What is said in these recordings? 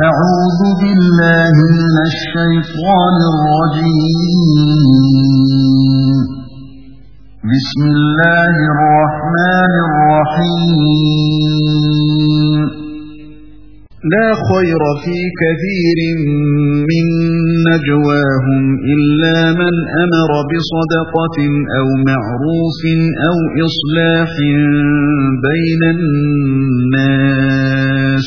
أعوذ بالله من الشيطان الرجيم. بسم الله الرحمن الرحيم. لا خير في كثير من نجواهم إلا من أمر بصدقة أو معروف أو إصلاح بين الناس.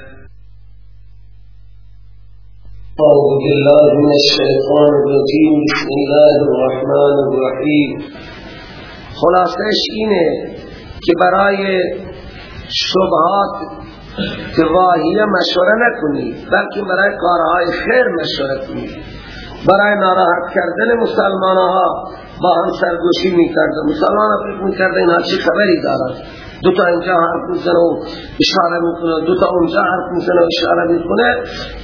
أعوذ بالله من الشيطان الرجيم. بسم الله الرحمن الرحیم خلاصش اینه که برای شبهات که واهیه مشوره نکنید بلکه برای کارهای خیر مشوره کنید برای ناراحت کردن مسلمان ها با هم سرگوشی می‌کرده مسلمان ها فکر می‌کرده اینها چی خبری دارد دو تا اینجا حرف می‌زنه و اشاره می‌کنه دو تا اونجا حرف می‌زنه و اشاره می‌کنه.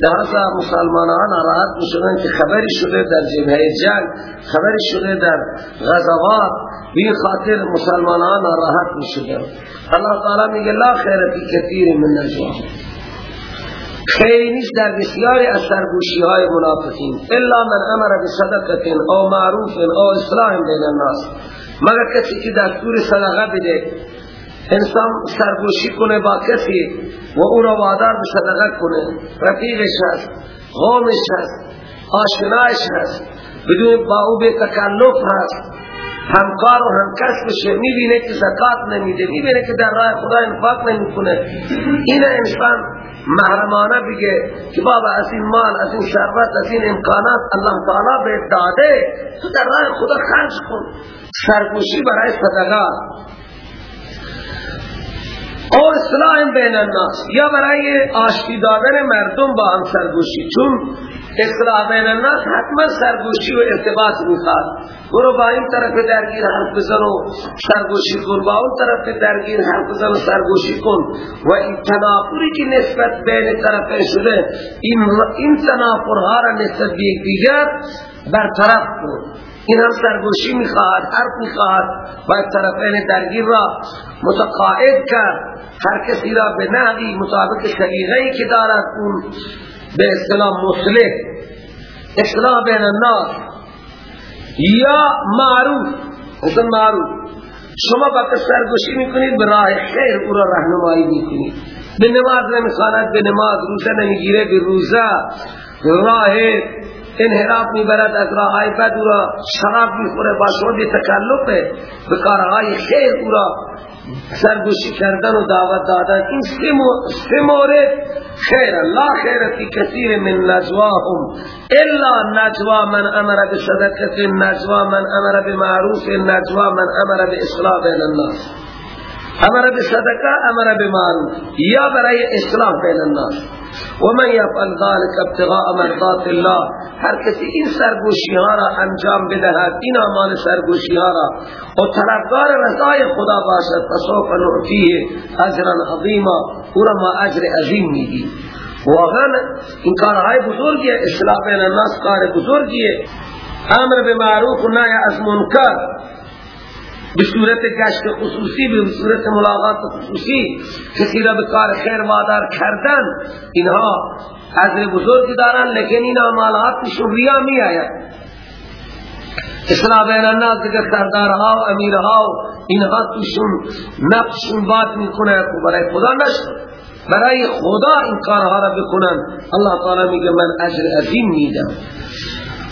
لحظا مسلمان ها ناراحت می‌شدن که خبری شده در جبهه جنگ خبری شده در غزوات بی خاطر مسلمان ها ناراحت می‌شدن. الله تعالی میگه لا خیر فی کثیر من نجوا. خیلی نیست در بسیاری از سرگوشی های منافقین. الا من امر بصدقه او معروف او اصلاح بین الناس. مگر کسی که دستور صدقه بده انسان سرگوشی کنه با کسی و او را وادار به صدقه کنه. رفیقش هست غامش هست آشنایش هست. بدون با او به تکلف هست. همکار و همکس بشه می‌بینه که زکات نمیده می‌بینه که در راه خدا انفاق نمی‌کنه. این انسان محرمانه بگه که بابا از این مال از این ثروت از این امکانات الله تعالی به داده. تو در راه خدا خرج کن. سرگوشی برای صدقه. او اصلاح بین الناس. یا برای آشتی دادن مردم با هم سرگوشی. چون اصلاح بین الناس حتما سرگوشی و ارتباط می‌خواد. برو با این طرف درگیر حرف بزن و سرگوشی کن. با اون طرف درگیر حرف بزن و سرگوشی کن. و این تنافری که نسبت بین طرف شده این, تنافرها را نسبت به دیگر برطرف کن. این هم سرگوشی می‌خواد حرف می‌خواد. باید طرفین درگیر را متقاعد کرد. هر کسی را به نحوی مطابق سلیقه‌ای که دارد اون به اصطلاح مصلح اصلاح بین الناس یا معروف اصلا معروف. شما وقت سرگوشی می‌کنید به راه خیر او را رهنمایی می‌کنید. به نماز نمی‌خواند به نماز روزه نمی‌گیره به روزه راه انحراف می‌برد از راهای بد او را شراب می‌خوره با شما بی تکلفه به کارهای خیر او را سرگوشی کردن و دعوت دادن. این سه مورد خیر لا خیر فی کثیر من نجواهم الا نجوا من امر بصدقه نجوا من امر بمعروف نجوا من امر باصلاح بین الناس. أمر بصدقة أمر بمعروف. یا برای اصلاح بین الناس. ومن يفعل ذلك ابتغاء مرضات الله هر کسی این سرگوشی ها را انجام بدهد این اعمال سرگوشی ها را. و طلبگار رضای خدا باشد. فسوف نعطیه اجرا عظیما. أو ما اجر عظیم میدیم. واقعا این کارهای بزرگی اصلاح بین الناس کار بزرگیه. أمر به معروف و نهی از منکر. به صورت گشت خصوصی به صورت ملاقات خصوصی کسی را به کار خیر وادار کردن اینها عذر بزرگی دارن لیکن این اعمالات شریا می آید اصلاح بین الناس دیگر سردارها و امیرها و اینها توشون نفسشون بات می‌کنه برای خدا نشد برای خدا این کارها را بکنن. الله تعالی میگه من اجر عظیم میدم.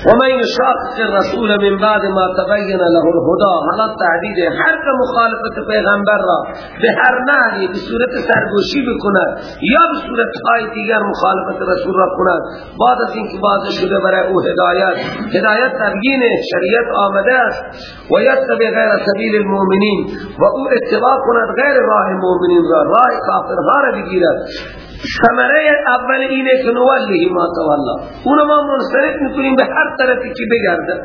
ومن يشاقق الرسول من بعد ما تبين له الهدى حالا تهدید هر که مخالفت پیغمبر را به هر نحوی به صورت سرگوشی بکند یا به صورت های دیگر مخالفت رسول را کند بعد از اینکه واضح شده برای او هدایت هدایت تبیین شریعت آمده است. و یتبع غیر سبیل المؤمنین و او اتباع کند غیر راه مؤمنین را راه کافرها را بگیرد. ثمره اول اینه که نولیه ما تولا اون ما منصرف می‌کنیم به هر طرفی که بگرده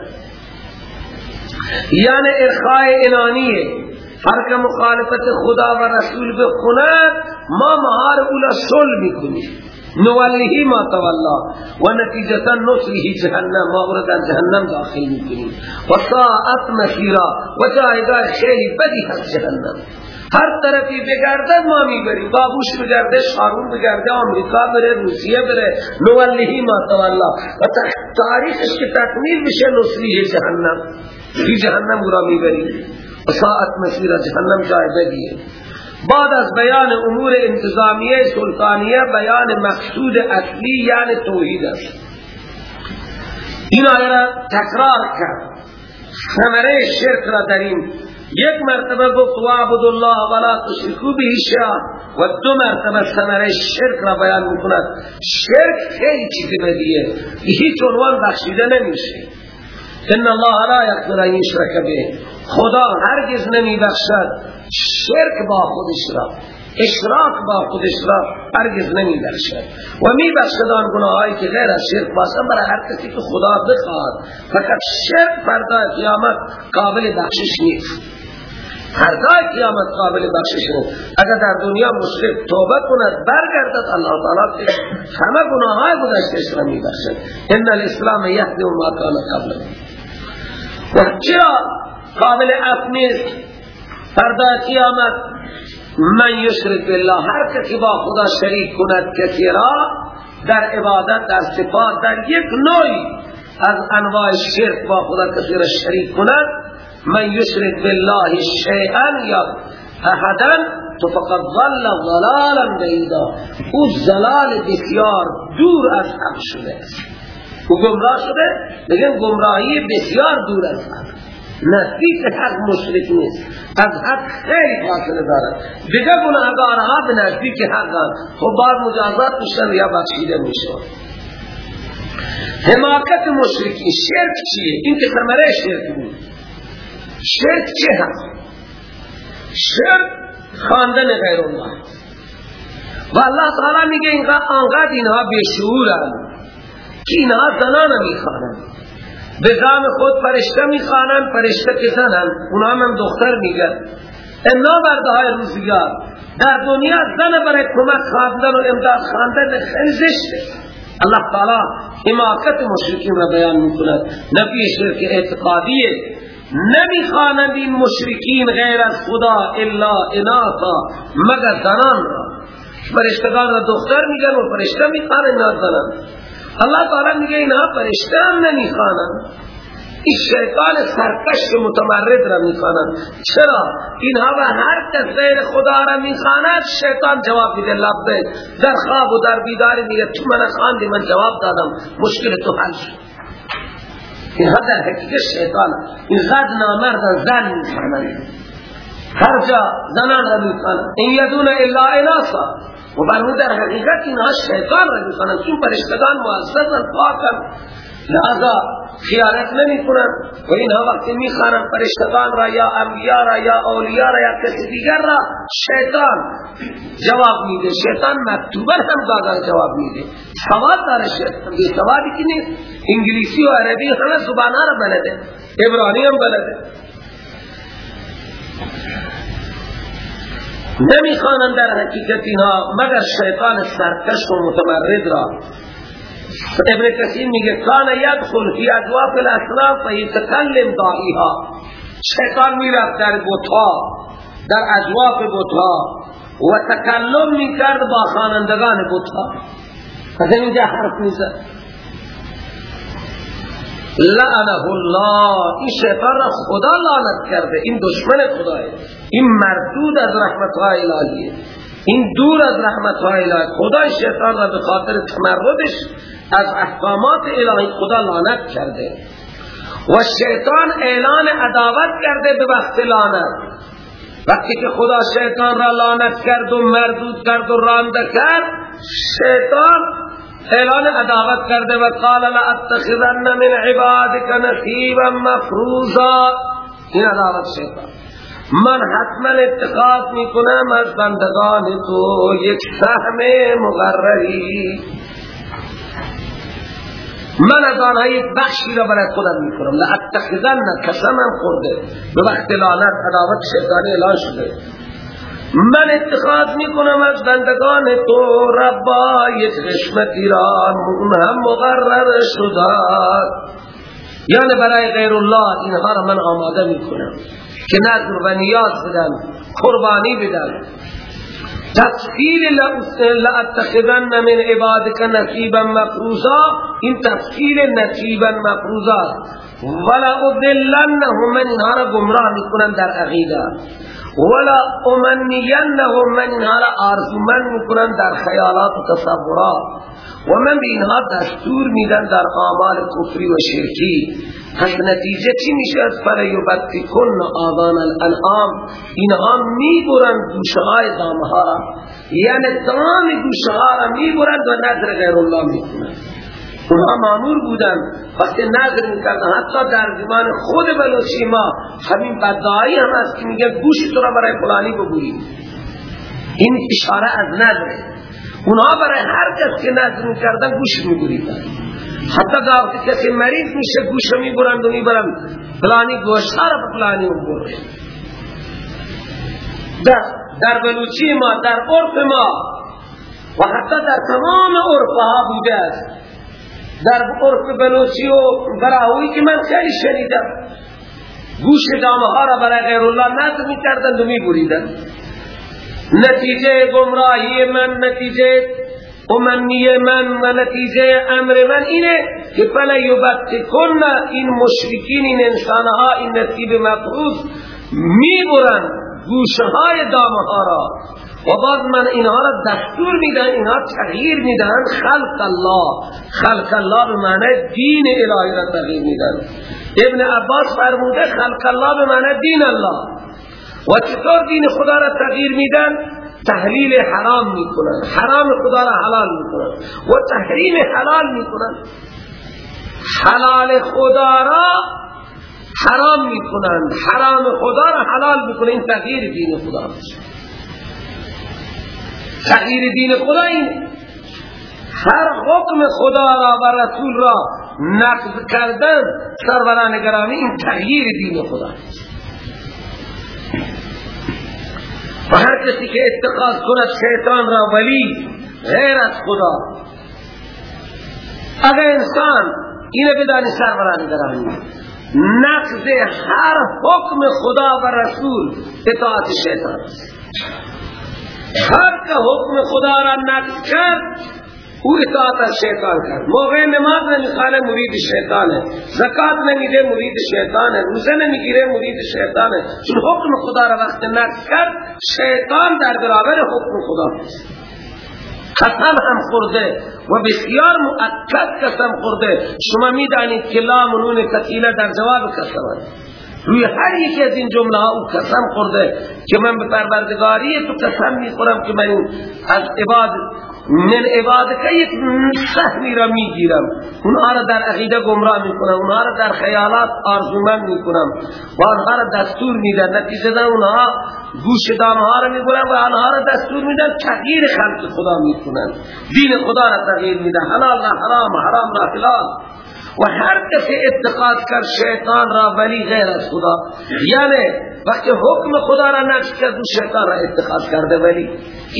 یعنی ارخای انانیه. هر که مخالفت خدا و رسول بخوند ما مهار اولا صلح می‌کنیم. نولیه ما تولا و نتیجتا نصره جهنم ما او در جهنم داخل می‌کنیم. و ساعت مسیرا و جایگاه خیلی بدی هست جهنم. هر طرفی بگردد ما می‌بریم. بابوش بگرده شارون بگرده آمریکا بره روسیه بره. نولیهی ما تولا و تاریخش که تکمیل بشه نصریه جهنم. فی جهنم را می‌بریم. و ساعت مسیر جهنم جای بدیه. بعد از بیان امور انتظامیه سلطانیه بیان مقصود اصلی یعنی توحید است. این آیه را تکرار کرد. ثمره شرک را در این یک مرتبه گفت وعبد الله ولا تشرکو به و دو مرتبه ثمره شرک را بیان می‌کند. شرک خیلی چیز بدیه. هیچ عنوان بخشیده نمیشه. ان الله لا یغفر ان یشرک به. خدا هرگز نمی بخشد شرک با خودش را. اشراک با خودش را هرگز نمی بخشد و می بخشد آن گناهایی که غیر از شرک باشن برای هر کسی که خدا بخواد فقط شرک فردا قیامت قابل بخشش نیست. هر جای قیامت قابل بخشش رو. اگر در دنیا مشرک توبه کند برگردد الله تعالی همه گناه های گذشتش را می بخشد ان الاسلام یهدی ما کان قبل. و چرا قابل عفو نیست؟ قیامت من یشرک بالله هر کسی با خدا شریک کند کسی را در عبادت در صفات در یک نوعی از انواع شرک با خدا کسی را شریک کند. من یشرک بالله شیئا یا احدا تو فقط ظل ظلالا بیدا او ظلال بسیار دور از حق شده است. او گمراه شده؟ لیکن گمراهی بسیار دور از حق نزدیک حق مشرک نیست. از حق خیلی فاصله دارد. دیگه گناهگارها به نزدیک حق خب بعد مجازات میشن یا بخشیده میشن. حماقت مشرکی شرک چیه؟ این که ثمره شرک بود. شرک چه هست؟ شرک خواندن غیر الله و الله تعالی میگه اینقدر آنقدر اینها بیشعورن که اینها زنان می‌خوانن. به زام خود فرشته می‌خوانن فرشته که زنن. اونا هم دختر میگن. انا برده های روزگار. در دنیا زن برای کمک خواندن و امداد خواندن خیلی زشته. الله تعالی حماقت مشرکین را بیان می‌کند. نبی شرک اعتقادیه. نمی‌خوانند این مشرکین غیر از خدا الا اناثا مگر زنان را. فرشتگان را دختر میگن و فرشته می‌خوانند اینا زنان. الله تعالی میگه اینها فرشته هم نمی‌خوانند. این شیطان سرکش متمرد را می‌خوانند. چرا؟ اینها و هر کس غیر خدا را می‌خواند شیطان جواب میده لبه در خواب و در بیداری میگه تو من خواندی من جواب دادم. مشکل تو حل شد. این در حقیقت شیطان این زد نامرد زن می‌خوانند هر جا زنان را می‌خوانند این یدون الا اناسا. و برمو در حقیقت اینها شیطان را می‌خوانند. چون پرشتگان معززن پاکن لہذا خیانت نمی کنند و اینها وقتی می‌خوانند پرشتگان را یا انبیاء را یا اولیاء را یا کسی دیگر را شیطان جواب میده. شیطان مکتوبا هم دادن جواب میده. سواد داره شیطان. بی سوادی که انگلیسی و عربی همه زبانها را بلده. عبرانی هم بلده. نمی‌خوانند در حقیقت اینها مگر شیطان سرکش و متمرد را ابن کثیر میگه کان یدخل فی ادواف الاسلام فیتکلم دائیها. شیطان می‌رفت در بوتا در اجواف بوتا و تکلم می‌کرد با خانندگان بوتا از اینجا حرف می‌زد. لعنه الله. این شیطان را خدا لعنت کرده این دشمن خداه این مردود از رحمت های الهیه. این دور از رحمت های الهی خدا شیطان را به خاطر تمردش از احکامات الهی خدا لعنت کرده. و شیطان اعلان عداوت کرده به وقت لعنت. وقتی که خدا شیطان را لعنت کرد و مردود کرد و رانده کرد شیطان اعلان عداوت کرده و قال لاتخذن من عبادك نصیبا مفروضا. این عداوت شیطان. من حتما اتخاذ می کنم از بندگان تو یک سهم مقرری. من از آنها یک بخشی را برای خودم می کنم لاتخذن قسمم خورده. به وقت لعنت عداوت شیطانی اعلان شده. من اتخاذ می کنم از بندگان تو. ربا یک حشمتی را هم مقرر شده. یعنی برای غیر الله اینها را من آماده می کنم که نظر و نیاز بدن قربانی بدن. تفصیل لأتخذن من عبادك نصیبا مفروضا این تفصیل نصیبا مفروضا ولا اضلنهم من اینها را گمراه می‌کنن در عقیده. ولا امنینهم من اینها را آرزومند می‌کنن در خیالات و تصورات. و من به اینها دستور میدن در اعمال کفری و شرکی. پس نتیجه چی میشه؟ از فریبتی کن آذان الانعام. اینها می‌برن گوشه های دامها را. یعنی تمام گوشه ها را می‌برن و نظر غیر الله می‌کنن. اونها معمول بودن. وقتی نظر می‌کردن حتی در زمان خود بلوچی ما همین بدعایی هم هست که میگه گوش تو را برای فلانی بگویی. این اشاره از نظره. اونها برای هر کس که نظر می‌کردن گوش میبریدن حتی وقتی کسی مریض میشه گوشو می‌برند و می‌برند. فلانی گوشت را فلانی برند در در بلوچی ما در عرف ما و حتی در تمام عرف ها بوده است. در عرف بلوچی و براهوی که من خیلی شنیدم. گوش دامه ها را برای غیر الله نظر می‌کردند و میبریدند. نتیجه گمراهی من نتیجه امنی من و نتیجه امر من اینه که فلا یبتکن این مشرکین این انسانها این نصیب مفروض می‌برن گوشه های دامه ها را. و بعد من اینها را دستور میدن اینها تغییر میدن. خلق الله. خلق الله به معنی دین الهی را تغییر میدن. ابن عباس فرموده خلق الله به معنی دین الله. و چطور دین خدا را تغییر میدن؟ تحلیل حرام می‌کنن. حرام خدا را حلال می‌کنن. و تحریم حلال می‌کنن. حلال خدا را حرام می‌کنن. حرام خدا را حلال می‌کنن این تغییر دین خدا تغییر دین خدا این هر حکم خدا را و رسول را نقض کردن سروران گرامی این تغییر دین خدا و هر کسی که اتخاذ کند شیطان را ولی غیر از خدا. اگر انسان اینه بدانی سرورانی درانی نقض هر حکم خدا و رسول اطاعت شیطان هر که حکم خدا را نقض کرد او اطاعت از شیطان کرد. موقع نماز نمیخانه مرید شیطانه. زکات نمیده مرید شیطانه. روزه نمی‌گیره مرید شیطانه. چون حکم خدا را وقت نقض کرد شیطان در برابر حکم خدا قسم هم خورده و بسیار مؤکد قسم خورده. شما می‌دانید که لا منون کثیله در جواب قسم روی هر یکی از این جمله ها او قسم خورده که من به پروردگاری تو قسم می‌خورم که من از عباد من عبادت یک سهمی را می‌گیرم. اونها را در عقیده گمراه می‌کنم. اونها را در خیالات آرزومند می‌کنم. و آنها را دستور میدن نتیجه در اونها گوش دانها را می‌برن و آنها را دستور میدن تغییر خلق خدا می‌کنن دین خدا را تغییر میدن حلال را حرام حرام را حلال. و هر کسی اتخاذ کرد شیطان را ولی غیر از خدا. یعنی وقتی حکم خدا را نقش کرد و شیطان را اتخاذ کرده ولی.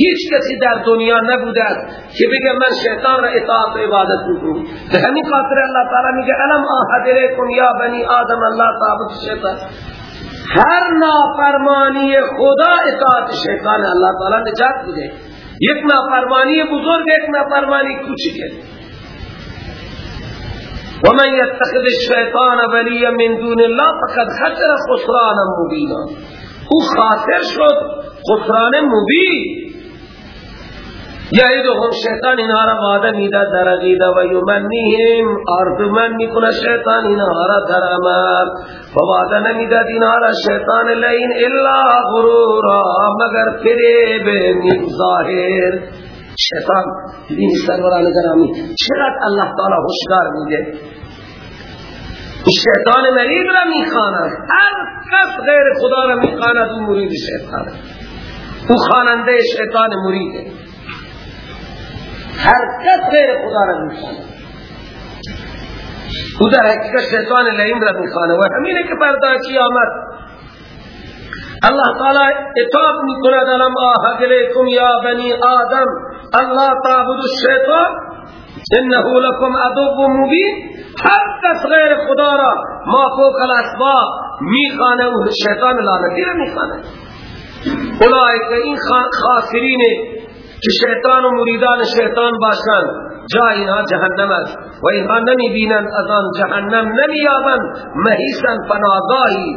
هیچ کسی در دنیا نبوده که بگه من شیطان را اطاعت و عبادت می‌کنم. به همین خاطر الله تعالی میگه الم آهد الیکم یا بنی آدم الله تعبد شیطان. هر نافرمانی خدا اطاعت شیطان الله تعالی نجات بده یک نافرمانی بزرگ یک نافرمانی کوچکه ومن يتخذ الشيطان وليا من دون الله فقد خسر خسرانا مبينا. أو خاسر شد خسران مبین. یعیدهم شیطان اینها را وعده میده در عقیده و یمنیهم. آرزومند میکنه شیطان اینها را در عمل. و وعده نمیده اینها را شیطان لین الا غرورا مگر فریب ظاهر شیطان دین سروران گرامی چقدر الله تعالی هوشیار میگه؟ شیطان مرید را می‌خواند. هر کس غیر خدا را می‌خواند اون مرید شیطان. او خواننده شیطان مریده هر کس غیر خدا را می‌خواند. او در حقیقت شیطان لعین را می‌خواند. و همینه که پردا قیامت. الله تعالی اتاب می‌کند. علم آهد لیکم یا بنی آدم. الله تعبد الشیطان إنه لکم عدو مبین هر کس غیر خدا را. ما فوق الأسباب. میخانه و شیطان لعنتی را میخانه اولای که این خاسرین که شیطان و مریدان شیطان باشند جا اینها جهنم است. و اینها نمی از آن جهنم نمی یابند. محیسن پناگاهی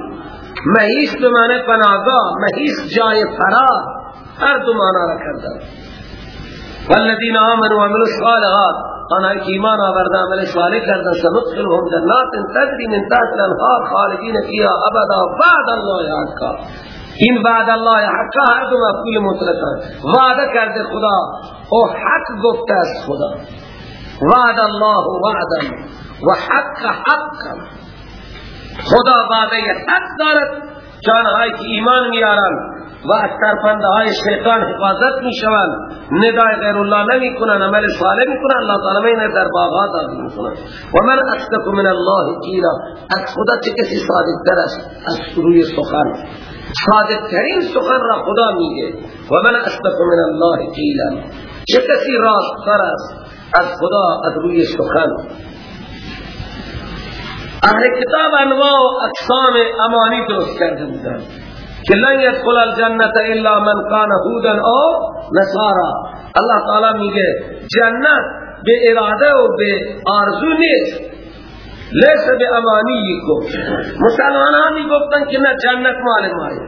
محیس به معنی پناگاه محیس جای فرار. هر دو را کردن. والذین آمنوا وعملوا الصالحات آنها که ایمان آورده عمل صالح کردن سندخلهم جنات تجری من تحت الأنهار خالدین فیها ابدا بعد الله حقا. این بعد الله حقا هر دو مفعول مطلق وعده کرده خدا. أو حق گفته است خدا. وعد الله وعدا. و حق حقا خدا وعده حق دارد. جانهایی که ایمان میارن و از سرپنده های شیطان حفاظت می شوند ندای غیر الله نمی کنن عمل صالح می کنن اللہ تعالی میں در باغات آدم می کنن و من اصدق من الله قیلا. از خدا چه کسی صادق تر است؟ از روی سخن. صادق ترین سخن را خدا میگه. و من اصدق من الله قیلا. چه کسی راست تر است؟ از خدا از روی سخن. اهل کتاب انواع اقسام امانی درست کرده بودن کہ لن يدخل الجنت الا من كان هودا او نصارا. اللہ تعالی میگه جنت به اراده و به آرزو نیست. لیس به امانی کو مسلمان ها می‌گفتن که نه جنت مال مای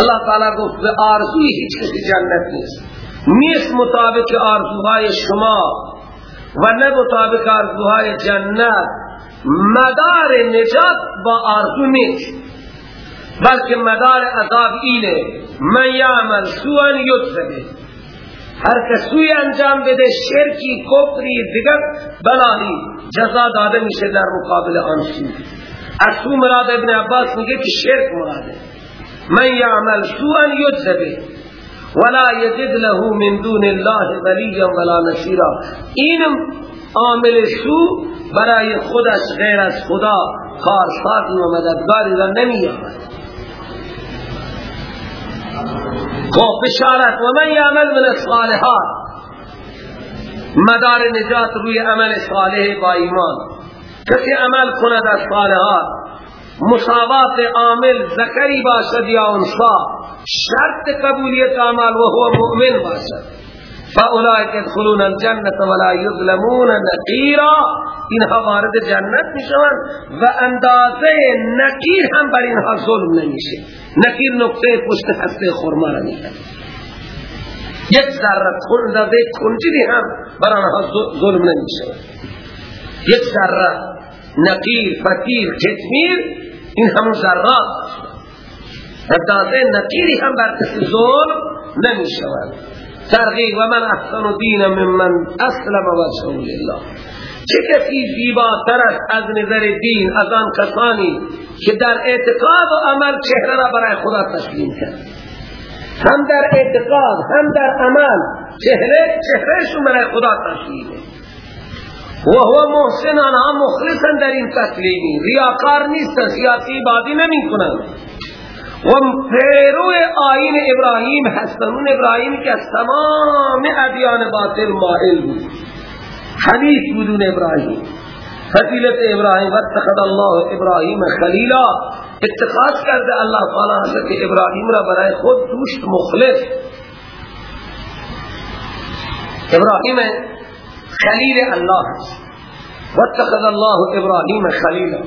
اللہ تعالی گفت به آرزوی هیچ کسی جنت نیست. نیست مطابق آرزوهای شما و نه مطابق آرزوهای جنت. مدار نجات با آرزو نیست. بلکه مدار عذاب اینه. من یعمل سوان یدفده هر کسوی انجام بده شرکی کفری دیگر بلاهی جزا داده میشه در مقابل آن سو از سو مراد ابن عباس میگه که شرک مراده من یعمل سوان یدفده ولا یجد له من دون الله ولیا ولا نصیرا. اینم عامل سو برای خودش غیر از خدا کارسازی و مددگاری را نمی آمد و بشارت. و من یعمل من الصالحات؟ مدار نجات روی عمل صالح با ایمان. کسی عمل کند از صالحات. مساوات عامل ذکری باشد یا انصا شرط قبولیت عمل و هو مؤمن باشد. فاولئک يدخلون الجنه ولا يظلمون نقیرا اینها وارد جنت می‌شوند و اندازه نقیر هم بر اینها ظلم نمیشه. نقیر نقطه پشت هسته خرما را میگن یک ذره اندازه کنجری هم بر آنها ظلم نمیشه یک ذره نقیر فتیر کتمیر این همون ذرات. اندازه نقیری هم بر کسی ظلم نمی‌شوند ترغیب و من احسن دین ممن اسلم وجهه لله چه کسی زیباتر است از نظر دین از آن کسانی که در اعتقاد و عمل چهره را برای خدا تسلیم کرد؟ هم در اعتقاد هم در عمل چهره چهرهشون برای خدا تسلیمه و هو محسن آنها مخلصن در این تسلیمی ریاکار نیستن سیاسی بادی نمی کنن و پیرو آین ابراهیم هستن اون ابراهیم که از تمام ادیان باطل مائل بود. حنیف بدون ابراهیم. فضیلت ابراهیم اتخذ الله ابراهیم خلیلا. اتخاذ کرده الله تعالی حضرت ابراهیم را برای خود دوست مخلص. ابراهیم خلیل الله واتخذ الله ابراهیم خلیلا.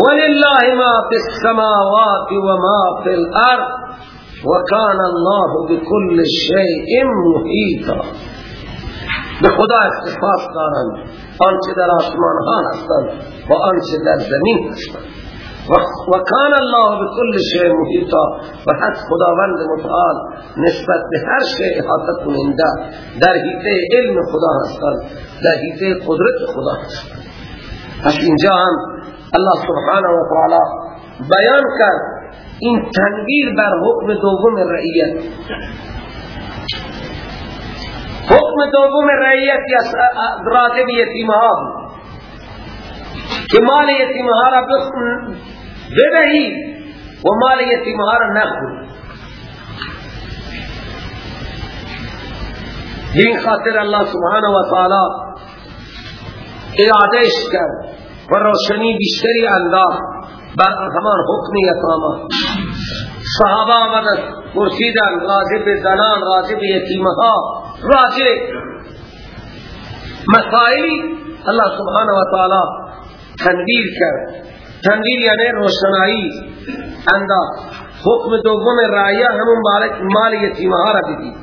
ولله ما في السماوات وما في الأرض وكان الله بكل شيء محيطا. به خدا اختصاص دارند آنچه در آسمان ها هستند و آنچه در زمین هستند و کان الله بكل شيء محیطا. و حد خداوند متعال نسبت به هر شیء احاطه کننده در حیطه علم خدا هستند در حیطه قدرت خدا هستند پس اینجا هم الله سبحانه و تعالی بیان کرد این تنویر بر حکم دوم رعیت حکم دوم رعیت یا راتب یتیمها که مال یتیمها را بدهی و مال یتیمها را نخور این خاطر الله سبحانه و تعالی ارادش کرد. و روشنی بیشتری انداخت. بر همان حکم یتاما. صحابه آمدن پرسیدن راجع به زنان راجع به یتیمها. راجع مسائلی الله سبحانه و تعالی تنبیر کرد. تنبیر یعنی روشنایی انداخت. حکم دوم رعیه همون مال یتیمها را بدید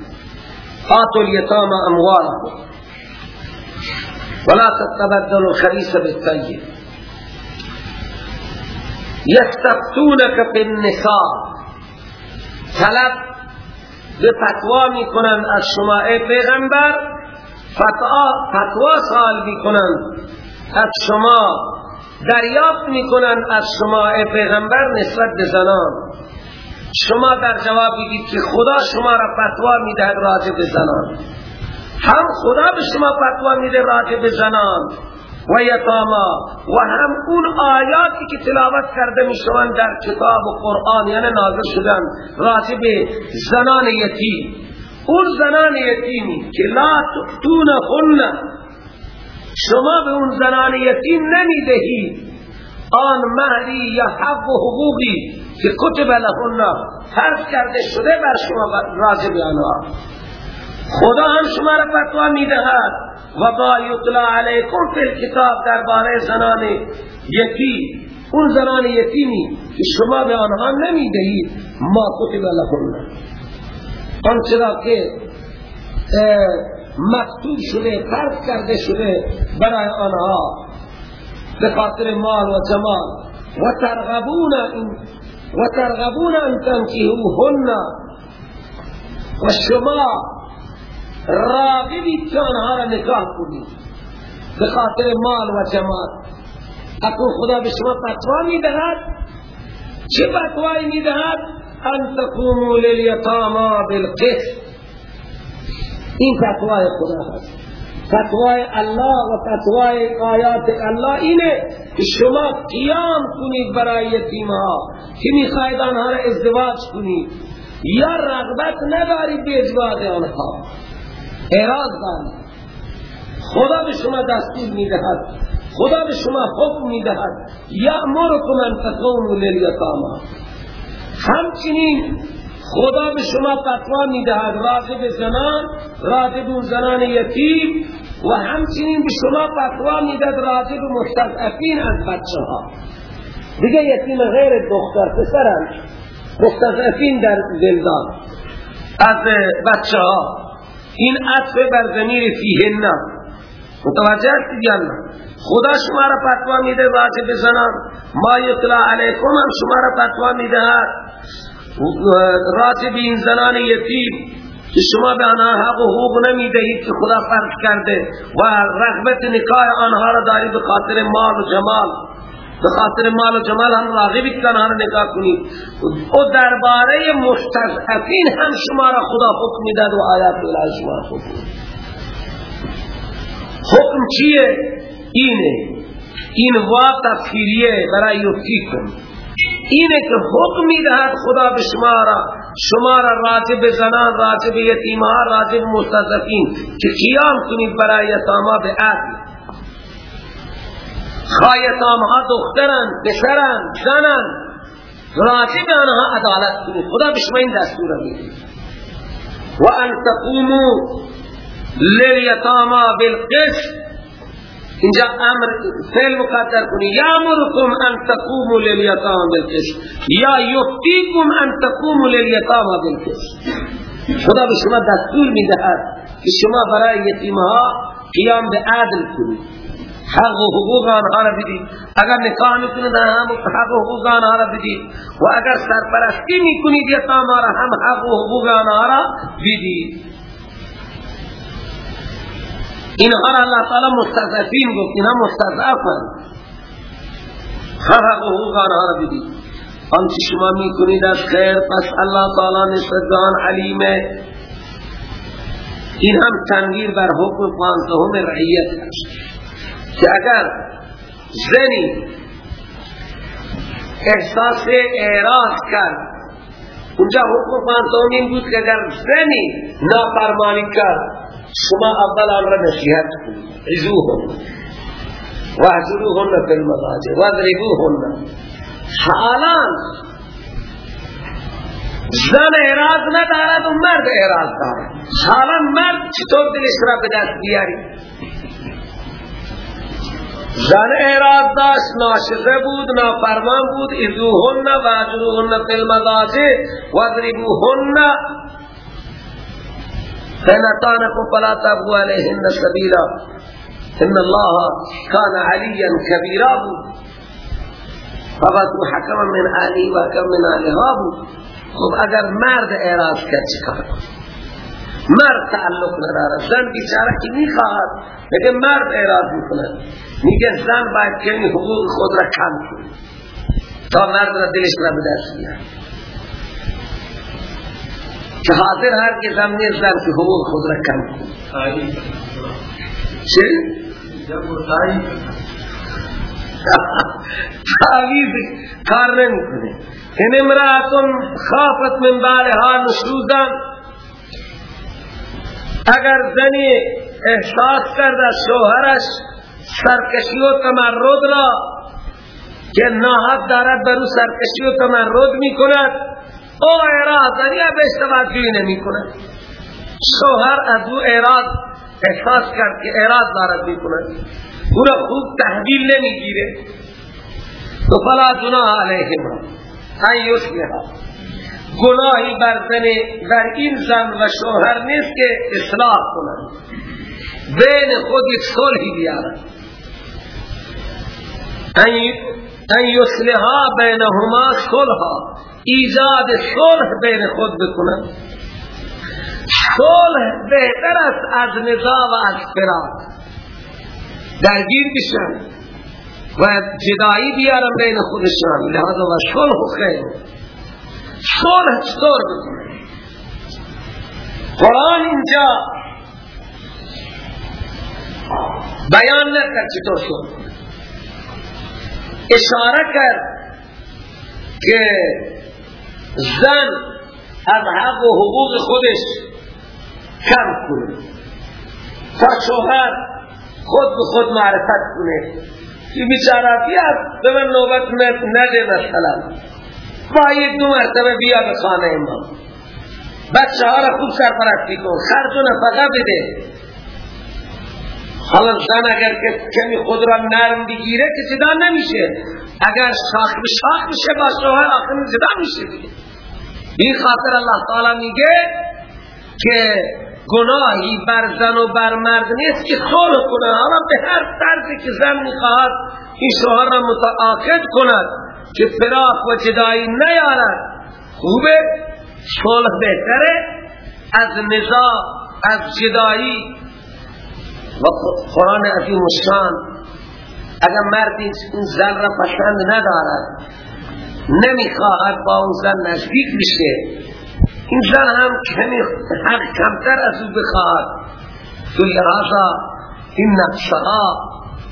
آتو الیتام اموالهم. ولا تتبدل الخبيث بالطيب. يستفتونك في النساء طلب به فتوا می‌کنند از شما ای پیغمبر فتوا, فتوا سال می‌کنند از شما. دریافت می‌کنند از شما ای پیغمبر نسبت به زنان. شما در جواب بگید که خدا شما را فتوا می‌دهد راجع به زنان. هم خدا به شما فتوا میده راجع به زنان و یتاما و هم اون آیاتی که تلاوت کرده می‌شوند در کتاب و قرآن یعنی نازل شدن راجع به زنان یتیم. اون زنان یتیمی که لا تؤتونهن شما به اون زنان یتیم نمی‌دهید آن مهری یا حق و حقوقی که کتب لهن فرض کرده شده بر شما راجع به آنها. خدا هم شما را فتوا می‌دهد. و با یطلع علیکم فی الكتاب درباره زنان یتیم. اون زنان یتیمی که شما به آنها نمی‌دهید ما کتب لهن. آنچه که مکتوب شده فرض کرده شده برای آنها. به خاطر مال و جمال. و ترغبون و ترغبون ان تنکیهوهن و شما راغبی که آنها را نکاح کنید به خاطر مال و جمال. اکو خدا به شما فتوا می‌دهد چه فتوایی می‌دهد؟ ان تقوموا للیتاما بالقسط. این فتوای خدا هست. فتوای الله و فتوای آیات الله اینه که شما قیام کنید برای یتیمها. که می‌خواید آنها را ازدواج کنید. یا رغبت ندارید به ازدواج آنها. اعراض دارید خدا به شما دستور می‌دهد. خدا به شما حکم می‌دهد. یأمرکم ان تقوموا للیتاما همچنین خدا به شما فتوا می‌دهد. راجع به زنان راجع به زنان یتیم و همچنین به شما فتوا می‌دهد راجع به مستضعفین از بچه ها دیگه یتیم غیر دختر پسرن. مستضعفین در زندان. از بچه ها این عطف بر زمیر فیهن. متوجه هستی یا خدا شما را فتوا میده راجع به زنان ما یطلع علیکم هم شما را فتوا می‌دهد. راتب این زنان یتیم که شما به آنها حق و حقوق نمی دهید که خدا فرض کرده و رغبت نکاح آنها را داری به خاطر مال و جمال. به خاطر مال و جمال هم راغبی که آنها را نکاح کنید و درباره مستضعفین هم شما را خدا حکم می‌داد و آیات الهی شما حکم حکم چیه؟ اینه. این وا تفکیریه برای یفتیکم اینه که حکم می‌دهد خدا به شما را. شما را راجع به زنان یتیمها راجع به مستضعفین که قیام کنید برای یتاما به عدل. خواه یتامها دخترن پسرن زنن. راجع به آنها عدالت کنید. خدا به این دستور میده و ان تقوموا للیتاما بالقسط. اینجا امر فعل مقدر کنی یا مرکم ان تقوموا للیتام بالقسط. یا یفتیکم ان تقوموا للیتام بالقسط. خدا به شما دستور می‌دهد که شما برای یتیمها قیام به عدل کنید. حق و حقوق آنها را بدید اگر نکاح می‌کنید هم حق و حقوق آنها را بدید و اگر سرپرستی می‌کنید یتاما را هم حق و حقوق آنها را بدید اینها را اللہ تعالی مستضعفین گفت. اینها مستضعفن. حق و حقوق آنها را بدید آنچه شما می‌کنید از خیر پس اللہ تعالی نسبت علیمه. این هم تنگیر بر حکم پانزدهم رعیت است. که اگر زنی احساس اعراض کرد اونجا حکم پانزدهم این بود که اگر زنی نافرمانی کرد شما اول آن را نصیحت کنید. عزوهم واحجروهن فی المضاجع. واضربوهن. حالا زن اعراض ندارد و مرد اعراض دارد. حالا مرد چطور دلش را به دست بیاری؟ زن اعراض داشت ناشقه بود نافرمان بود. ازوهن و اجروهن فی المضاجع واضربوهن فنطانكم فلا تبغوا عليهن سبيلا ان الله كان عليا كبيرا فقط حكما من آلی و حکم من آلها بود. خب اگر مرد اعراض کرد چکار مرد تعلق نداره. زن بیچاره که می‌خواهد لیکن مرد اعراض می‌کنه. میگه زن باید کمی حقوق خود را کم کنه. تا مرد را دلش را به دست که حاضر هر که زن نیستن که حقوق خود را کم کنه. چه؟ تعویز کار نمی کنه این امراتون خافت من بالها نشوزا اگر زنی احساس کرده شوهرش سرکشی و تمرد را که ناحق دارد برو سرکشی و تمرد می کند او اعراض دنیا به توجهی نمی کند شوهر از او اعراض احساس کرد که اعراض دارد می کند او را خوب تحویل نمی گیره تو فلا جناح علیهم ان یصلحا گناهی بر زن بر این زن و شوهر نیست که اصلاح کنند بین خود یک صلحی بیارند ان یصلحا بینهما صلحا. ایجاد صلح بین خود بکنند صلح بهتر است از نزاع و از فراق درگیر بشن و جدایی بیارن بین خودشان. لحاظا و صلح خیر. صلح چطور بکنه قرآن اینجا بیان نکرد چطور صلح اشاره کرد که زن از حق و حقوق خودش کم کنه. تا شوهر خود به خود معرفت کنه. که بیچاره بیاد به من نوبت نده مثلا. با یک دو مرتبه بیا به خانه ما. بچه ها را خوب سرپرستی کن خرج و نفقه بده. حالا زن اگر کمی خود را نرم بگیره که جدا نمیشه. اگر شاخ به شاخ میشه با شوهر آخر جدا میشه دیگه. این خاطر الله تعالی میگه که گناهی بر زن و بر مرد نیست که صلح کنه. حالا به هر طرزی که زن می‌خواهد این شوهر را متعاقد کند. که فراق و جدایی نیارد خوبه؟ صلح بهتره از نزاع از جدایی. و قرآن عظیم الشان اگر مرد این زن را پسند ندارد نمی‌خواهد با اون زن نزدیک بشه. این زن هم کمی حق کمتر از او بخواهد. تو لحاظا این نفسها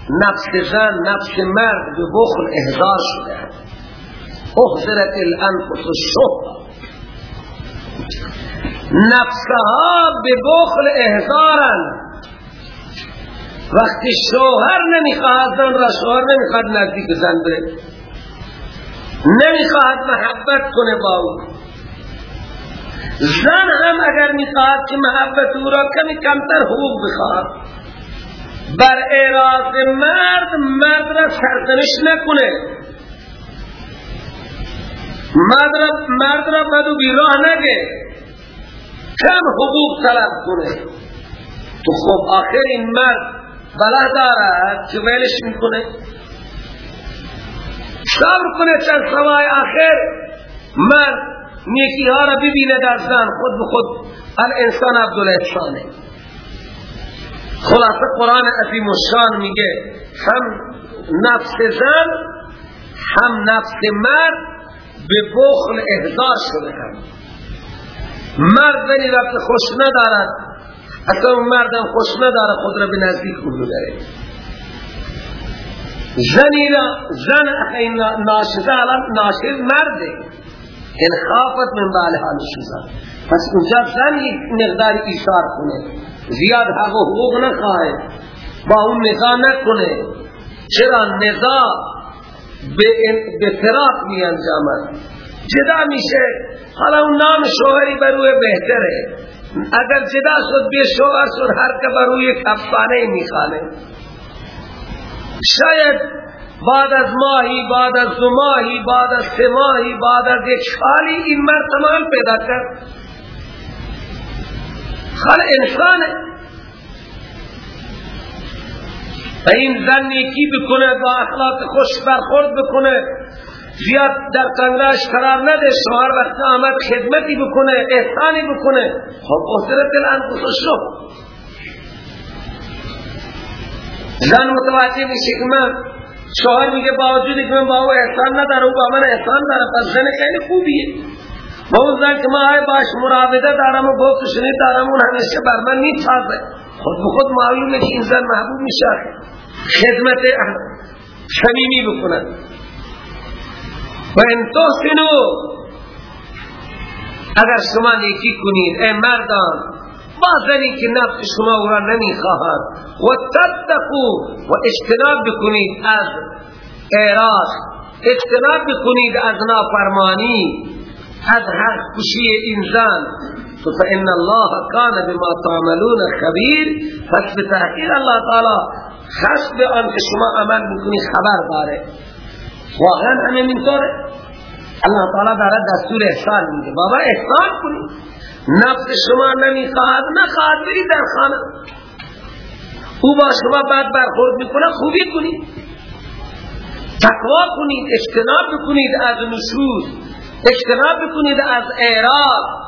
نفس زن نفس مرد به بخل احضار شده. احضرت الانفس الشح نفسها به بخل احضارن. وقتی شوهر نمی‌خواهد زن را شوهر نمی‌خواهد نزدیک زن بره. نمی‌خواهد محبت کنه با او. زن هم اگر می‌خواهد که محبت او را کمی کمتر حقوق بخواهد. بر اعراض مرد مرد را سرزنش نکنه. مرد را, مرد را بدو بیراه نگه. کم حقوق طلب کنه. تو خب آخر این مرد بلا دارد که ویلش می‌کنه. صبر کنه چند سوای آخر. مرد نیکی ها را ببینه در زن. خود به خود. الانسان عبدالحسانه خلاصه قرآن عظیم الشان میگه هم نفس زن هم نفس مرد به بخل احضار شده هم. مرد ولی وقت خوش ندارد. اصلا مردم خوش ندارد خود را به نزدیک خود داره زنی را زن ناشده الان ناشد مرده. ان خافت من بالها نشوزا پس اونجا زن مقدار ایشار کنه زیاد حق و حقوق نخواهه با اون نزا نکنه. چرا؟ نزا به فراق می انجامد جدا میشه. حالا اون نام شوهری بروی بهتره. اگر جدا شد به شوهر شد هر که بروی یک افسانه میخانه. شاید بعد از ماهی بعد از دو ماهی بعد از سه ماهی بعد از یک سالی این مرتمان پیدا کرد. خل انسانه و این زن نیکی بکنه با اخلاق خوش برخورد بکنه. زیاد در تنگراش قرار نده شوهر وقت آمد خدمتی بکنه احسانی بکنه. خب اصرت الانفس شو زن متوجه میشه که من شوهر میگه باوجودی که من با او احسان نداره او با من احسان داره پس زن خیلی خوبیه. با اون زن که من باش مراوده دارم و شنید دارم اون همیشه بر من نیتازه خود به خود معلومه که این زن محبوب میشه. خدمت شمیمی بکنن و ان تحسنو اگر شما نیکی کنید ای مردان بازنی که نفس شما او را نمی خواهد و تتقو و اجتناب بکنید از اعراض اجتناب بکنید از نافرمانی از حق کشی این تو فإن الله کان بما تعملون خبیر پس به الله تعالی خشب آن که شما عمل می‌کنی خبر داره. واقعا همه اینطوره. الله تعالی داره دستور احسان میده. بابا احسان کنی. نفس شما نمی‌خواهد نخواهد بری در خانه. او با شما بعد برخورد می‌کنه خوبی کنید تقوا کنید اجتناب کنید از نشوز. اجتناب کنید از اعراض.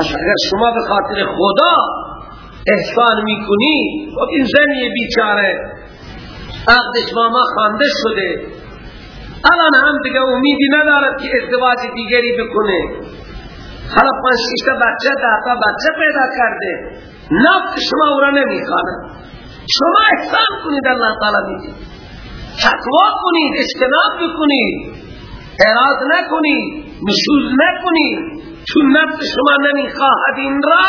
پس اگر شما به خاطر خدا احسان می‌کنی و این زنی بیچاره. عقدش با ما خانده شده. الان هم دیگه امیدی ندارد که ازدواج دیگری بکنه. حالا پنج شیشتا بچه داتا بچه پیدا کرده. نفت شما او را شما احسان کنید اللہ تعالی دیگه تقوا کنید اجتناب بکنید. اعراض نکنید نشوز نکنید. چون نفس شما نمی‌خواهد این را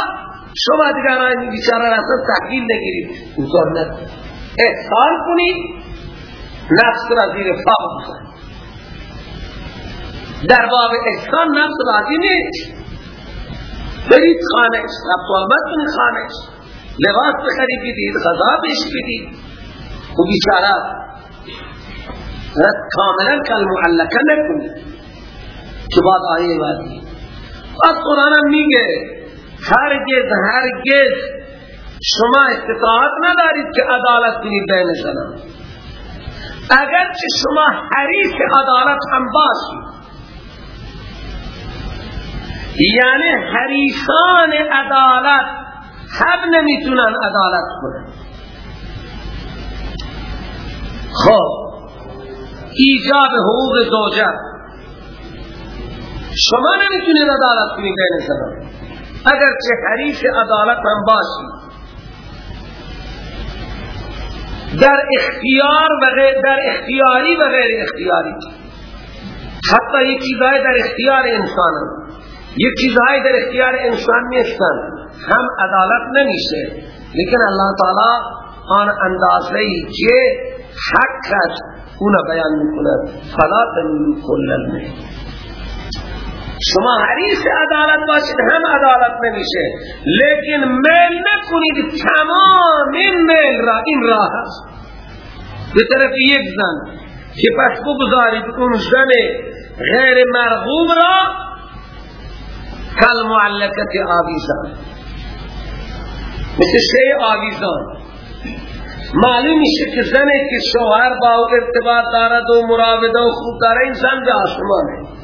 شما دیگر این بیچاره را اصلا تحقیل نگیرید. اینطور نکنید احسان کنید نفس را زیر پا بکنید در باب احسان نفس راضی نیست. برید خانش رفت و آمد کنید خانش لباس بخری بدید غذا بهش بدید. و بیچاره. رد کاملا کل معلقه نکنید. که بعد آیه وادی از قرآن هم میگه هرگز هرگز شما استطاعت ندارید که عدالت کنید بین زنان. اگرچه شما حریف عدالت هم باشید یعنی حریفان عدالت حب نمی‌تونن عدالت کنن. خب ایجاب حقوق زوجه. شما نمی‌تونید عدالت کنید بین زنان اگر چه حریف عدالت هم باشی. در اختیار و غیر در اختیاری و غیر اختیاری. حتی یک چیزای در اختیار انسان. یک چیزهای در اختیار انسان نیستن. هم عدالت نمیشه. لیکن اللہ تعالی آن اندازه ای که حق است اون بیان می‌کند. فلا تمیلو کل المیل شما حریص عدالت باشید هم عدالت نمیشه. لیکن میل نکنید تمام این میل را این راه هست به طرف یک زن که پس بگذارید اون زن غیر مرغوب را کل معلقت آویزان. مثل شی آویزان. معلوم میشه که زنی که شوهر با او ارتباط دارد و مراوده و خوب داره این زن به آسمانه.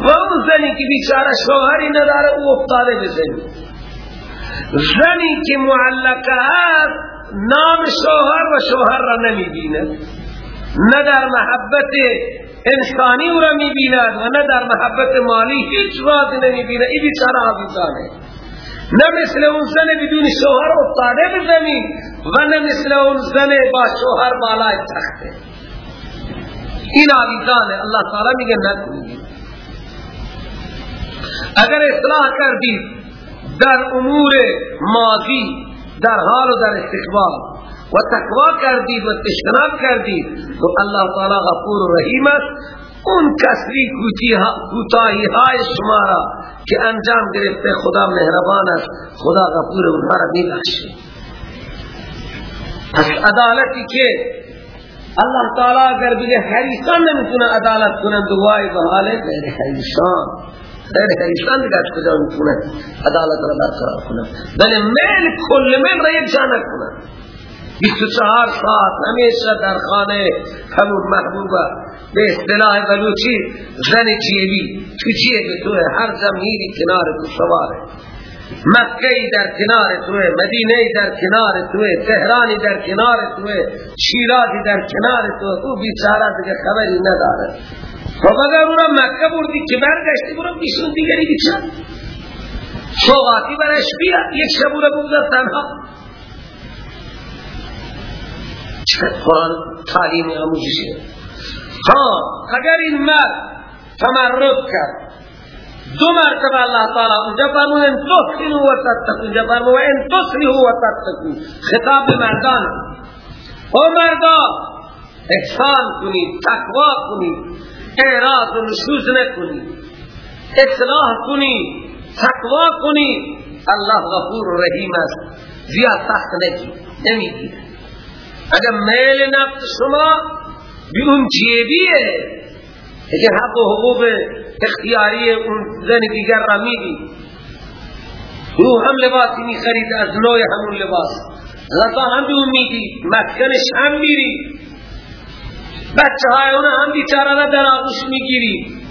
و اون زنی که بیچاره شوهری نداره او افتاده به زنی زنی که معلقه هست نام شوهر و شوهر را نمی‌بینه نه در محبت انسانی او را می‌بیند و نه در محبت مالی هیچ راز نمی‌بینه این بیچاره آویزانه نه مثل اون زن بدون شوهر افتاده به و نه مثل اون زن با شوهر بالای تخته. این آویزانه اللہ تعالی میگه نکنید. اگر اصلاح کردید در امور ماضی در حال و در استقبال و تقوا کردید و اجتناب کردید تو الله تعالی غفور و رحیم است. اون کسری کوتاهی های شما را که انجام گرفته خدا مهربان است خدا غفور اونها را میبخشه پس عدالتی که الله تعالی اگر بگه حریصان نمی‌تونه عدالت کنن دعای به حال غیر حریصان. غیر حریصان دیگه از کجا می‌تونه عدالت را برقرار کنن بله میل کل میل را یک جا نکنن 24 ساعت همیشه در خانه همون محبوبه به اصطلاح بلوچی زن چیبی تو چیه توه هر زمینی کنار تو سواره؟ مکه در کنار توه مدینه در کنار توه تهرانی در کنار توه شیرازی در کنار توه او بیچاره دیگه خبری نداره. او را مکه بردی که برگشتی برو بیشون دیگری بیچار سوغاتی برش بیا یک شب را بگذار تنها. چقدر قرآن تعلیم آموزشه ها اگر این مرد تمرد کرد دو مرتبه الله تعالی اونجا فرمود ان تحسنوا و تتقوا اونجا فرمود ان تصلحوا و تتقوا خطاب به مردان. او مردا احسان کنید تقوا کنید. اعراض و نشوز نکنید اصلاح کنید تقوا کنید الله غفور و رحیم است. زیاد سخت نگید نمی‌گیره اگر میل نفس شما بی اون جیبیه اگر حق و حقوق اختیاری اون زن دیگر را میدی او هم لباسی می خرید از نوع همون لباس. غذا هم به اون میدی مسکنش هم میری بچه های اون هم بیچاره را در آغوش می‌گیری.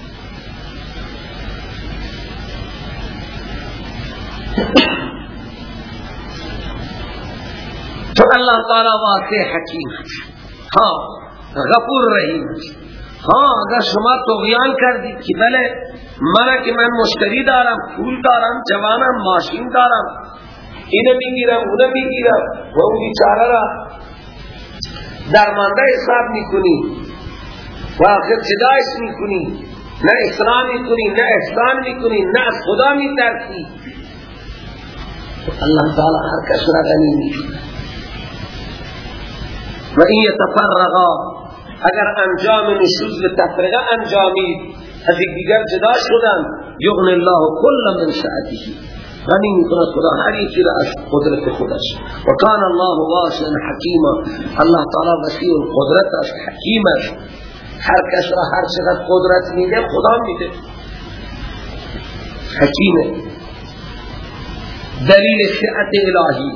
تو اللہ تعالی واسع حکیم ها غفور رحیم ها اگر شما تغیان کردید که بله من که من مشتری دارم پول دارم جوانم ماشین دارم. اینه می‌گیرم اونه می‌گیرم. و اون بیچاره را درمانده حساب می‌کنی. و آخر صدایش می‌کنی. نه اسلام می‌کنی نه احسان می‌کنی نه از خدا میترسی. اللہ تعالی هر کس را غنی و این یتفرغا اگر انجام نشوز به تفرقه انجامید از دیگر جدا شدن. یغن الله کل من سعته غنی میکند خدا هر یکی را از قدرت خودش و کان الله واسع حکیما الله تعالی وسیع قدرت است حکیم است. هر کس را هر چقدر قدرت میده خدا میده. حکیمه. دلیل سعت الهی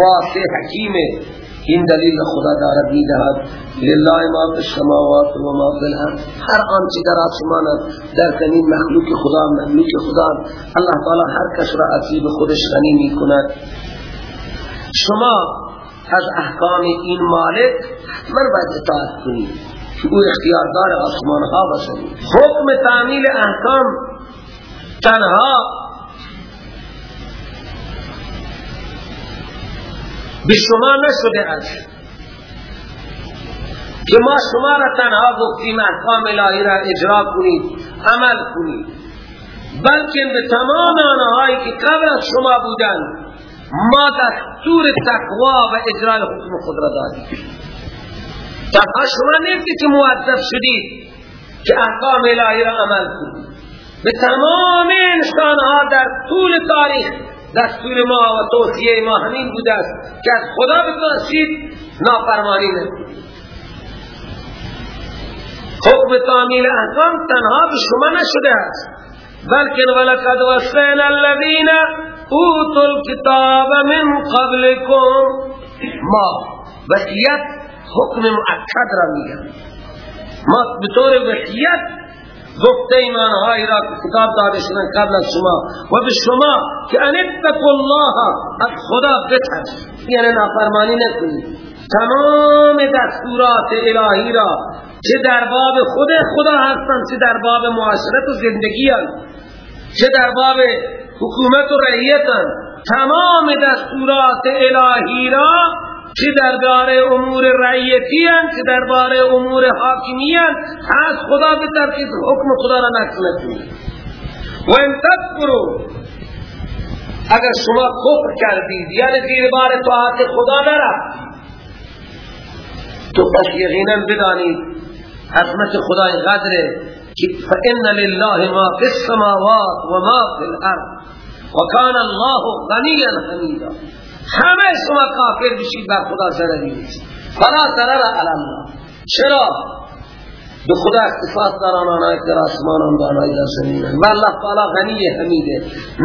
واسع حکیمه. این دلیل خدا دارد می‌دهد. لله ما فی السماوات و ما فی الارض. هر آنچه در آسمان در زمین مخلوق خدا مملوک خدا الله تعالی هر کس را عصیب خودش غنی می‌کند. شما از احکام این مالک حتما باید اطاعت کنید که او اختیاردار آسمان ها باشد. حکم تعمیل احکام تنها به شما نشده است که ما شما را تنها گفتیم احکام الهی را اجرا کنید عمل کنید. بلکه به تمام آنهایی که قبل از شما بودند ما دستور تقوا و اجرای حکم خود را دادیم. تنها شما نیستی که معذب شدید که احکام الهی را عمل کنید به تمام انسانها در طول تاریخ دستور ما و توصیه ما همین بوده است که از خدا بپرسید نافرمانی نکنید حکم تعمیل احکام تنها به شما نشده است. بلکه ولقد وصینا الذین اوتوا الكتاب من قبلكم ما وصیت حکم مؤکد را میگن ما به طور وصیت گفته ایمان هایی را کتاب داده شدن قبل از شما. و به شما که ان اتقوا الله از خدا بترس یعنی نافرمانی نکنید. تمام دستورات الهی را چه در باب خود خدا هستند چه در باب معاشرت و زندگی چه در باب حکومت و رعیت تمام دستورات الهی را چه درباره امور رعیتی هست چه درباره امور حاکمی هست خدا به ترکیز حکم خدا را نکنید. و ان تکفروا اگر شما کفر کردید یعنی زیر بار طاعت خدا نرفتید تو پس یقینا بدانید عظمت خدا اینقدره که فإن لله ما فی السماوات و ما فی الارض و کان الله غنیا حمیدا همه شما کافر بشید بر خدا ضرری نیست فلا ضرر علی الله. چرا؟ به خدا اختصاص دارن آنهای در آسمانان و آنهای در زمینن و الله تعالی غنی حمیده.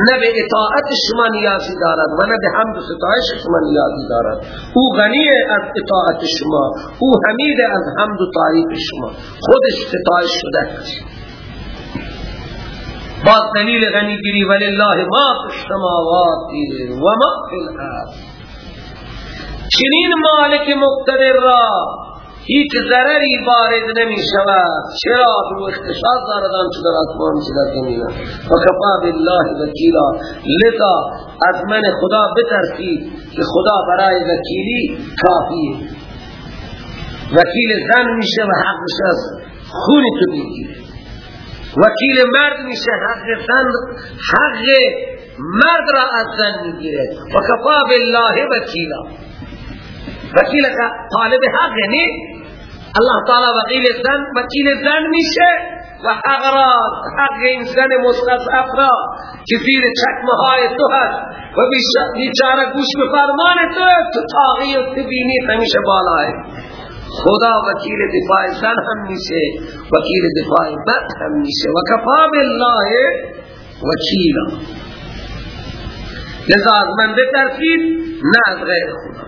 نه به اطاعت شما نیازی دارد و نه به حمد و ستایش شما نیازی دارد. او غنی از اطاعت شما. او حمید از حمد و تعریف شما. خودش ستایش شده است. باز دلیل غنی گیری ولله ما فی السماوات و ما فی الارض چنین مالک مقتدر را هیچ ضرری وارد نمی شود. چرا؟ تو اختصاص داردان چه در آسمان چه در زمین و کفا بالله وکیلا. لذا از من خدا بترسید که خدا برای وکیلی کافیه. وکیل زن میشه و حق میشه از خونی تو بگیره وکیل مرد میشه حق زن حق مرد را از زن می‌گیره. و کفا بالله وکیلا. وکیل طالب حق یعنی الله تعالی وکیل زن وکیل زن میشه و حق را حق این زن مستضعف را که زیر چکمه های تو هست و بیچاره گوش به فرمان تو تو تاغی و تبینی همیشه بالای. خدا وکیل دفاع زن هم میشه وکیل دفاع مرد هم میشه و کفا بالله وکیلا. لذا از من بترسید نه از غیر خدا.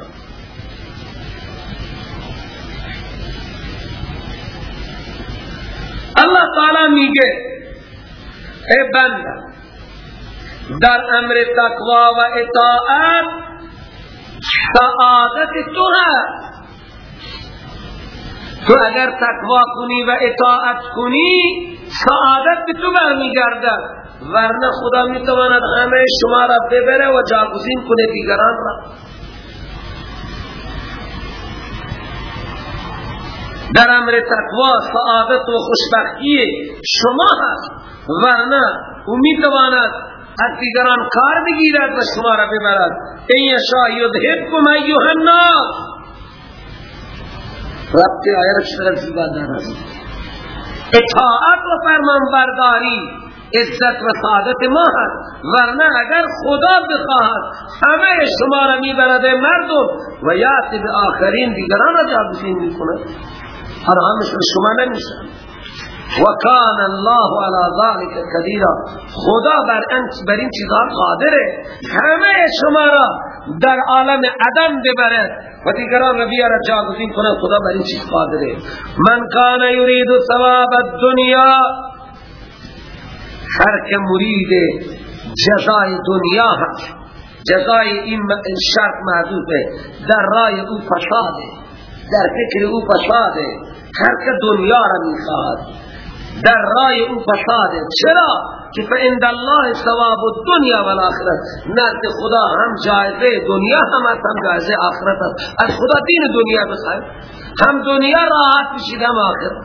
اللہ تعالی میگه ای بنده در امر تقوا و اطاعت سعادت تو هست. تو اگر تقوا کنی و اطاعت کنی سعادت به تو برمیگردد. ورنه خدا می‌تواند همه شما را ببره و جاگزین کنه دیگران را. در امر تقوا سعادت و خوشبختی شما هست. ورنه او می‌تواند از دیگران کار بگیرد و شما را ببرد. این یشا یدهبکم ایوه الناس. ربط آیه را چطور زیبا دارد اطاعت و فرمان برداری عزت و سعادت ما هست. ورنه اگر خدا بخواهد همه شما را می‌برد مردم و یاتی به آخرین دیگران را جابزین می‌کند. حرامش شما نمیشن و کان الله علی ذلك قدیرا. خدا بر انت بر این چیزا قادره. همه شما را در عالم عدم ببرد و دیگران را بیارد جاگزین کنه. خدا بر این چیز قادره. من کان یرید ثواب الدنیا هر که مرید جزای دنیا هست. جزای این شرط محدوده در رای او فساده. در فکر او فساده. هر که دنیا را می‌خواهد. در رای او فساده چرا؟ که فعند الله ثواب الدنیا و الاخرت نزد خدا هم جایزه دنیا هم است هم جایزه آخرت است. از خدا دین دنیا بخواهید هم دنیا راحت بشید هم آخرت.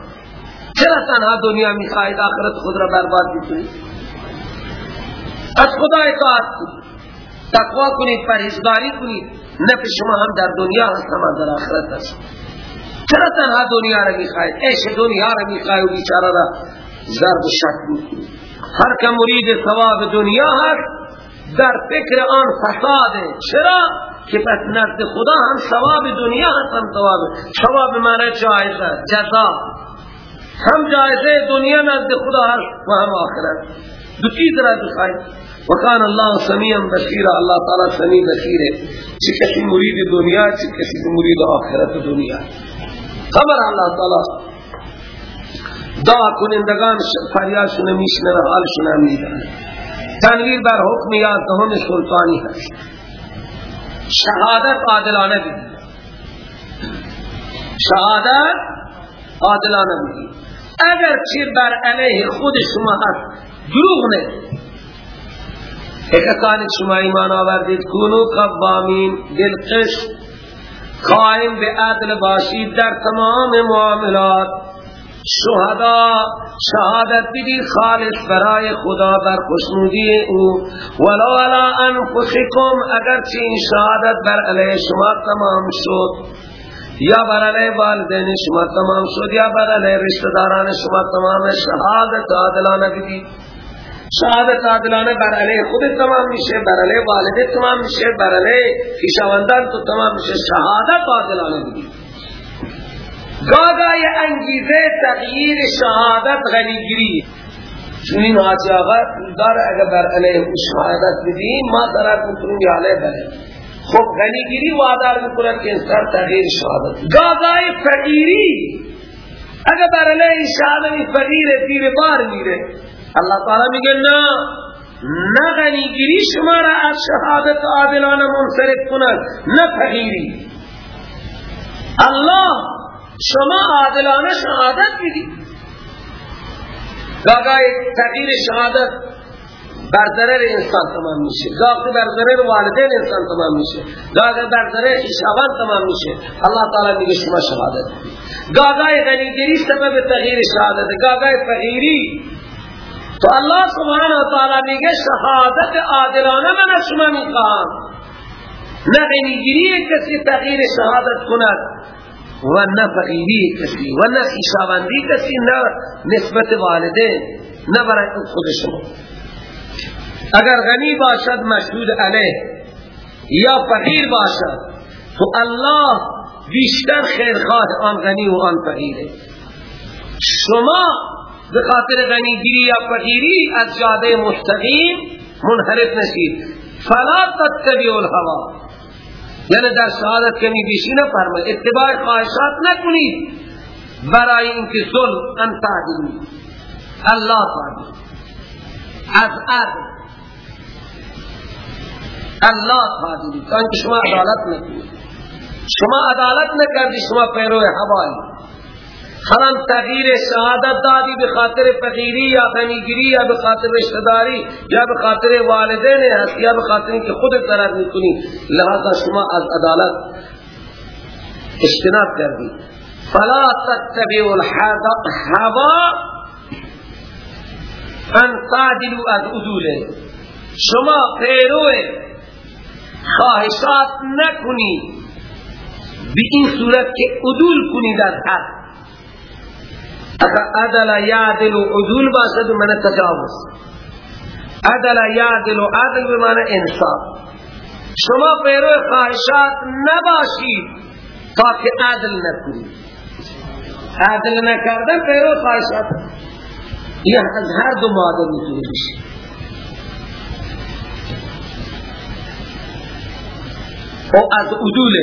چرا تنها دنیا می‌خواهید آخرت خود را برباد بکنید از خدا اطاعت کنید. تقوا کنید پرهیزگاری کنید. نفع شما هم در دنیا هست هم در آخرت است چرا تنها دنیا را می‌خواهید عیش دنیا را می‌خواهید و بیچاره را ضرب و شک هر که مرید ثواب دنیا هست در فکر آن فساده. چرا؟ که پس نزد خدا هم ثواب دنیا هست هم ثواب. ثواب معنی جایزه جزا. هم جایزه دنیا نزد خدا هست و هم آخرت. دو چیز را دخواهی وکان الله سمیع بصیر الله تعالی سمیع بصیره. چه کسی مرید دنیا چه کسی مرید آخرت دنیا؟ خبر الله تعالی. دعا کنندگان فریادشون میشنه و حالشون هم میدانه تنویر بر حکم یازدهم سلطانی هست. شهادت عادلانه بید شهادت عادلانه بید اگر چی بر علیه خود شما هست دروغ نه اکسان شما ایمان آوردید کنو قوامین بالقسط قائم به عدل باشید در تمام معاملات. شهدا شهادت بدی خالص برای خدا بر خوشنودی او. ولو علا انفسکم اگرچه این شهادت بر علیه شما تمام شد. یا بر علیه والدین شما تمام شد یا بر علیه رشتداران شما تمام شهادت عادلانه بدی. شهادت عادلانه بر علیه خود تمام میشه بر علیه والده تمام میشه بر علیه تو تمام میشه. شهادت عادلانه بدی گاگای انگیزه تغییر شهادت غنیگیری. چون این حاجی آقا دار اگر بر علیه شهادت بدیم ما ضرر می‌کنیم یا علیه بره. خب غنیگیری وادار می‌کنه که انسان تغییر شهادت. گاگای فقیری. اگر بر علیه شهادت فقیر تیر بار میره اللہ تعالی میگه نه نه غنیگیری شما را از شهادت عادلانه منصرف کند نه فقیری. الله شما عادلانه شهادت بدید گاگای تغییر شهادت بر ضرر انسان تمام میشه. گاگای بر ضرر والدین انسان تمام میشه. گاگای بر ضرر خیشاوان تمام میشه. الله تعالی میگه شما شهادت گاگای غنیگیری سبب تغییر شهادت گاگای فقیری تو الله سبحانه و میگه شهادت عادلانه من از شما می‌خواهم نه غنیگیری کسی تغییر شهادت کند و نه فقیری کسی و نه خیشاوندی کسی نه نسبت والده نه برای خود شما. اگر غنی باشد مشهود علیه یا فقیر باشد تو الله بیشتر خیرخواه آن غنی و آن فقیره. شما به خاطر غنیگیری یا فقیری از جاده مستقیم منحرف نشید. فلا تتبعوا الهوا یعنی در شهادت کمی بیشی نفرمایید. اتباع خواهشات نکنید. برای اینکه ظلم انت عدلی الله تعالی از عدل. الله تعالی تا اینکه شما عدالت نکنید. شما عدالت نکردی شما پیرو هوایی. حرام تغییر شهادت دادی به خاطر فقیری یا غنیگیری یا به خاطر رشتداری یا به خاطر والدین هست یا به خاطر اینکه خود ضرر می‌کنی لہذا شما از عدالت اجتناب کردی. فلا تتبعوا الهوا ان تعدلوا از عدوله شما پیرو خواهشات نکنی. به این صورت که عدول کنی در حق اگر عدل یعدل عدول باشد من تجاوز عدل یعدل عدل بمعنی انصاف. شما پیرو خواهشات نباشید تا که عدل نکنید. عدل نکردن پیرو خواهشات یہ از هر دو ماده می‌تونه بشه. و از عدول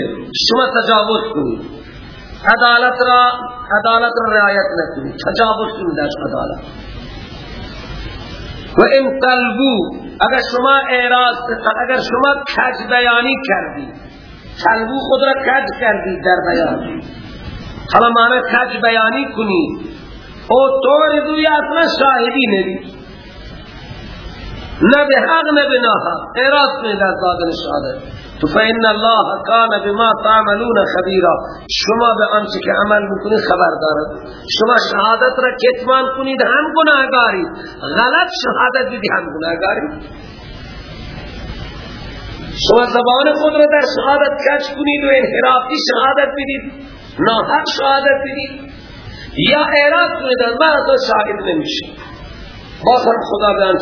شما تجاوز کنید. عدالت را عدالت را رعایت نکنی. تجاوز کنی در عدالت. و این طلبو اگر شما اعراض اگر شما کج بیانی کردی طلبو خود را کج کردی در بیان. حالا معنی کج بیانی کنی. او طور دوی اصلا شاهدی نبی. نه حق نه به ناحق. اعراض کنی در دادن شهادت. تو فإن الله کان بما تعملون خبیرا شما به آنچه که عمل می‌کنید خبر دارد شما شهادت را کتمان کنید هم گناهگاری. غلط شهادت بدید هم گناهگاری. شما زبان خود را در شهادت کچ کنید و انحرافی شهادت بدید. ناحق شهادت بدید. یا اعراض کنید من تو شاهد نمیشه هم خدا بیان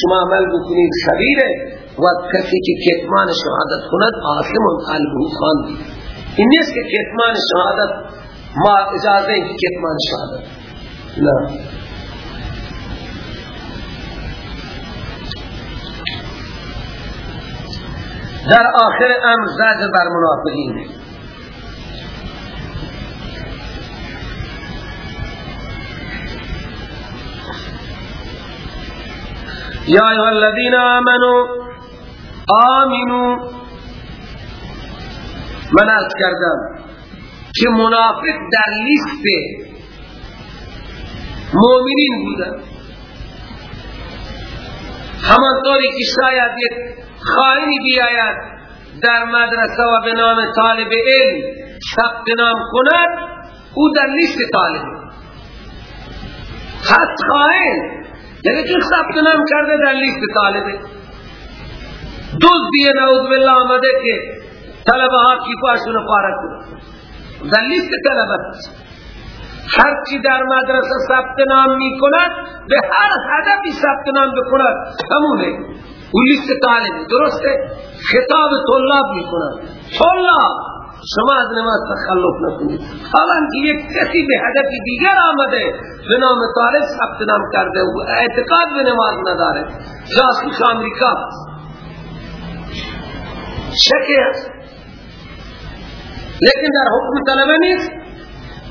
شما عمل بکنید خبیره. و کسی که کتمان شهادت کند آسم قلبه خاندی این نیست که کتمان شهادت ما اجازه این که کتمان شهادت نه در آخر امر زجر بر منافقین یا ایها الذین آمنوا آمنوا من از کردم که منافق در لیست مؤمنین بودن همانطوری که شاید یک خائنی بیاید در مدرسه و به نام طالب علم ثبت نام کند او در لیست طالب. خط خائن یعنی که ثبت نام کرده در لیست طالب. دیه نعوذ بالله آمده که طلبه ها کی پاشون پارک در لیست طلبه هر چی در مدرسه ثبت نام می کند به هر هدفی ثبت نام بکند همونه اون لیست طالب درسته خطاب طلاب می کند طلاب شما از نماز تخلف نکنید حالا که یک کسی به هدف دیگر آمده به نام طالب ثبت نام کرده و اعتقاد به نماز نداره جاسوس امریکا شکی هست لیکن در حکم طلبه نیست.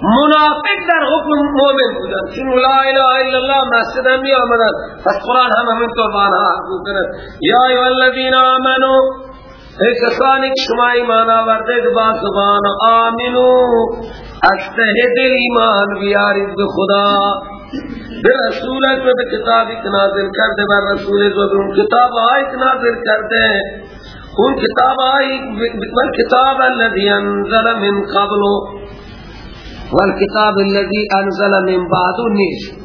منافق در حکم مومن بودن. چون لا اله الا الله مسجد هم می آمدن پس قرآن هم همین طور بانها بودن یا ایو الذین آمنو ای کسانی که شما ایمان آورده با زبان آمنو از ایمان بیارید به خدا. به رسولت و به کتابی نازل کرده بر رسول و به اون کتاب که نازل کرده. اون کتاب آئی کتاب الذي أنزل من قبلو والکتاب الذي أنزل من بعد نیست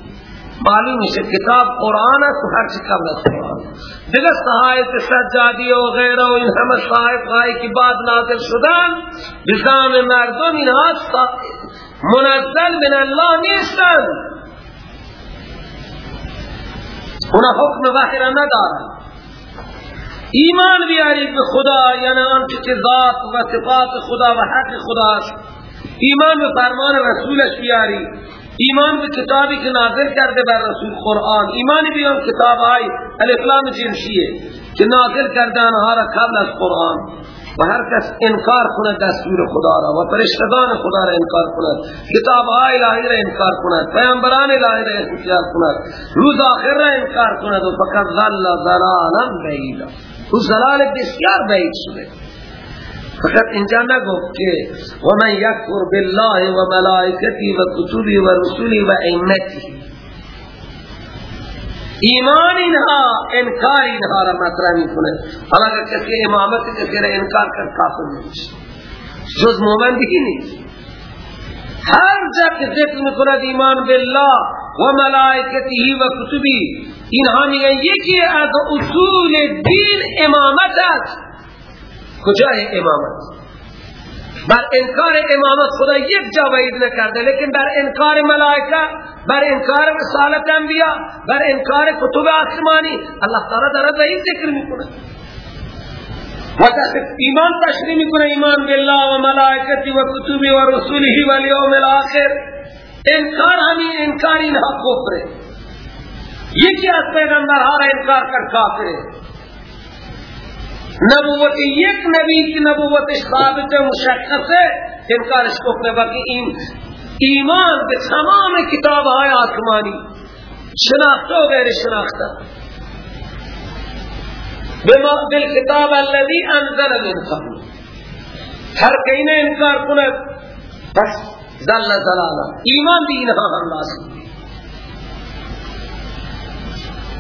معلوم ہے کتاب قرآن ہے تو ہر چیز قبل قرآن. دیگر صحائف سجادی و غیرہ و ان ہمیں صحائف غائی کی بعد نازل شدن بزام مردم این منزل من اللہ نیستن. اونا حکم وحی را ندارن. ایمان بیارید به خدا یعنی آنچه که ذات و صفات خدا و حق خداست. ایمان به فرمان رسولش بیاری. ایمان به کتابی که نازل کرده بر رسول قرآن. ایمان بیان کتاب های الاسلام جنسیه که نازل کرده آنها را قبل از قرآن. و هر کس انکار کند دستور خدا را و فرشتگان خدا را انکار کند کتاب های الهی را انکار کند پیامبران الهی را انکار کند روز آخر را انکار کند و فقط ظل ظلالا بعیدا او ظلال بسیار بعید شده. فقط اینجا نگفت که و من یکفر بالله و ملائکتی و کتبی و رسولی و ایمتی. ایمان اینها انکار اینها را مطرح می‌کنه. حالا اگر کسی امامت کسی را انکار کر کافر میشه جز مومن دیگی نیست. هر جا که ذکر می‌کند ایمان بالله و ملائکتی و کتبی اینها میگن یکی از اصول دین امامت است. کجای امامت؟ بر انکار امامت خدا یک جا وعید نکرده لیکن بر انکار ملائکه بر انکار رسالت انبیاء، بر انکار کتب آسمانی۔ اللہ تعالی داره وعید ذکر میکنه۔ و ایمان تشریح میکنه ایمان بالله و ملائکتی و کتبی و رسوله و الیوم الاخر۔ انکار همین انکار اینها کفره یکی از پیغمبرها ہاں را انکار کر کافره نبوت یک نبی کی نبوت ثابت مشخص ہے۔ انکارش کو اپنے باقی ایمان به تمام کتاب های آسمانی شناخته و غیر شناخته. بالکتاب الذي انزل من قبل. هر کین انکار کند بس ذل زلالا ایمان بھی اینها هم لازم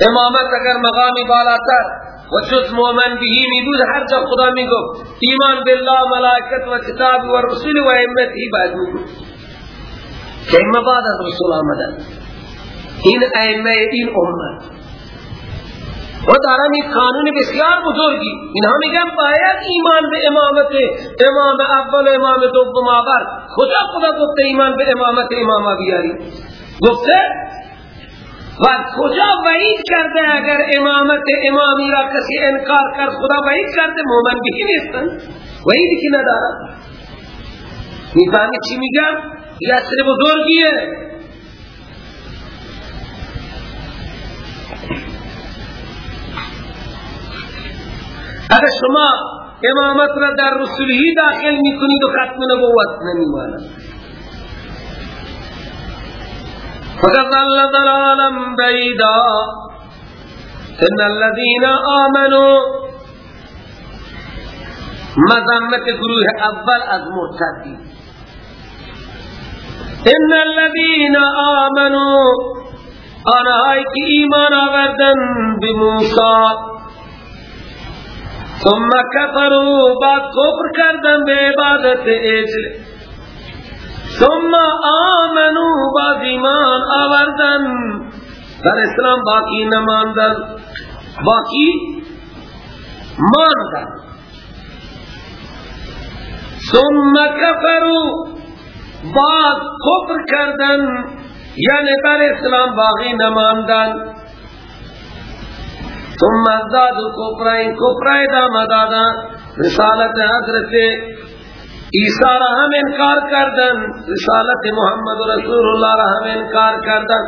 امامت اگر مقامی بالاتر و جز مومن بهی میبود هر جا خدا می‌گفت ایمان بالله ملائکت و کتاب و رسول و امتی بعد می‌گفت که بعد از رسول آمدن این ائمه این امت و دارن این قانون بسیار بزرگی اینها میگن باید ایمان به امامت امام اول امام دوم آور خدا خدا گفته ایمان به امامت امام بیاری گفته و کجا وعید کرده اگر امامت امامی را کسی انکار کرد خدا وعید کرده مومن بهی نیستن وعید کی ندارد می‌فهمی چی میگم یسر بزرگیه اگر شما امامت را در رسولی داخل می‌کنید و ختم نبوت نمیماند فَتَظَلَّ ضَلَالًا بَعِيدًا إِنَّ الَّذِينَ آمَنُوا مذمت گروه اول از مرتدی ان الذين آمنوا آنهایی که ایمان آوردن به ثم کفروا بعد کفر کردن به عبادت اجل ثم آمنو با ایمان آوردن. در اسلام باقی نماندن باقی ماندن. ثم کفرو بعد کفر کردن یعنی بر اسلام باقی نماندن ثم ازداد کفرین کفرین دام دادا رسالت حضرت عیسی را هم انکار کردن رسالت محمد رسول الله را هم انکار کردن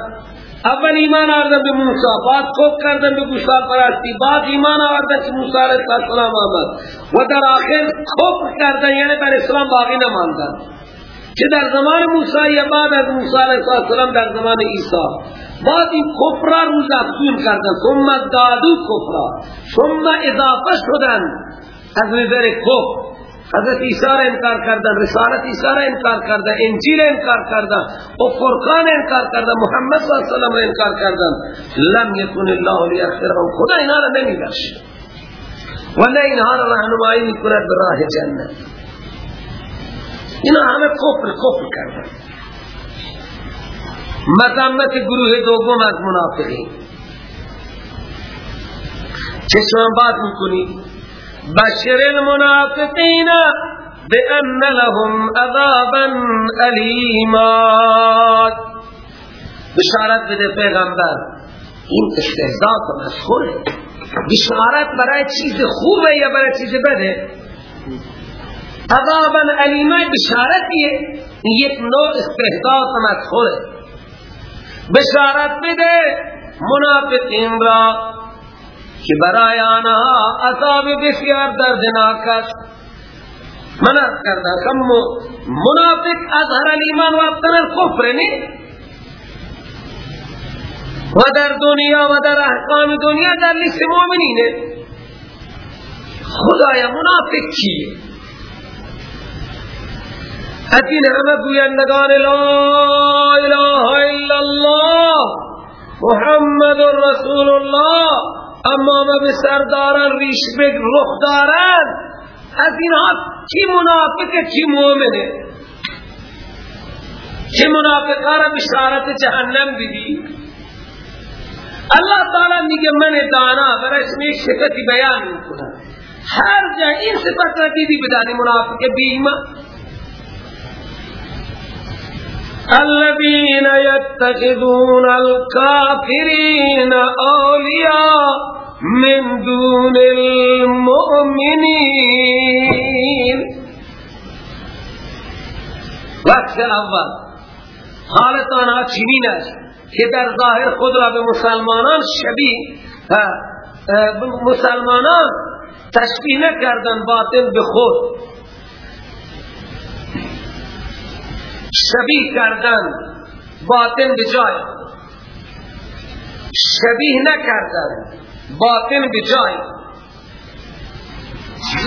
اول ایمان آوردن به موسی بعد خوب کردن به گوشوار پرستی بعد ایمان آوردن که موسی علیه السلام آمد و در آخر خوب کردن یعنی بر اسلام باقی نماندن که در زمان موسی یا بعد از موسی علیه السلام در زمان عیسی. بعد این کفر روز افزون کردن. ثم دادو کفر ثم اضافه شدن. از نظر کفر. حضرت عیسی را انکار کردن. رسالت عیسی را انکار کردن. انجیل انکار کردن. و فرقان انکار کردن. محمد صلی اللہ علیہ وسلم را انکار کردن. لم یکن الله لیغفرهم خدا اینا را نمیبخشه و نه اینها را رهنمایی می‌کند به راه جنت. اینا همه کفر کفر کردن. مذمت گروه دوم از منافقین. شما بات می‌کنید بشر المنافقین بأن لهم عذابا علیما بشارت بده پیغمبر. این استهزاء و مسخوره بشارت برای چیز خوبه یا برای چیز بده؟ عذابا علیما بشارتیه. یک نوع استهزاء و مسخوره بشارت بده منافقین را که برای آنها عذاب بسیار دردناک است. منع کرده کم منافق اظهر الایمان و ابطن الکفر نی و در دنیا و در احکام دنیا در لیست مومنینه. خدای منافق چیه؟ اتین همه گویندگان لا اله الا الله. محمد رسول الله. اما به سرداران ریش به رخ دارن. از اینها چی منافق چی مومنه چه منافقا را بشارت جهنم بدی. اللہ تعالی میگه من دانا برای اسمی صفتی بیان می‌کنم. هر جا این صفت را دیدی بدانی منافق بیما الذين يتخذون الكافرين أولياء من دون المؤمنين. وقت اول. حالت آنها چنین است که در ظاهر خود را به مسلمانان شبیه مسلمانان تشبیه نکردن باطن به خود. شبیه کردن باطن به جای. شبیه نکردن باطن بجای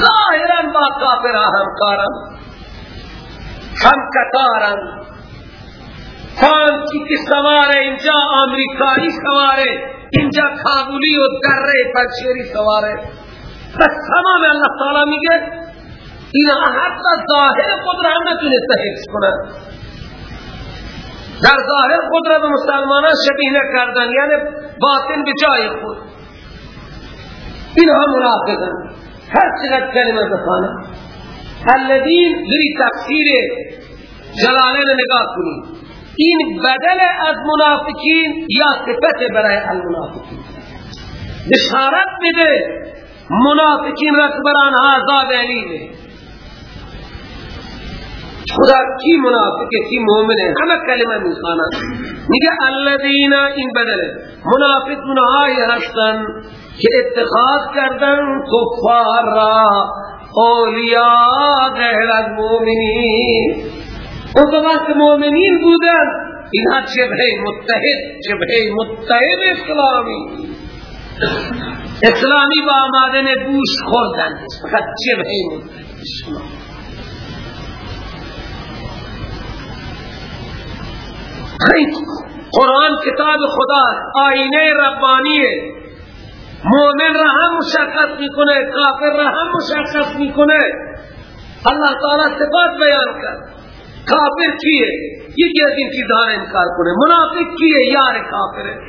ظاهرا با کافر همکارن هم کتارن فانکی که سواره اینجا آمریکایی سواره اینجا کابولی و دره پنشیری سواره. بس تمام اللہ تعالی میگه اینا حتی ظاهر خود را هم نتونسته حفظ کنن در ظاهر خود را به مسلمانان شبیه نکردن یعنی باطن به جای خود. اینها منافقن. هر چقدر کلمه بخانه الذین ذری تفسیر جلالین نگاه کنید. این بدل از منافقین یا صفت برای المنافقین. بشارت بده. منافقین را که بر خدا کی منافقه کی مومنه همه کلمه میخوانا میگه الذین این بدله. منافق اونهایی هستن که اتخاذ کردن کفار را. اولیاء غیر از مومنین. اون زمان که مومنین بودن اینها جبهه متحد جبهه متحد اسلامی. اسلامی با آمادن گوش خوردن. فقط جبهه متحد. قرآن کتاب خدا آینه ربانیه. مومن را هم مشخص می‌کنه کافر را هم مشخص می‌کنه. اللہ تعالی صفات بیان کرد. کافر کیه؟ یکی از این چیزها انکار کنه. منافق کیه؟ یار کافره.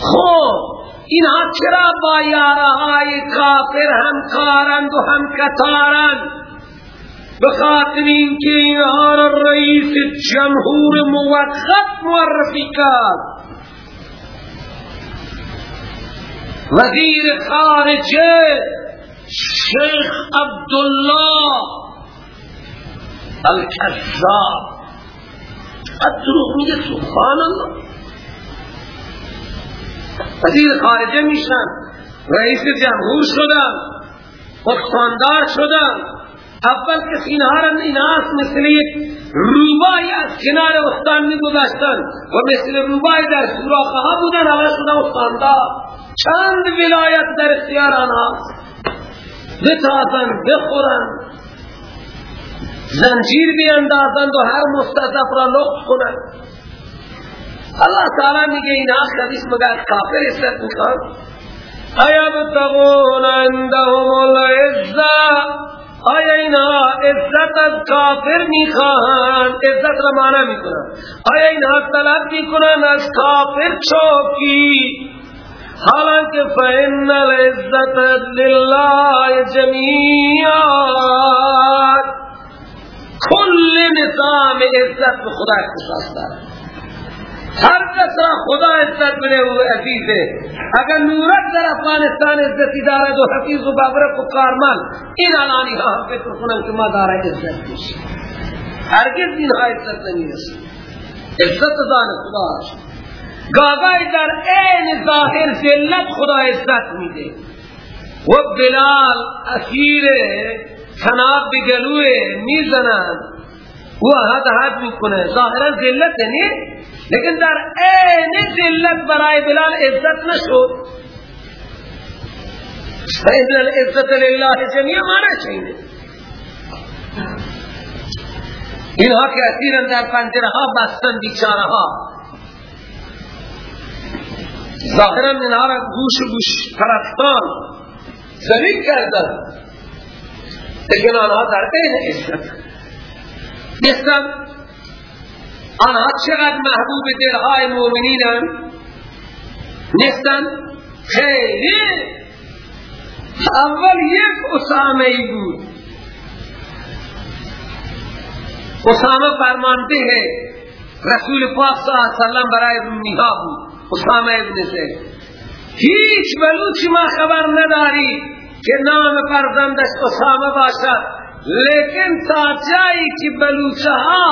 خب اینها چرا با یارهای کافر هم کارند و هم کتارند بخاطر اینکه اینها را رئیس جمهور موقت معرفی کرد. وزیر خارجه شیخ عبدالله الکذاب. دروغ میگه سبحان الله. وزیر خارجه میشن. رئیس جمهور شدن. استاندار شدن. اول کسی اینها را ایناس مثل روبای از کنار استان می گذاشتن و مثل روبای در سوراخه ها بودن اول شدن استاندا چند ولایت در اختیار آنها بتازن بخورن. زنجیر بیاندازند و هر مستضعف را لخت کنند. اللہ تعالی میگه اینها خدیث مگر کافر است؟ می‌خوان ایبتغون عندهم العزه آیا اینا عزت از کافر می‌خواهند عزت را معنی می‌کنن. آیا اینا طلب می‌کنن از کافر چوکی حالانکه فإن العزت لله جميعا. کل نظام عزت به خدا اختصاص دارد ہر کس خدا عزت ملے ہوئے عزیز ہے اگر نورت در افغانستان عزتی دارد و حفیظ و بابرک و کارمل این علانی ہم فکر کنن که ما دارد عزت کش هرگز این ها عزت رسید عزت دان خدا گاگای در این ظاهر ذلت خدا عزت میده. و بلال اسیر خناب بگلوه می‌زنند او حد حد می‌کنه. ظاهرا ذلت نہیں لیکن در عین ذلت برای بلال عزت نشد. فإن العزت لله جميع معنی چاہیے اینها که اسیرن در پنجره ها بستن بیچاره ها ظاهرا اینها را گوش گوش پرستان زلیل کردن. لیکن آنها در بین عزت. نیستن آنها چقدر محبوب دلهای مؤمنینن نیستن خیلی. اول یک اسامه ای بود. اسامه فرمانده رسول پاک صلی اللہ علیہ وسلم برای رومی ها بود. اسامه ابن زید. هیچ بلوچی ما خبر نداری که نام فرزندش اسامه باشد. لیکن تا جایی که بلوچه ها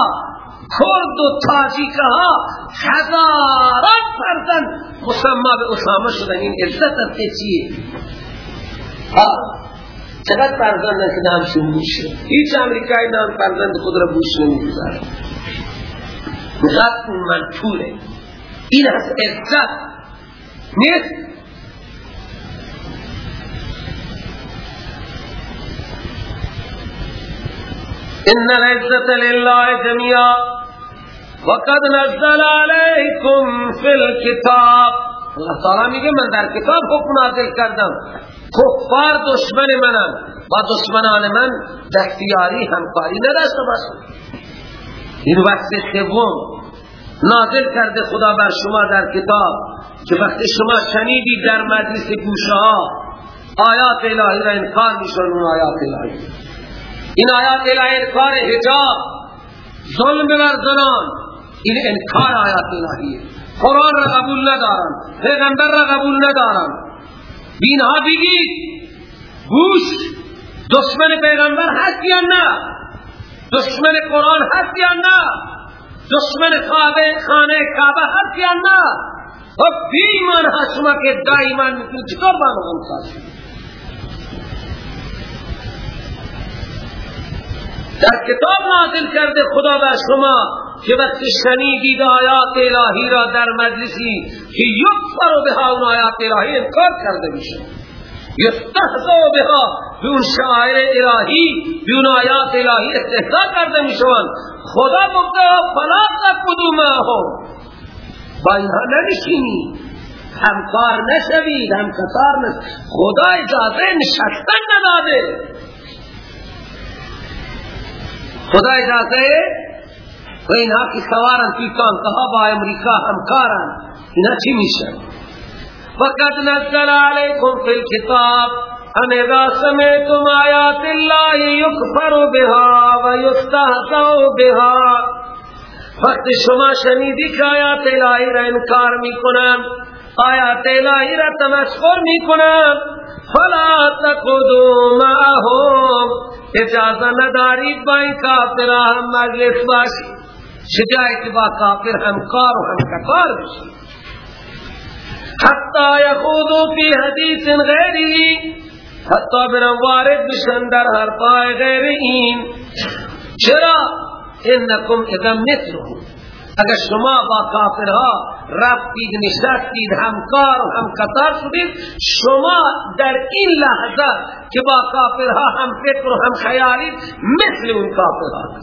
کرد و تاجیک ها هزاران فرزند مسمى به اسامه شدن. این عزت از چیه؟ چقدر فرزند که نامشون بوش هیچ امریکایی نام فرزند خود را بوش نمی‌گذاره. غط منطوره. این از عزت نیست. ان العزت لله جميعا. وقد نزل عليكم في الكتاب. اللہ تعالی میگه من در کتاب حکم نازل کردم. کفار دشمن منم با دشمنان من دستیاری همکاری نداشته باشه این وقت سوم نازل کرده خدا بر شما در کتاب که وقتی شما شنیدی در مجلس گوشه ها آیات الهی را انکار میشن اون آیات الهی. این آیات الهی انکار حجاب ظلم بر زنان. این انکار آیات الهیه قرآن را قبول ندارن پیغمبر را قبول ندارن بینها بگید گوش دشمن پیغمبر هست یا نه؟ دشمن قرآن هست یا نه؟ دشمن کعبه خانه کعبه هست یا نه؟ و بیمان هست شما که دائما می‌کنی چطور بانو همساسی در کتاب نازل کرده خدا بر شما که وقت شنیدید آیات الهی را در مجلسی که یکفر بها اون آیات الهی انکار کرده میشه. یستهزا بها به اون شعائر الهی به اون آیات الهی استهزا کرده می‌شوند. خدا گفته فلا تقدو معهم. با اینها ننشینی. همکار نشوید همکار نشوید. خدا اجازه نشستن نداده. خدا اجازه و اینها که سوارن توی کانتها با امریکا همکارن اینا چی میشه؟ وقد نزل علیکم فی الكتاب ان اذا سمعتم آیات الله یکفر بها و یستهزأ بها. وقت شما شنیدی که آیات الهی را انکار می‌کنن آیات الهی را تمسخر می‌کنن فلا تقدو معهم. اجازه ندارید با این کافر هم مجلس باشی. شجاعت با کافر همکار و همکار بشی حتی یخوضو فی حدیث غیری، حتی برن وارد بشن در حرفای غیر این چرا؟ انکم اذا مثلهم. اگر شما با کافرها رفتید نشستید همکار و همکتار شدید شما در این لحظه که با کافرها هم فکر و هم خیالید مثل اون کافرها.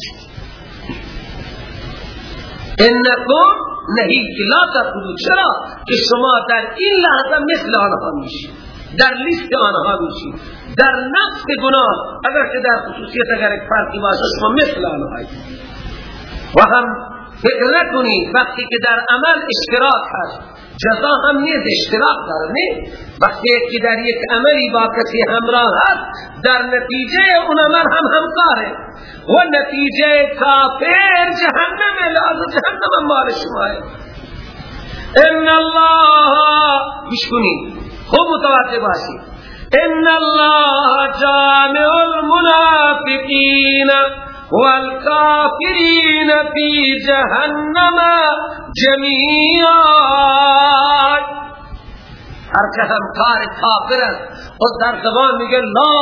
انکم نهی لا تقولو چرا؟ که شما در این لحظه مثل آنها میشید. در لیست آنها میشید. در نفس گناه اگر که در خصوصیت اگر ایک فرقی باشه شما مثل آنها و هم فکر نکنی وقتی که در عمل اشتراک هست. جزا هم نیز اشتراک داره وقتی که در یک عملی با کسی همراه هست در نتیجه اون عمل هم همکاره. و نتیجه کافر جهنم لازم جهنم مال شماه ان الله بشکنی خوب متوجه باشی. ان الله جامع المنافقین. والكافرين في جهنم جميعا. هر که همکار کافر است. و در زبان میگه لا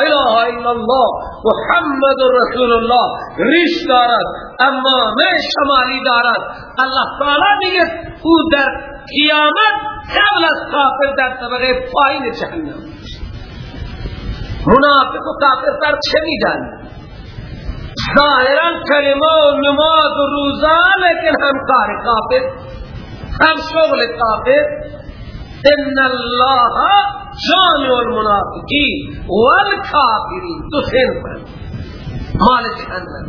اله الا الله محمد رسول الله ریش دارد اما شمالی دارد. الله تعالی میگه او در قیامت قبل از کافر در طبقه پایین جهنم. منافق و کافر در چه می‌دانید ظاہرا کلمہ و نماز و روزہ لیکن ہم کار کافر ہم شغل کافر. ان اللہ جامع المنافقین والکافرین. تو سن پر مال جہنم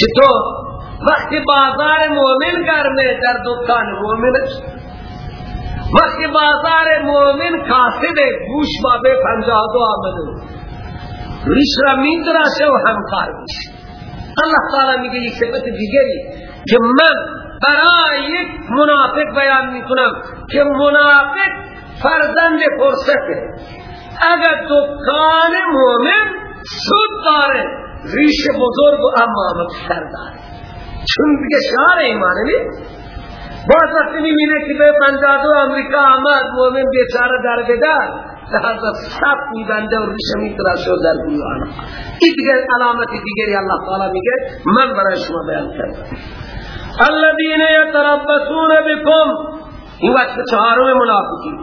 چطور؟ وقتی بازار مومن گرمه در دکان مومن وقتی بازار مومن کاسد گوش با به پنجاه دو آمده. ریش را من دراشه و همکار میشه. اللہ تعالی میگه یک صفت دیگری که من برای یک منافق بیان می‌کنم که منافق فرزند فرصته. اگر دکان مومن سود داره ریش بزرگ و امامت سر داره. چون دیگه شعر ایمانه نیست. باز وقتی می‌بینه که به پنجادو امریکا آمد مومن بیچاره در بدر لحظه سب میبنده و ریشه میتراشه در گوی آنها. این دیگر علامت دیگری اللہ تعالی میگه من برای شما بیان کردم. الذین یتربصون بكم این وقت چهارم منافقی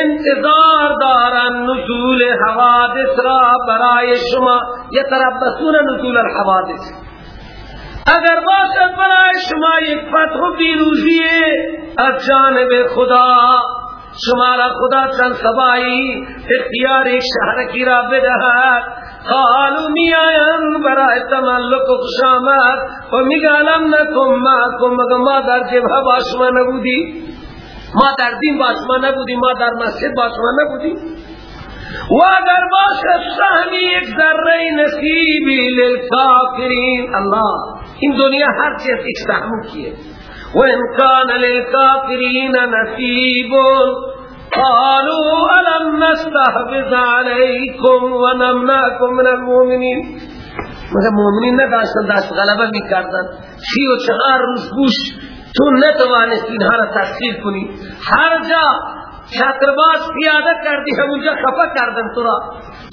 انتظار دارن نزول حوادث را برای شما. یتربصون نزول الحوادث. اگر باشد برای شما یک فتح و پیروزی از جانب خدا شما را خدا چند سبایی اختیار ایک شهرکی را بدهد. قالو می آیم برای تملک و خشامت و می نکم ما مگه ما در جبه با شما نبودی ما در دین با شما نبودی ما در مسجد با شما نبودی و اگر باشد سهمی یک ذره نصیبی للکافرین. الله! این دنیا هر چیز ایک سهمو کیه؟ و انکان للکافرین نصیب قالوا ألم نستحفظ عليكم ونمنعكم من المؤمنين؟ مگر مؤمنین نداشتن داشت غلبه می‌کردن. سی و چهار روز بوش تو نتوانست اینها را تسخیر کنی. هر جا چترباز پیاده کردی همونجا خفا کردن تو را.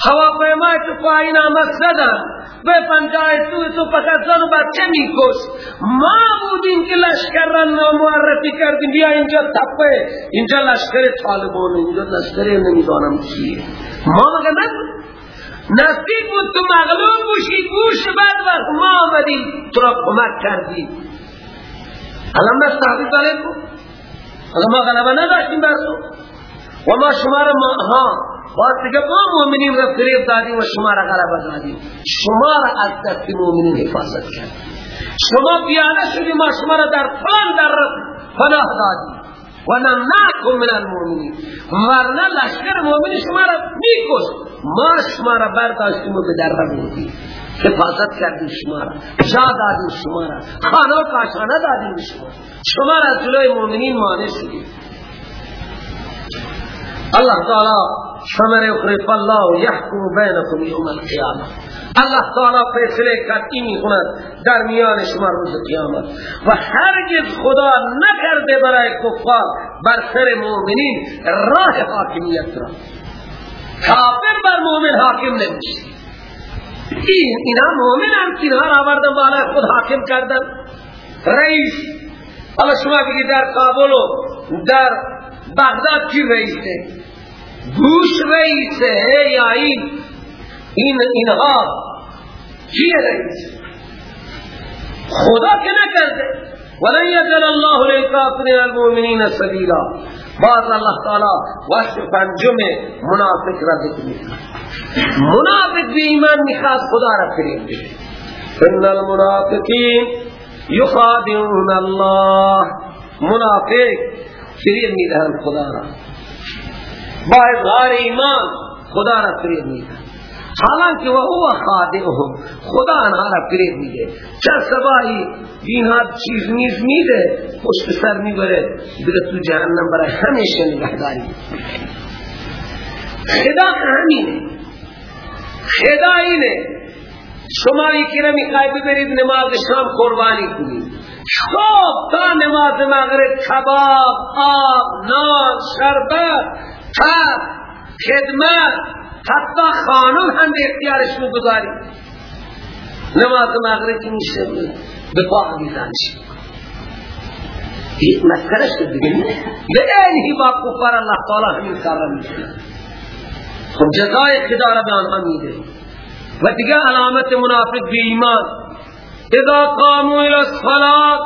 هواپیمای تو پایین آمد زدن به پنجای تو تو فقط زن و بچه میکش ما بودیم که لشکر را نامعرفی کردیم. بیا اینجا تپه. اینجا لشکر طالبان اینجا لشکر نمی‌دانم چیه. ما مگه نبود؟ نصیب بود تو مغلوب بوشی گوش بعد وقت ما آمدیم تو را کمک کردیم. الان نستحبیب علیکم. اگر ما غلبه نداشتیم بر تو. و ما شما را ها. باز دیگه ما مؤمنین را فریب دادیم و شما را غلبه دادیم. شما را از دست مؤمنین حفاظت کردیم شما بیانه شدیم ما شما را در فلان در پناه دادیم. و نمنعکم من المؤمنین ورنه لشکر مؤمنین شما را میکش ما شما را برداشتیم و به در بودیم حفاظت کردیم شما را جا دادیم شما را خانه و کاشانه دادیم شما شما را جلوی مؤمنین مانع شدیم. الله تعالی ثمر اخرف الله يحكم بينكم يوم القيامه الله تعالی فیصله قطعی کند در میان شما روز قیامت. و هرگز خدا نکرده برای کفار بر سر مؤمنین راه حاکمیت را. کافر بر مؤمن حاکم نمیشه این اینا مؤمن هم که اینها آوردن بالا خود حاکم کردن رئیس حالا شما بگید در کابل و در بغداد کی رئیسه گوش رئیسه یا این این اینها کی رئیس خدا که نکرده ولن يجعل الله للكافرين المؤمنين سبيلا بعض الله تعالی وصف پنجم منافق را ذکر می‌کنه منافق بی ایمان می‌خواد خدا را فریب بده. ان المنافقین یخادعون الله. منافق فریب می‌دهند خدا را. با اظهار ایمان خدا را فریب می‌دهند. حالانکه و هو خادعهم خدا آنها را فریب میده چه سبایی اینها چیز نیز میده پشت سر می‌بره بره تو جهنم برای همیشه نگهداری. خدا همینه. خدا اینه. شما یکی را می‌خوای ببرید نماز شام قربانی کنید خوب تا نماز مغرب کباب آب نان شربت تب خدمت حتی خانم هم به اختیارش می‌گذاری. نماز مغرب که میشه به پا میزنش این مسکرش دیگه به اینهی با کفر الله تعالی همین کار را می‌کنه خب جزای خدا را به آنها میده و دیگه علامت منافق بی ایمان. اذا قاموا الى الصلاة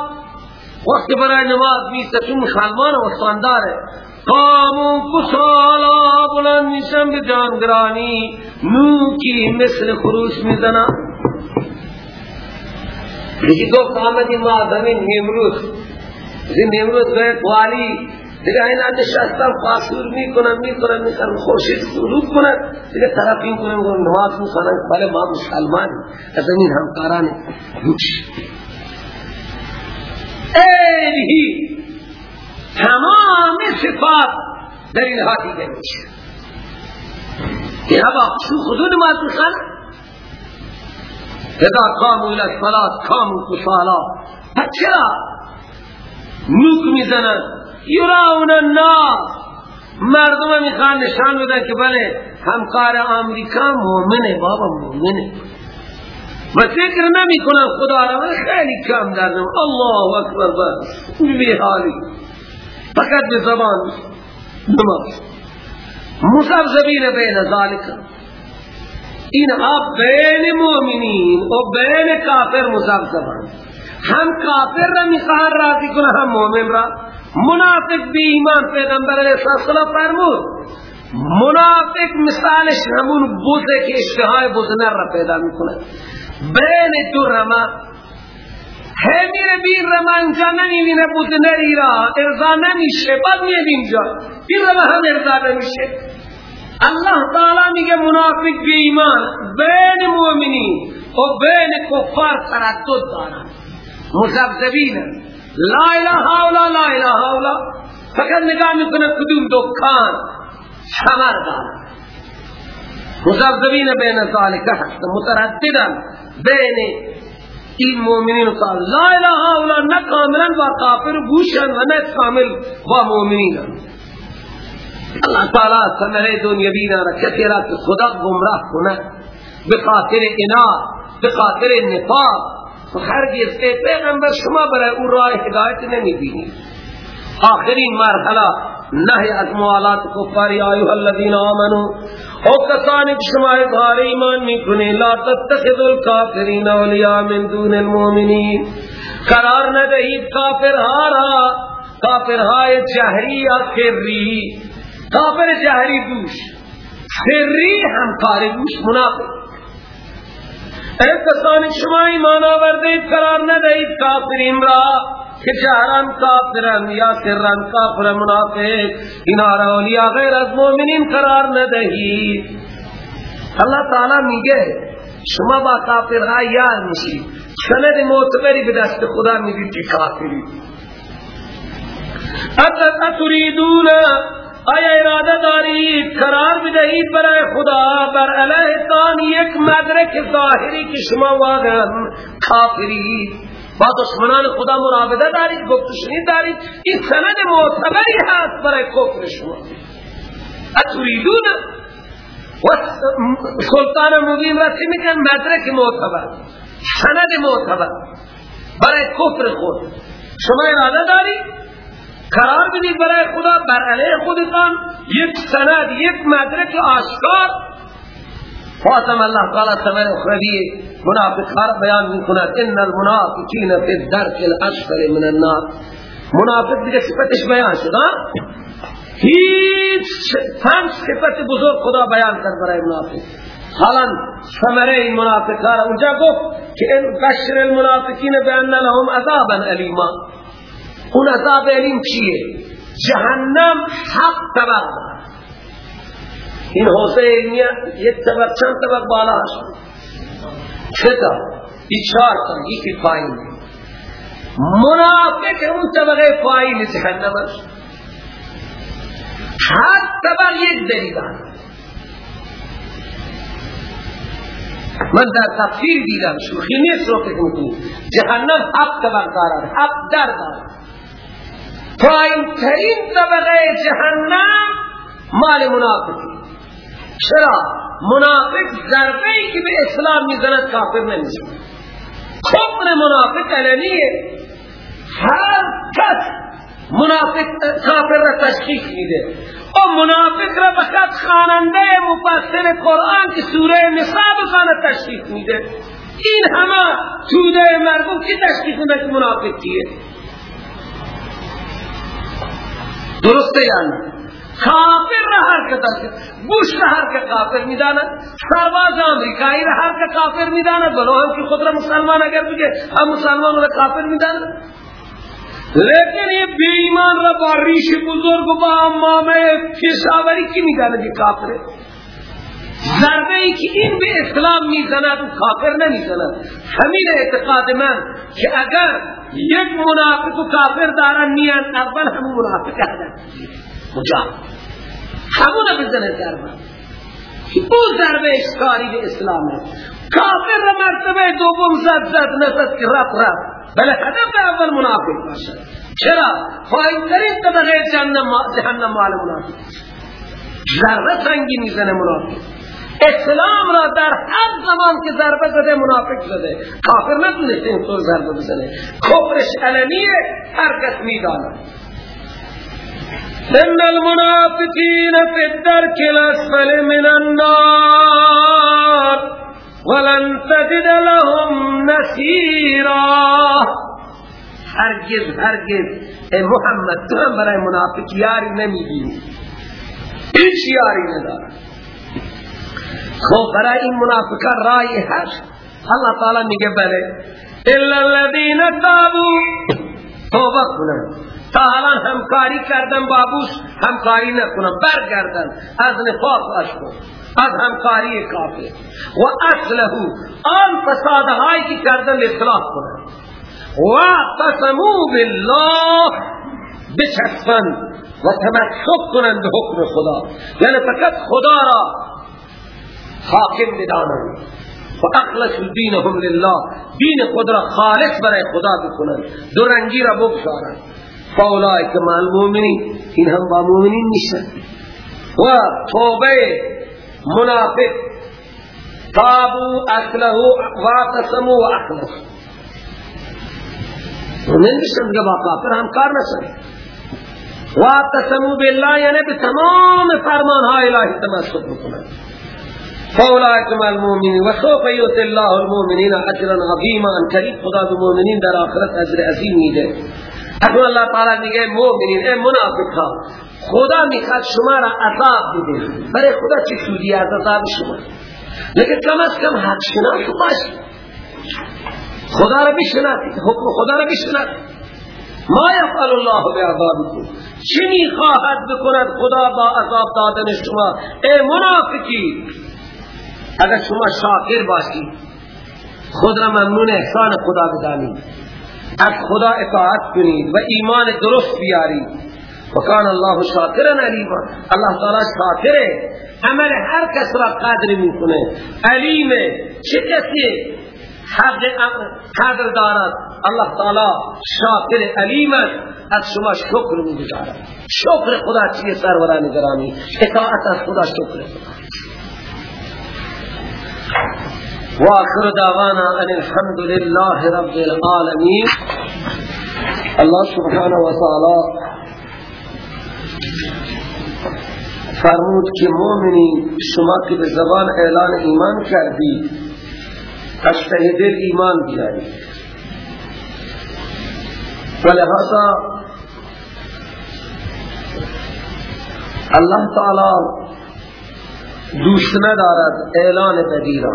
وقتی برای نماز میسته تو مسلمان و خانداره قاموا کسالا بلند میشن به جانگرانی. نوکی مثل خروش می‌زنن. یکی گفت آمدی ما زمین نمروز این نمروز به والی دیگه اینا نشستن خاصور می‌کنن می‌کنن می‌کنن خوشید سلوک کنن دیگه طرف این کنن و نماز می‌کنن بله ما مسلمان. از این همکاران روش اینهی تمام صفات در این ها دیگه میشه. اینها با خشوع خضوع نماز می‌خوان اذا قاموا الى الصلاة قاموا كسالا چرا نوک می‌زنن. یراون الناس مردم می‌خوان نشان بدن که بله همکار امریکا مومنه بابا مومنه. و فکر نمی کنن خدا را خیلی کم دردم الله اکبر بس بی حالی. فقط به زبان نماز. مذبذبین بین ذالک. اینها بین مؤمنین و بین کافر مذبذبان. هم کافر را می‌خواهن راضی کنه هم مؤمن را. منافق بی ایمان پیغمبر علیه السلام فرمود منافق مثالش همون بوزه که اشتهای بزنر را پیدا می‌کنه بین دو رما همیره بین رما انجا نمی‌بینه بزنری را ارضا نمیشه بعد میاد اینجا. این رما هم ارضا نمیشه. الله تعالی میگه منافق بی ایمان بین مؤمنین و بین کفار تردد دارن مزبزبین لا اله الا لا اله الا فقط نگاه می‌کنه کدوم دکان؟ ثمر دارن. مزبزبین بین ذالک هست مترددن بین این مؤمنین و لا اله الا نه کاملا با کافر بوشن و نه کامل با مؤمنین اللہ تعالی ثمره دنیوی را کسی را که خدا گمراه کنه بخاطر انا بخاطر نفاق و هرگز ای پیغمبر شما برای او راه هدایت نمی بینید آخرین مرحله نهی از موالات کفاری آیوها الذین آمنو او کسانی که شما اظهار ایمان می‌کنی لا تتخذوا الكافرین اولیاء من دون المؤمنین. قرار ندهید کافرها را کافرهای جهری یا سری کافر جهری دوش سری همکار دوش منافق. ای کسانی شما ایمان آوردید قرار ندهید کافرین را که جهران کافرن یا سرن کافر منافق. اینا را اولیاء غیر از مومنین قرار ندهید. اللہ تعالی میگه شما با کافرها یار میشید سند معتبری به دست خدا می‌دید که کافری. اتریدون آیا اراده دارید؟ قرار بدهید برای خدا بر علیه تان یک مدرک ظاهری که شما واقعا کافرید. با دشمنان خدا مراوده دارید گفتشنید دارید. این سند معتبری هست برای کفر شما. اتریدون؟ و سلطان مبین را چی میگن مدرک معتبر. سند معتبر. برای کفر خود. شما اراده دارید؟ قرار بدید برای خدا بر علیه خودتان یک سند یک مدرک آشکار. فاطم الله تعالی ثمر اخروی منافقار بیان می کند ان المنافقین فی الدرک الاسفل من النار. منافق دیگه صفتش بیان شد هیچ پنج صفت بزرگ خدا بیان کرد برای منافق. حالا ثمره این منافقار اونجا گفت که ان بشر المنافقین بان لهم عذابا الیما. اون عذاب علیم چیه؟ جهنم حق طبق این حوزه علمیه یک طبق چند طبق بالا هست؟ چتا این چهار تا. یکی پایین. منافق اون طبقه پایین جهنم است. هر طبق یک دلیل من در تفسیر دیدم شوخی نیست رو فکر می‌کنی. جهنم حق طبق دارد. حق در دارد. پایین ترین طبقه جهنم مال منافقی چرا؟ منافق ضربه ای که به اسلام می‌زند کافر نمیشه کفر منافق علنیه. هر کس منافق کافر را تشخیص میده. و منافق را بخط خاننده مفسر قرآن که سوره نساء بخانه تشخیص میده. این همه توده مردم که تشخیص میده که منافق کیه درسته یعنی کافر را حرکت است. بوش را حرکت کافر می‌داند. سرباز امریکایی را حرکت کافر می‌داند. بلو هم که خود را مسلمان اگر بگه هم مسلمان را کافر می‌داند. لیکن یہ بے ایمان را با ریش بزرگ با امامه پیشاوری کی می‌داند؟ یہ کافر ضربه ای که این به اسلام می‌زند و کافر نمی‌زند. همین اعتقاد من که اگر یک منافق و کافر دارن میان اول همون منافق هستن. مجاهد همون بزنه ضربه. او ضربه اشکاری به اسلام ہے کافر مرتبه دوم زد زد نزد که رفت رفت. بله هدف اول منافق باشد چرا؟ پایین ترین طبقه جهنم مال منافق. ضربه سنگی می‌زنه منافق. اسلام را در هر زمان که ضربه زده منافق زده کافر نتونسته اینطور ضربه بزنه. کفرش علنیه هر کس می‌داند. ان المنافقین فی الدرک الاسفل من النار ولن تجد لهم نصیرا. هرگز هرگز. ای محمد تو برای منافق یاری نمیدی هیچ یاری نداره خب برای این منافقان رای هست اللہ تعالی میگه بله الا الذين تابوا. توبه کنن تا الان همکاری کردن بابوس همکاری نکنن برگردن از نفاق اشکن از همکاری کافی و اصله آن فسادهایی که کردن اصلاح کنن و قسمو بالله بچسبن و تمسک کنن به حکم خدا یعنی فقط خدا را حاکم بدانند و اخلص دینهم لله. دین خود را خالص برای خدا بکنند. دو رنگی را بگذارند. فاولای که مال این هم با مومنین نیستن و توبه منافق. تابو اصله و قسمو و اخلص نمیشن که با کافر هم کار نسن و قسمو بالله یعنی به تمام فرمان های الهی تمسک بکنند. فاولئک مع المؤمنین. و سوف یؤت الله المؤمنین اجرا عظیما. قریب خدا به مؤمنین در آخرت اجر عظیم میده. اکنون الله تعالی میگه مؤمنین ای منافقا خدا می‌خواد شما را عذاب بده. برای خدا چه سودی از عذاب شما؟ لیکن کم از کم حق شناس باشی. خدا را بشناسید حکم خدا را بشناسید ما یفعل الله بعذابکم. چه می‌خواهد بکند خدا با عذاب دادن شما؟ ای منافقی اگر شما شاکر باشید خود را ممنون احسان خدا بدانید. از خدا اطاعت کنید و ایمان درست بیارید وکان الله شاکرا علیما. الله تعالی شاکره. عمل هر کس را قدر می‌کنه. علیمه. چه کسی حق قدر دارد؟ الله تعالی شاکر علیم از شما شکر می‌گذارد شکر خدا چیه سروران گرامی اطاعت از خدا شکر خدا. وآخر دعوانا أن الحمد لله رب العالمين. الله سبحانه وتعالى فرمود که مؤمنین شما که به زبان اعلان ایمان کردی از دل ایمان بیاری. ولهذا الله تعالی دوست ندارد اعلان بدی را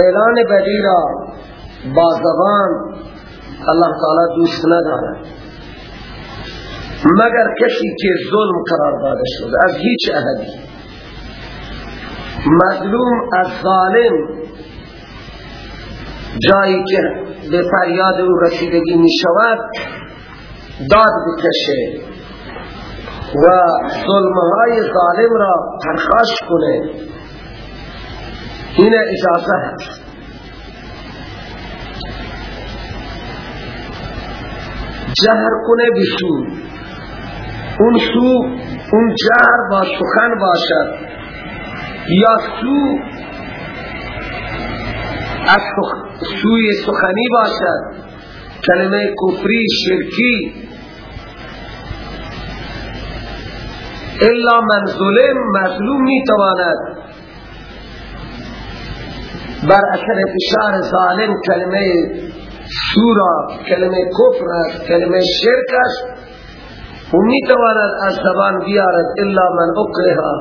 اعلان بدی را با زبان الله تعالی دوست ندارد. مگر کسی که ظلم قرار داده شده از هیچ اهدی مظلوم از ظالم جایی که به فریاد او رسیدگی می شود داد بکشه و ظلمهای ظالم را پرخاش کنه. این اجازه. جهر کنه بسو اون سو اون جهر با سخن باشد. یا سو از سوی سخنی باشد. کلمه کفری شرکی. الا من ظلم مظلوم می تواند بر اثر فشار ظالم کلمه سورا کلمه کفر کلمه شرک و می تواند از زبان بیارد الا من اکرها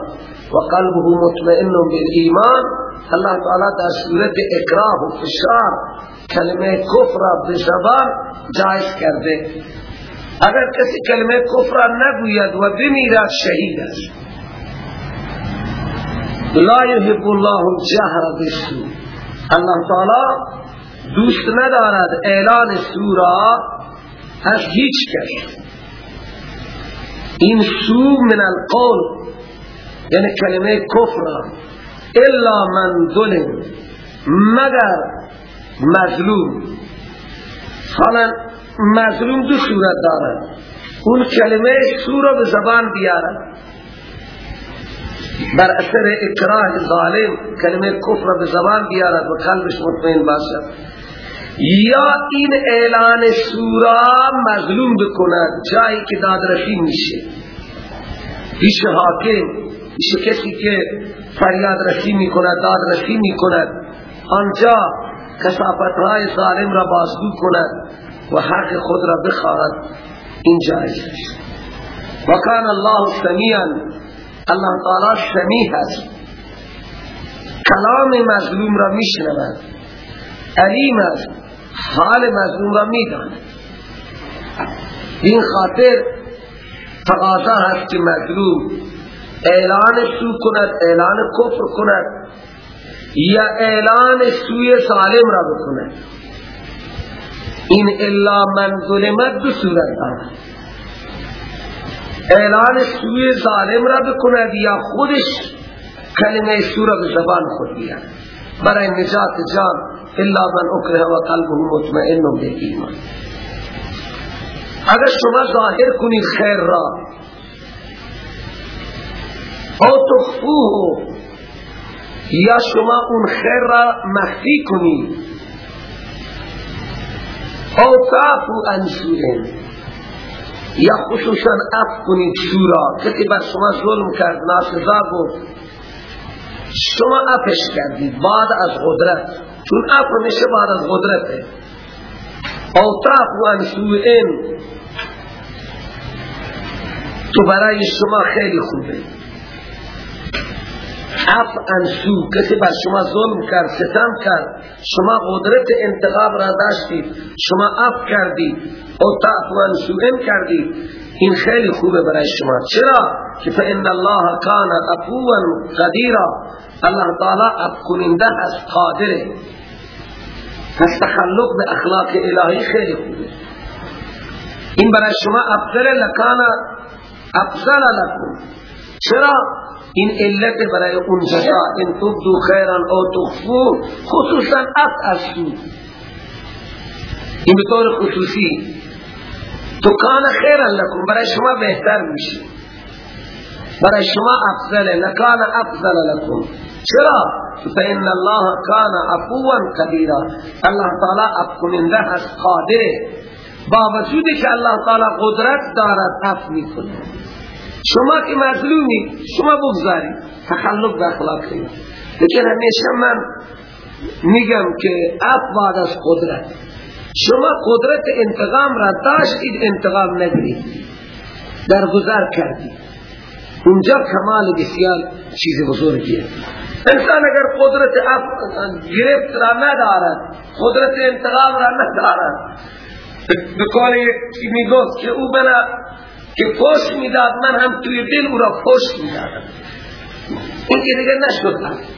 و قلبه مطمئن بالایمان. الله تعالی در صورت اکراه و فشار کلمه کفر به زبان جایز کرده. اگر کسی کلمه کفر نگوید و بمیرد شهید است. لا یحب الله الجهر بالسو الله تعالی دوست ندارد اعلان سورا از هیچ کس. این سو من القول یعنی کلمه کفر الا من ظلم مگر مظلوم. حالا مظلوم دو صورت دارد. اون کلمه سو را به زبان بیارد. بر اثر اکراه ظالم کلمه کفر به زبان بیارد و قلبش مطمئن باشد. یا این اعلان سورا مظلوم بکند جایی که دادرسی میشه. پیش حاکم پیش کسی که فریاد رسی می‌کند دادرسی می‌کند آنجا کسافت های ظالم را بازگو کند و حق خود را بخواهد این است و کان الله سمیعا الله تعالی سمیع است. کلام مظلوم را میشنود. علیم است. حال مظلوم را می‌داند. این خاطر تقاضا هست که مظلوم اعلان سو کند اعلان کفر کند یا اعلان سوی سالم را بکند. این الا من ظلمت دو صورت دارد اعلان سوی ظالم را بکند یا خودش کلمه سو را به زبان خود بیاد برای نجات جان الا من اکره و قلبه مطمئن به ایمان. اگر شما ظاهر کنید خیر را او تخفوه یا شما اون خیر را مخفی کنید. او تعفو انسوئن یا خصوصا اف کنید شورا. کسی بر شما ظلم کرد ناسزا بود شما افش کردید بعد از قدرت. چون اف میشه بعد از قدرت او تعفو انسوئن. تو برای شما خیلی خوبه. اف انسو کسی بر شما ظلم کرد ستم کرد. شما قدرت انتقاب را داشتید. شما اف کردید. او تعفو انسوئن کردید. این خیلی خوبه برای شما. چرا؟ که فإن الله کان افوا قدیرا. الله تعالی اف کننده از قادره. پس تخلق به اخلاق الهی خیلی خوبه. این برای شما افضل لکانا افضل لکن چرا؟ این علت برای اون جزا ان تبدو خیرا او تخفو خصوصا اف از این به طور خصوصی تو کان خیرا لکن برای شما بهتر میشه. برای شما افضل لکان افضل لکن چرا؟ فإن الله کان عفوا قدیرا. الله تعالی افکننده از قادره. با وجودی که الله تعالی قدرت دارد اف می‌کنه شما که مظلومی شما بگذارید. تخلق به اخلاق کنید لیکن همیشه من میگم که اف بعد از قدرت. شما قدرت انتقام را داشتید انتقام نگیرید در گذار کردید. اونجا کمال بسیار چیز بزرگیه. انسان اگر قدرت اف گرفت را ندارد. قدرت انتقام را ندارد. بکار یکی می‌گفت که او بنا که پشت می‌داد من هم توی دل او را پشت می‌دادم این که دیگه نشد.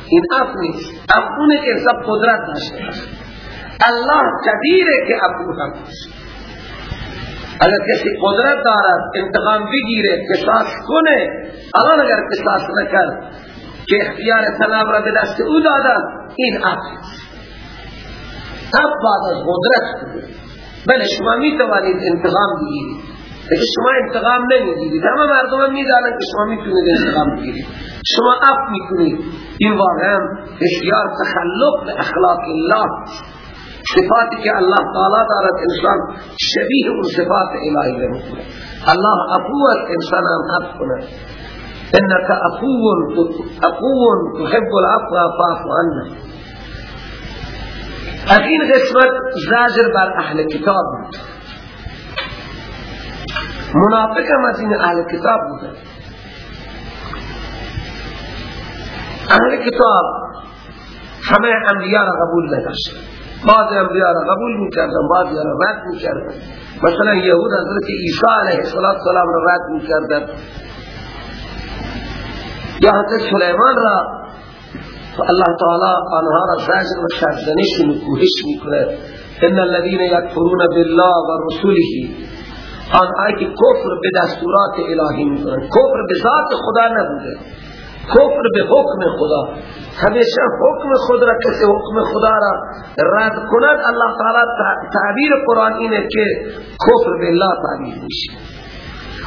این اف نیست. اف اونه که سب قدرت داشته الله قدیره که افو هم اگر کسی قدرت دارد انتقام بگیره قصاص کنه. الان اگر قصاص نکرد که اختیار طلب را به دست او دادن این عفو اب بعد از قدرت بله شما می توانید انتقام بگیرید. لیکن شما انتقام نمی‌گیرید همه مردم هم می‌دانند که شما می‌تونید انتقام بگیرید. شما اف می‌کنید. این واقعا بسیار تخلق اخلاق الله صفاتی که الله تعالی دارد انسان شبیه اون صفات الهی بمکنه الله افو است انسان هم اف کنه. انك افو افو تحب العفو فاعف عنا. از این قسمت زاجر بر اهل کتاب بود. منافق هم از این اهل کتاب بودن اهل کتاب همه انبیاء را قبول نداشتن. بعض انبیاء را قبول می‌کردن بعض را رد می‌کردن. مثلا یهود حضرت عیسی علیه السلام را رد می‌کردن. یا حضرت سلیمان را الله تعالی آنها را زجر و سرزنش و نکوهش می‌کنه ان الذين يكفرون بالله و رسوله آنهایی که کفر به دستورات الهی می‌کنن کفر به ذات خدا نبوده. کفر به حکم خدا. همیشه حکم خود را کسی حکم خدا را رد کند الله تعالی تعبیر قرآن اینه که کفر بالله تعبیر میشه.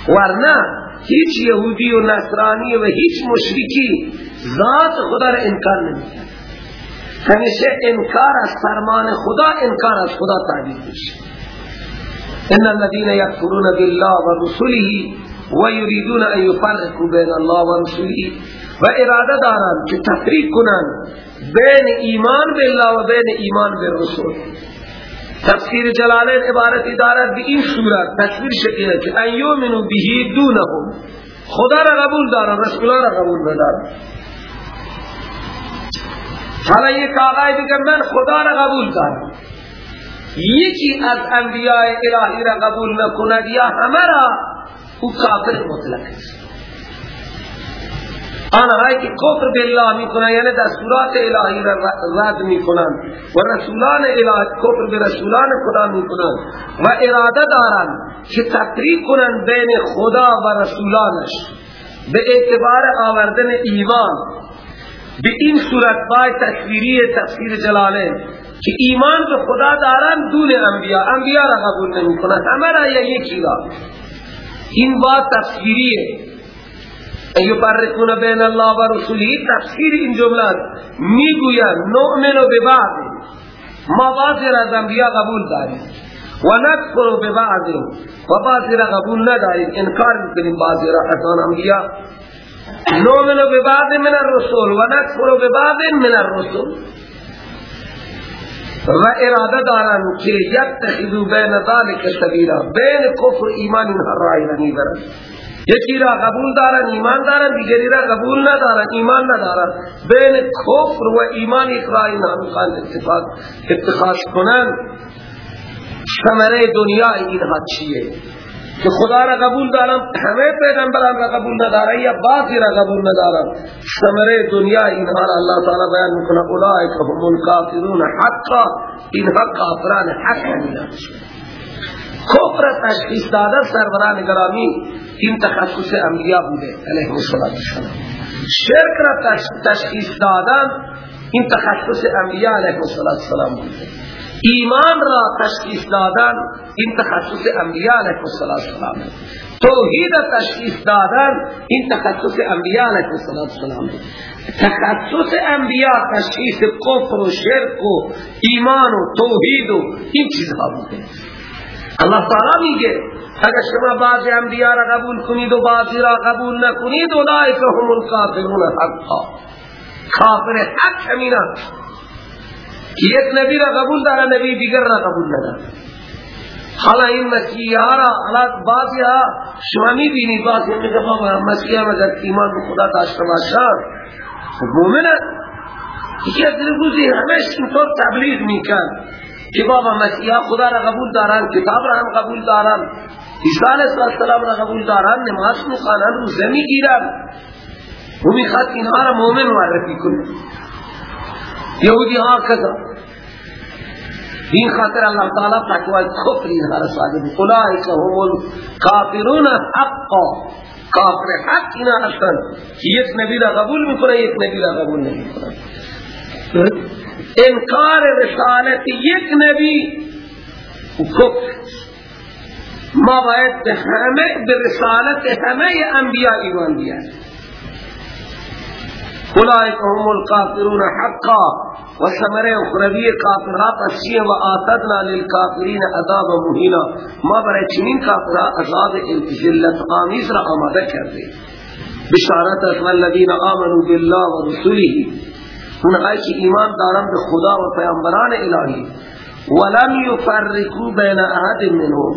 ورنه هیچ یهودی و نصرانی و هیچ مشرکی ذات خدا را انکار نمی‌کرد. همیشه انکار از فرمان خدا انکار از خدا تعبیر میشه. ان الذين يكفرون بالله ورسله ويريدون ان يفرقوا بين الله ورسله و اراده دارن که تفریق کنن بین ایمان بالله و بین ایمان بالرسول تفسیر جلالین عبارتی دارد به این صورت تصویر شکیه که ان یؤمنوا به دونهم. خدا را قبول دارن رسول را قبول ندارن حالا یک آقای دیگر من خدا را قبول دارم. یکی از انبیاء الهی را قبول نکند یا همه را او کافر مطلق است. آنهایی که کفر بالله می‌کنن یعنی دستورات الهی را رد می‌کنن و رسولان الهی کفر به رسولان خدا می‌کنن و اراده دارن که تفریق کنن بین خدا و رسولانش. به اعتبار آوردن ایمان. به این صورت بای تصویری تفسیر جلاله که ایمان به خدا دارن دون انبیاء انبیاء را قبول نمی کنن همه را یکی را. این با تفسیریه. ایو پرکون بین الله و رسولی تفسیر این جملات می‌گوین نؤمن ببعض ما بعضی را از انبیاء قبول داریم. و نکفر ببعض و بعضی را قبول نداریم. انکار می‌کنیم بعضی را از آن انبیاء نؤمن ببعض من الرسول و نکفر ببعض من الرسول. و اراده دارن که یتخذو بین ذالک سبیلا بین کفر ایمان اینها رای نمی‌برن یکی را قبول دارن ایمان دارن دیگری را قبول ندارن ایمان ندارن. بین کفر و ایمان یک رای اتفاق اتخاذ کنن. ثمره دنیا اینها چیه؟ که خدا را قبول دارم همه پیغمبران را قبول ندارم یا بعضی را قبول ندارم. ثمره دنیا اینها را اللہ تعالی بیان می‌کنه اولئک هم الکافرون حقا. اینها کافران حق همیدن کفر تشخیص داده سروران گرامی این تخصص انبیاء بوده علیه السلام شرک را تشخیص دادن این تخصص انبیاء علیه السلام بوده. ایمان را تشخیص دادن این تخصص انبیاء علیه السلام. توحید تشخیص دادن این تخصص انبیاء علیه السلام. تخصص انبیاء تشخیص کفر و شرک و ایمان و توحید و این چیزها بوده اللہ تعالی میگه اگر شما بعضی انبیاء را قبول کنید و بعضی را قبول نکنید اولئک هم الکافرون حقا. کافر حق همینا یک نبی را قبول داره نبی دیگر را قبول نداره حالا این مسیح ها را حالا بعضی ها شما می بینید بعضی می گفت مسیح ها اگر ایمان به خدا داشته باشد خب مومن یکی از روزی همش اینطور تبلیغ میکن که بابا مسیح ها خدا را قبول دارن کتاب را هم قبول دارن عیسی علیه السلام را قبول دارن نماز می‌خوانن روزه می‌گیرن. و می‌خواد اینها را مومن معرفی کنه. یهودی ها کذا. این خاطر اللہ تعالی تقوی کفر اینها را صادق اولئک هم الکافرون حقا کافر حق اینا هستن که یک نبی را قبول می‌کنه یک نبی را قبول نمی‌کنه. انکار رسالت یک نبی کفر ما باید به همه به رسالت همه انبیاء ایمان بیاریم. اولئک هم الکافرون حقا. و ثمره اخروی کافرها پسیه و آتدنا للکافرین عذاب مهینا ما برای چنین کافرها عذاب ذلت آمیز را آماده کرده بشارت از الذین آمنوا بالله و رسوله اونهایی که ایمان دارن به خدا و پیامبران الهی ولم یفرقوا بین احد منهم.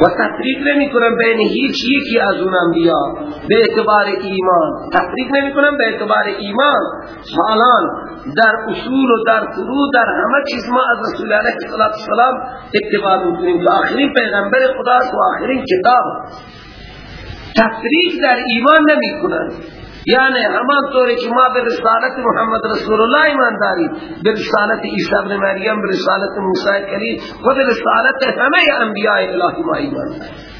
و تفریق نمی کنم بین هیچ یکی از اون انبیاء به اعتبار ایمان. تفریق نمی کنم به اعتبار ایمان. حالان در اصول و در فرو در همه چیز ما از رسول علیه السلام اتباع می‌کنیم. که آخرین پیغمبر خدا و آخرین کتاب. تفریق در ایمان نمی کنم یعنی همان طوری که ما به رسالت محمد رسول الله ایمان داریم. به رسالت عیسی ابن مریم به رسالت موسی کلیم و به رسالت همه انبیاء الهی ما ایمان داریم.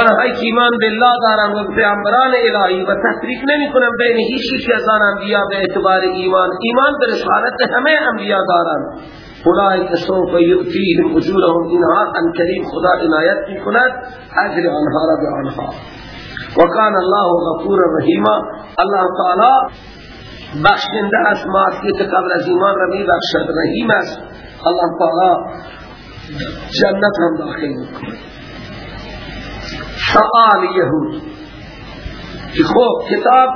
آنهایی که ایمان بالله دارن و پیامبران الهی و تفریق نمی کنن بین هیچ از آن انبیاء به اعتبار ایمان. ایمان به رسالت همه انبیاء دارن اولئک سوف یؤتیهم اجورهم اینها ان کریم خدا عنایت می کند اجر آنها را به آنها. وکان الله غفور رحیم الله تعالی بخشنده است معصیت قبل از ایمان را می بخشد رحیم است. الله تعالی جنت هم داخل می‌کنه سآل یهود. که خوب کتاب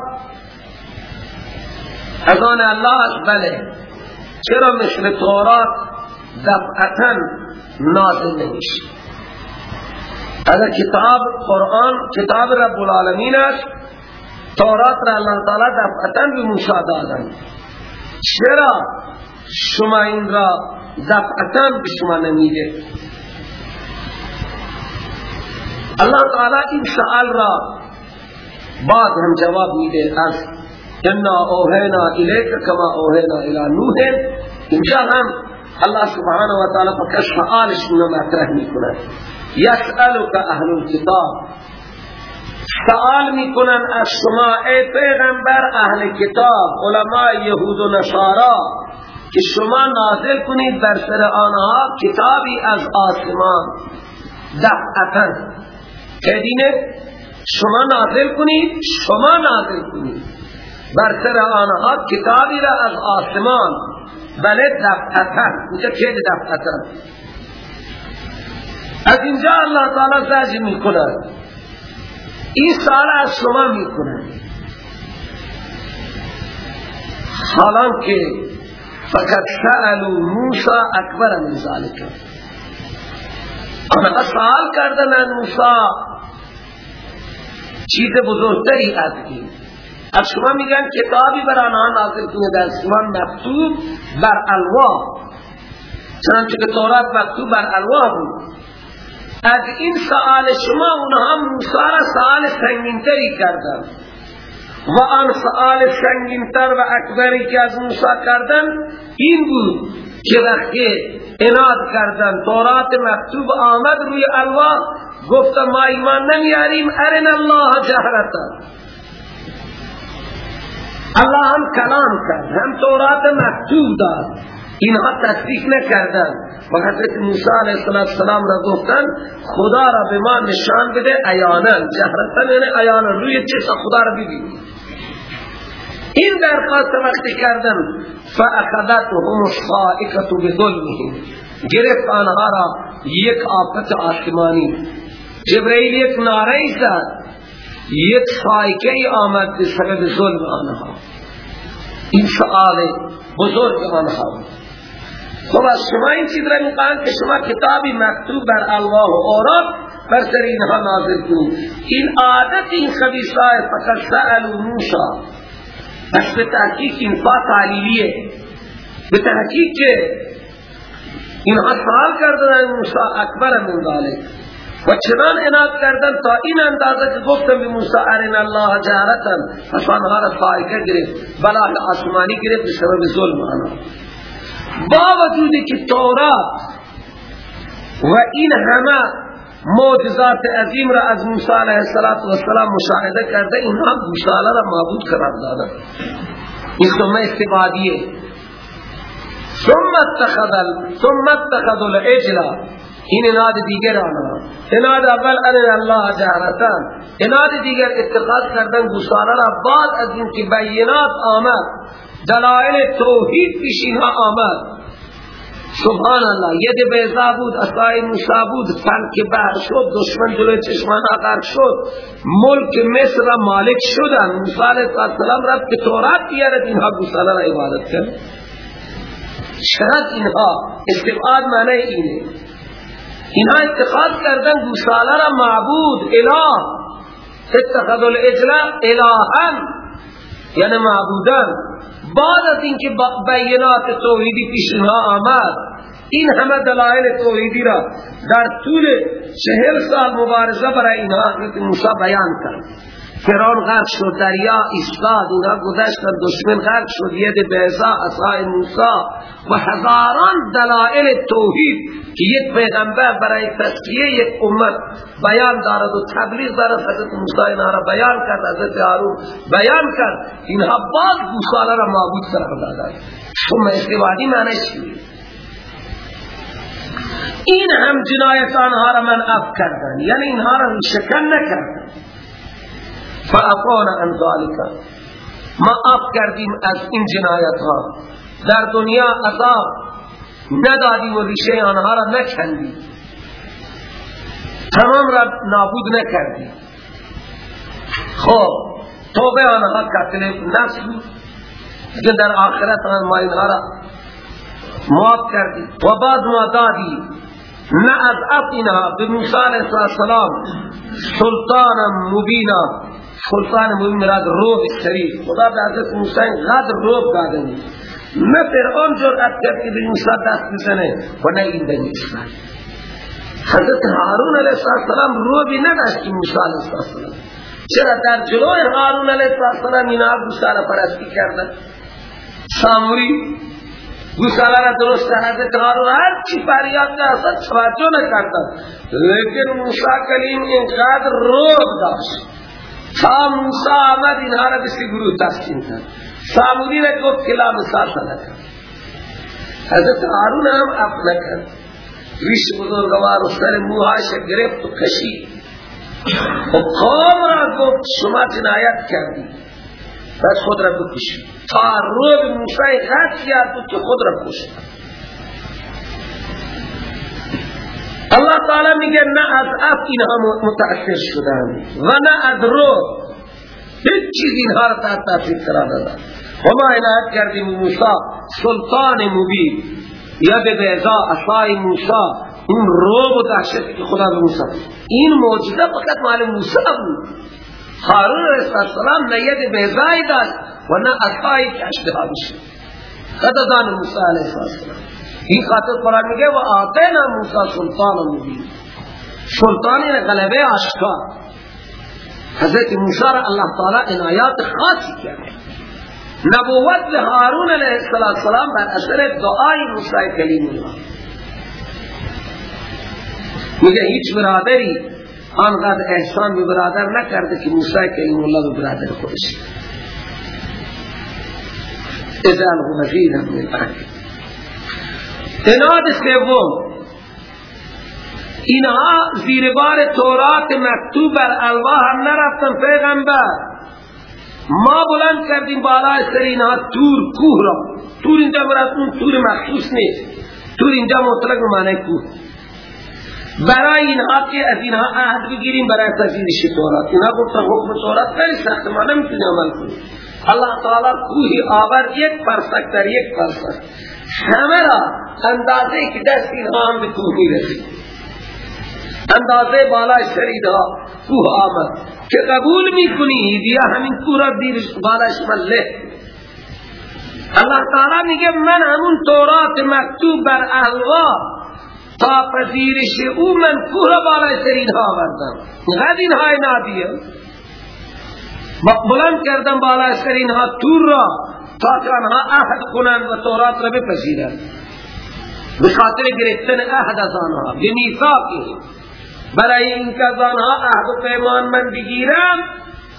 از آن الله است بله. چرا مثل تورات دفعتا نازل نمیشه؟ اگر کتاب قرآن کتاب رب العالمین است. تورات را اللہ تعالی دفعتا به موسی دادن چرا؟ شما این را دفعتا به شما نمیده الله تعالی این سآل را بعد هم جواب میده از انا اوهینا الیک کما اوهینا الى نوح. اینجا هم الله سبحانه و تعالی فکر سآلش رو مطرح می‌کنه یسألک اهل الكتاب. سآل می‌کنن از شما ای پیغمبر اهل کتاب علماء یهود و نصارا که شما نازل کنید بر سر آنها کتابی از آسمان. دفعتا. که دینه شما نازل کنید شما نازل کنید بر سر آنها کتابی را از آسمان. بله دفعتا. اینجا که دفعتا؟ از اینجا الله تعالی زجر می کند این سال از شما می کند حالان که فقط سألو موسا اکبر من ذالک آنها سوال کردن موسا چیز بزرگتری از این. از شما میگن کتابی بر آنها نازل کنه در اسمان مکتوب بر الواح. چنانچه که تورات مکتوب بر الواح بود. از این سآل شما اونها موسی را سآل سنگینتری کردن. و آن سآل سنگینتر و اکبری که از موسی کردن این بود که وقتی اناد کردن تورات مکتوب آمد روی الواح گفت ما ایمان نمیاریم ارن الله جهرتا. الله هم کلام کرد هم تورات مکتوب داد. اینها تصدیق نکردن. و حضرت موسی علیه السلام را گفتن خدا را به ما نشان بده ایانا جهرتا یعنی ایانا روی چشم خدا را ببینید این درخواست وقتی کردن فاخذتهم الصائقه بظلمهم. گرفت آنها را یک آفت آسمانی. جبرئیل یک ناره زد. یک سایکه آمد به سبب ظلم آنها. این سآل بزرگ آنها خب از شما این چیز را می‌خواهند که شما کتابی مکتوب بر الله و اوراد بر سر اینها نازل کنید. این عادت این خبیصای فقط سألو موسا پس به تحقیق این فا تعلیلیه به تحقیق که اینها سوال کردن موسی اکبر من ذالک و چنان اناد کردن تا این اندازه که گفتم به موسی ارین الله جهرتا پس آنها را فائقه گرفت. بلا آسمانی گرفت به سبب ظلم آنها. با وجودی که تورات و این همه معجزات عظیم را از موسی علیه السلام مشاهده کرده اینها گوشاله را معبود قرار دادن این سمه استبادیه. ثم اتخذ ثم اتخذ العجل. این اناد دیگر آنها. اناد اول ان الله جهرتان. اناد دیگر اتخاذ کردن گوشاله را بعد از اینکه بینات آمد. دلائل توحید پیش آمد. سبحان الله ید بیضا بود اصای موسا بود که بر شد دشمن جلوی چشمان غرق شد. ملک مصر مالک شدن. موسی علیہ السلام رب که تورات بیارد اینها گوساله را عبادت کرد. شرط اینها؟ استفاد معنی اینه. اینها اتخاذ کردن گوساله را معبود اله. اتخذ الاجلا الهن یعنی معبودن بعد از اینکه بینات توحیدی پیش آمد این همه دلائل توحیدی را در طول چهل سال مبارزه برای اینها حضرت موسی بیان کرد. فران غرق شد دریا ایستاد اینها گذشتن دشمن غرق شد. ید بیضا عصای موسی و هزاران دلائل توحید که یک پیغمبر برای تسکیه یک امت بیان دارد و تبلیغ دارد. حضرت موسی اینها را بیان کرد حضرت هارون بیان کرد. اینها بعد گوساله را معبود قرار دادند. ثم استوادی معنی چیه این هم جنایت آنها را من اف کردن یعنی اینها را شکن نکردن فعفانا عن ذالک ما اف کردیم از این جنایت ها در دنیا عذاب ندادیم و ریشه آنها را نکندیم. تمام را نابود نکردیم. خب توبه آنها قتل بود. که در آخرت ما اینها را موت کردیم. و بعد ما دادیم. نه از اف به موسی علیه السلام سلطان مبینا. سلطان مبین مراد روح شریف. خدا به حضرت موسی قدر روح دادنی نه فرعون جرأت کرد که به موسی دست بزنه و نه این بنی اسرائیل. حضرت هارون علیه السلام رو بی نداشت که موسی علیه السلام. چرا در جلوی هارون علیه السلام اینا گوساله پرستی کردن ساموری گوساله را درست حضرت هارون هر چی فریاد که اصلا توجه نکردن لیکن موسی کلیم اینقدر روب داشت. تا موسی آمد اینها را بسی گروه تقسیم کرد. ساموری را گفت کلا مساسا نکرد. حضرت هارون هم اف نکرد. ریش بزرگوار و سر موهاش گرفت و کشید. و قوم را گفت شما جنایت کردی. بس خود را بکشید. تا روز موسی خط کرد که خود را کشید الله تعالی میگه نه از اف اینها متأثر شدن و نه از رو. هیچ چیز اینها را تحت تاثیر قرار دادن. و ما عنایت کردیم موسی سلطان مبین. ید بیضا اصای موسی. این روب و که خدا به موسی. این معجزه فقط مال موسی بود. هارون علیه السلام نه ید بیضایی داشت و نه اصایی که اشتها بشه قددان موسی علیه السلام. این خاطر قرآن میگه و آتینا موسی سلطان مبین. سلطانی غلبه آشکار. حضرت موسی را الله تعالی عنایات خاصی کرده نبوت به هارون علیه السلام بر اثر دعای موسی کلیم الله. میگه هیچ برادری آنقدر احسان به برادر نکرده که موسی کلیم الله به برادر خودش. هو نفیدا من اهل اناد سوم اینها زیر بار تورات مکتوب بر الواح هم نرفتن پیغمبر. ما بلند کردیم بالای سر اینها تور کوه را. تور اینجا مراد اون تور مخصوص نیست. تور اینجا مطلق معنی کوه. برای اینها که از اینها عهد بگیریم برای تفیدش تورات اینها گفتن حکم تورات خیلی سخت ما نمی‌تونی عمل کنیم. الله تعالی کوهی آور یک پرسک در یک پرسک همه را اندازه که دست اینها هم به کوه می‌رسید. اندازه بالای شریدها کوه آمد که قبول می‌کنی بیا همین کوه را دیر بالایش من له الله تعالی میگه من همون تورات مکتوب بر اهلوا تا پذیرش او من کوه را بالای شریدها آوردم. غد اینها نادیه؟ بلند کردم بالای شریدها تور را. تا که آنها عهد کنند و تورات را بپذیرند. به خاطر گرفتن عهد از آنها به میثاقی برای اینکه از آنها عهد و پیمان من بگیرم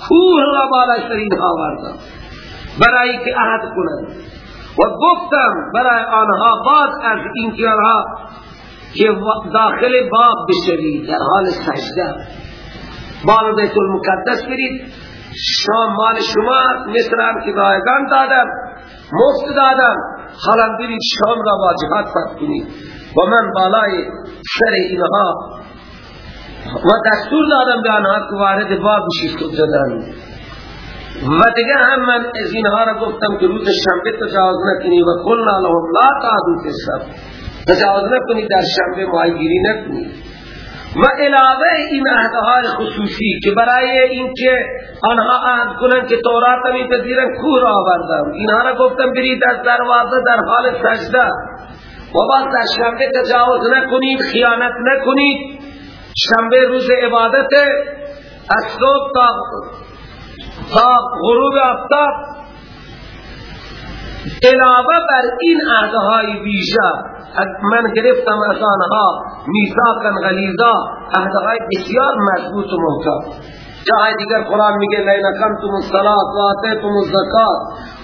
کوه را بالا شرین آوردم برای که عهد کنند. و گفتم برای آنها بعد از اینکه آنها که داخل باب بشوید در حال سجده. باب بیت المقدس برید. شام مال شما مصر هم که رایگان دادم مفت دادم. حالا برید شام را با جهاد فتح کنید و من بالای سر اینها. و دستور دادم به آنها که وارد باب بشید زدن و دیگه هم من از اینها را گفتم که روز شنبه تجاوز نکنی و قلنا لهم لا تعدو السبت. تجاوز نکنی در شنبه ماهیگیری نکنی. و علاوه این عهدهای خصوصی که برای اینکه آنها عهد کنن که تورات می پذیرن کور آوردم. اینها را گفتم برید از دروازه در حال سجده. و در شنبه تجاوز نکنید خیانت نکنید. شنبه روز عبادت از صبح تا غروب آفتاب. علاوه بر این عهدهای ویژه من گرفتم از آنها میثاقا غلیظا عهدهای بسیار مضبوط و محکم. جای دیگر قرآن میگه لئن اقمتم الصلاة و آتیتم الزکات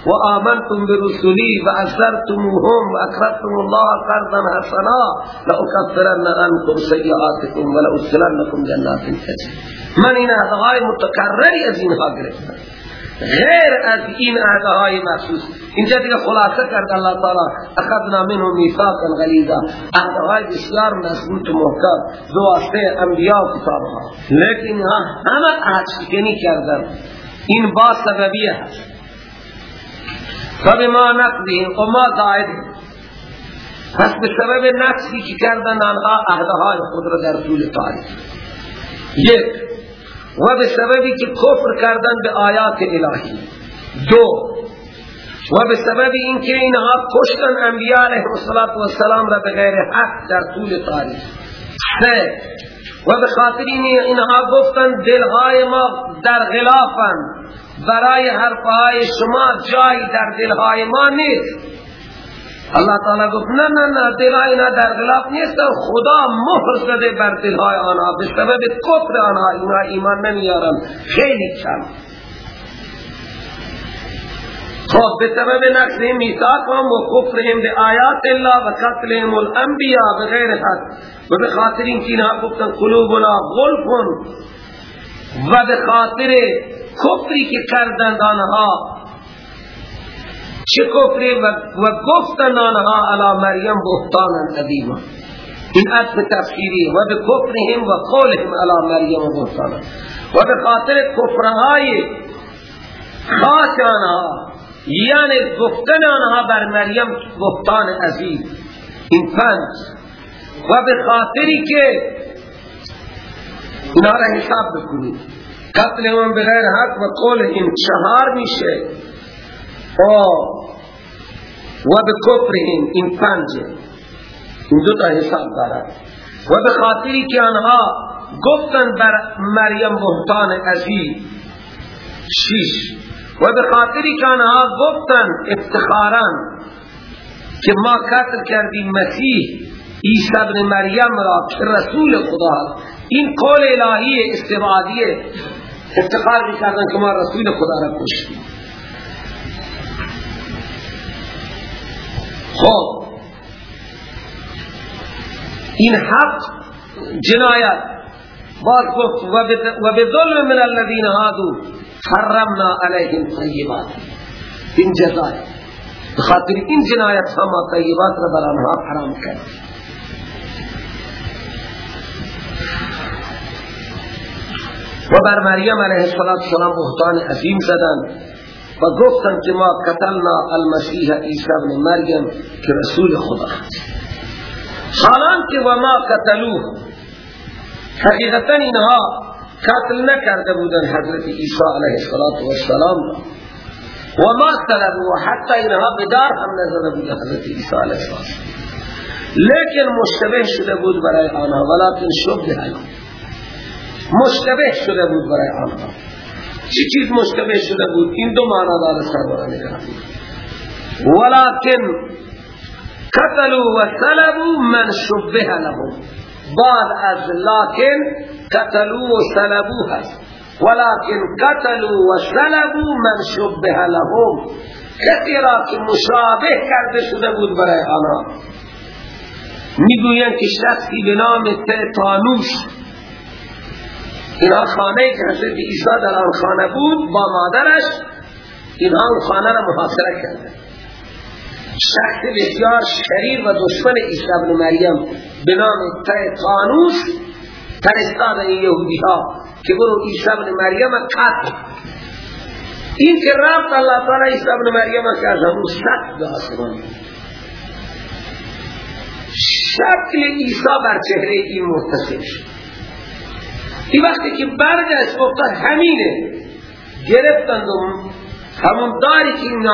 و آمنتم برسلی و اثرتموهم و اقرضتم الله قرضا حسنا لأکفرن عنکم سیئاتکم و لأدخلنکم جنات تجری من این عهدهای متکرری از اینها گرفتم. غیر از این عهدهای مخصوص. اینجا دیگه خلاصه کرد الله تعالی اخذنا منه میثاقا غلیظا عهدهای بسیار مضبوط و محکم دو واسطه انبیاء و کتابها لیکن همه عهد شکنی کردن. این با سببیه هست. فبما نقضهم و ما زائد پس به سبب نقصی که کردن آنها عهدهای خود را در طول تاریخ. یک و به سببی که کفر کردن به آیات الهی. دو و به سبب اینکه اینها کشتن انبیاء علیه السلام را به غیر حق در طول تاریخ. سه و به خاطر اینها گفتن دلهای ما در غلافن. برای حرفهای شما جای در دلهای ما نیست. اللہ تعالی گفت نه نه نه دلهای اینا در غلاف نیست خدا مهر زده بر دلهای آنها به سبب کفر آنها اینا ایمان نمیارن خیلی کم خب به سبب نقص میثاقهم و کفرهم به آیات الله و قتلهم الانبیاء بغیر حد. و به خاطر اینکه اینها گفتن قلوبنا غلفون و به خاطر کفری که کردند آنها چه کفری و گفتن آنها علی مریم بهتانا عظیما این عطف تفسیری و به کفرهم و قولهم علی مریم بهتانا و به خاطر کفرهای خاص آنها یعنی گفتن آنها بر مریم بهتان عظیم. این پنج. و به خاطری که اینا را حساب بکنید. قتل اون بغیر حق و قول این چهار میشه. و به کفر این پنج این دو تا حساب دارد و به خاطری که آنها گفتن بر مریم بهتان عظیم شیش و به خاطری که آنها گفتن افتخاران که ما قتل کردیم مسیح عیسی ابن مریم را که رسول خدا این قول الهی استبادیه افتخار می‌کردن که ما رسول خدا را کشتیم خب. این حق جنایت. باز گفت و به ظلم من الذین هادو حرمنا علیهم طیبات. این جزای. بخاطر این جنایت ما طیبات را بر آنها حرام کرد و بر مریم علیه السلام بهتان عظیم زدن و گفتن که ما قتلنا المسیح عیسی ابن مریم که رسول خدا حالان که و ما قتلوه حقیقتا اینها قتل نکرده بودن حضرت عیسی علیه السلام و ما طلبوا و حتی اینها بدار هم نزده حضرت عیسی علیه السلام لیکن مشتبه شده بود برای آنها ولیکن شبه مشتبه شده بود برای آنها. چی چیز مشتبه شده بود؟ این دو معنی داره سربران گرفت ولیکن قتلوا و طلبوا من شبه لهم. بعد از لكن قتلوا و سلبوا هست. ولكن قتلوا و سلبوا من شبه لهم. کسی را که مشابه کرده شده بود برای آنها. می‌گوین که شخصی به نام تانوش اینها خانه که حضرت عیسی در آن خانه بود با مادرش اینها اون خانه را محاصره کرده. شخص بسیار شریر و دشمن عیسی ابن مریم به نام قانوس فرستاد این یهودی ها که برو عیسی ابن مریم قتل این که رفت اللہ تعالی عیسی ابن مریم که از همون سخت به آسمان شکل عیسی بر چهره این مرتصل شد. این وقتی که برگشت گفت همینه. گرفتند و همون داری که این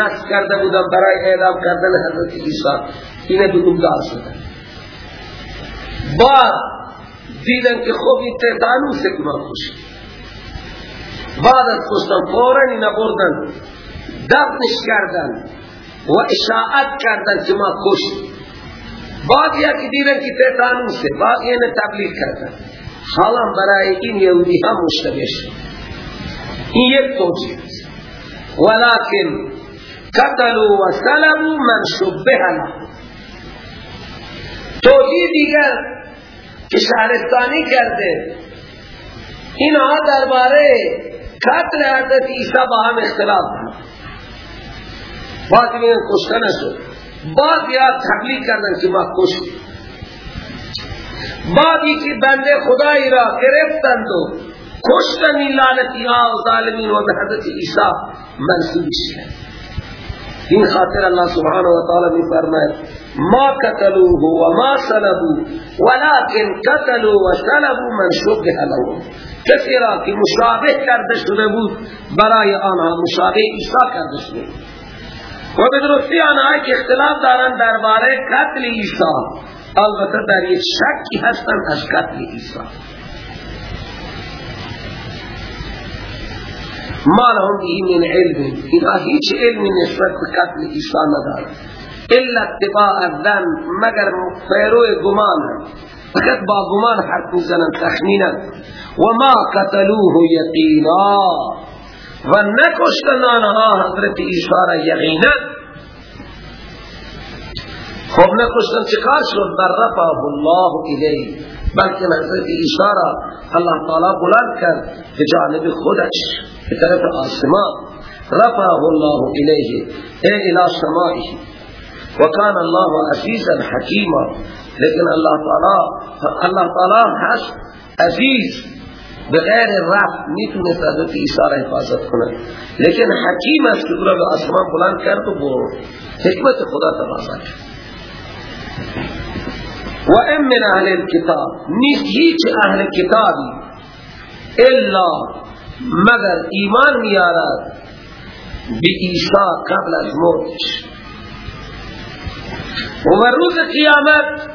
نصب کرده بودن برای اعدام کردن حضرت عیسی. اینه به اون دار شده. بعد دیدن که خوب این تهدانو که ما خوشید بعد از کشتن فورا اینا بردن. دفنش کردن و اشاعت کردن که ما کشت بعد که دیدن که تهدانوسه بعد اینه تبلیغ کردن. حالا برای این یهودی هم مشتبه شد این یک توجیه ولكن قتلوا و سلبوا من شبه له توجیه دیگر که شهرستانی کرده اینها درباره قتل حضرت عیسی با هم اختلاف بعض میگن کشته نشد. بعض یا تبلیغ کردن که ما کشت بعضی که بنده خدایی را گرفتند و کشتن این لعنتی ها و ظالمین و به حضرت عیسی منصوبش کرد این خاطر اللہ سبحانه و تعالی می فرماید ما قتلوه و ما صلبوه ولكن قتلوا و صلبوا من شبه لهم. کسی را که مشابه کرده شده بود برای آنها مشابه عیسی کرده شده و به درستی که اختلاف دارن درباره قتل عیسی البته در یک شکی هستن از قتل عیسی ما لهم به من علم. اینها هیچ علمی نسبت به قتل عیسی ندارن. الا اتباع الظن مگر پیرو گمان. فقط با گمان حرف می‌زنن تخمینا و ما قتلوه یقینا. و نکشتن آنها حضرت عیسی را یقینا. خب نکشتن چکار شد؟ بر رفعه الله الیه. بلکه حضرت را الله تعالی بلند کرد به جانب خودش به طرف آسمان. رفعه الله الیه. ای إلى سمائه وكان الله عزيزا حكيما لیکن الله تعالی الله تعالی هست عزیز. بغیر رفت میتونه حضرت عیسی را حفاظت کنه. لیکن حکیم است که به آسمان بلند کرد و با حکمت خدا تبازا کرد و ام من أهل الكتاب نیست هیچ أهل کتابی إلا مگر ایمان میارد به عیسی قبل از موتش و روز قیامت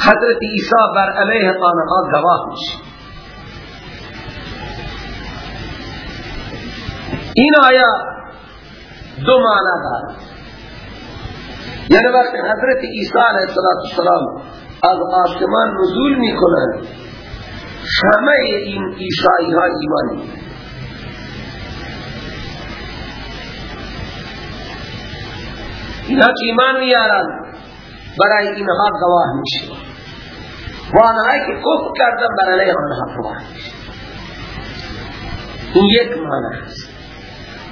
حضرت عیسی بر علیه آنها گواه میشه. این آیا دو معنی دارد. یعنی وقتی حضرت عیسی علیه السلام از آسمان نزول می‌کنند همه این عیسائی ها ایمانی. اینا که ایمان میارن؟ برای اینها گواه میشه. و آنهایی که کفر کردن بر علیه آنها گواه میشه. این یک معنی است.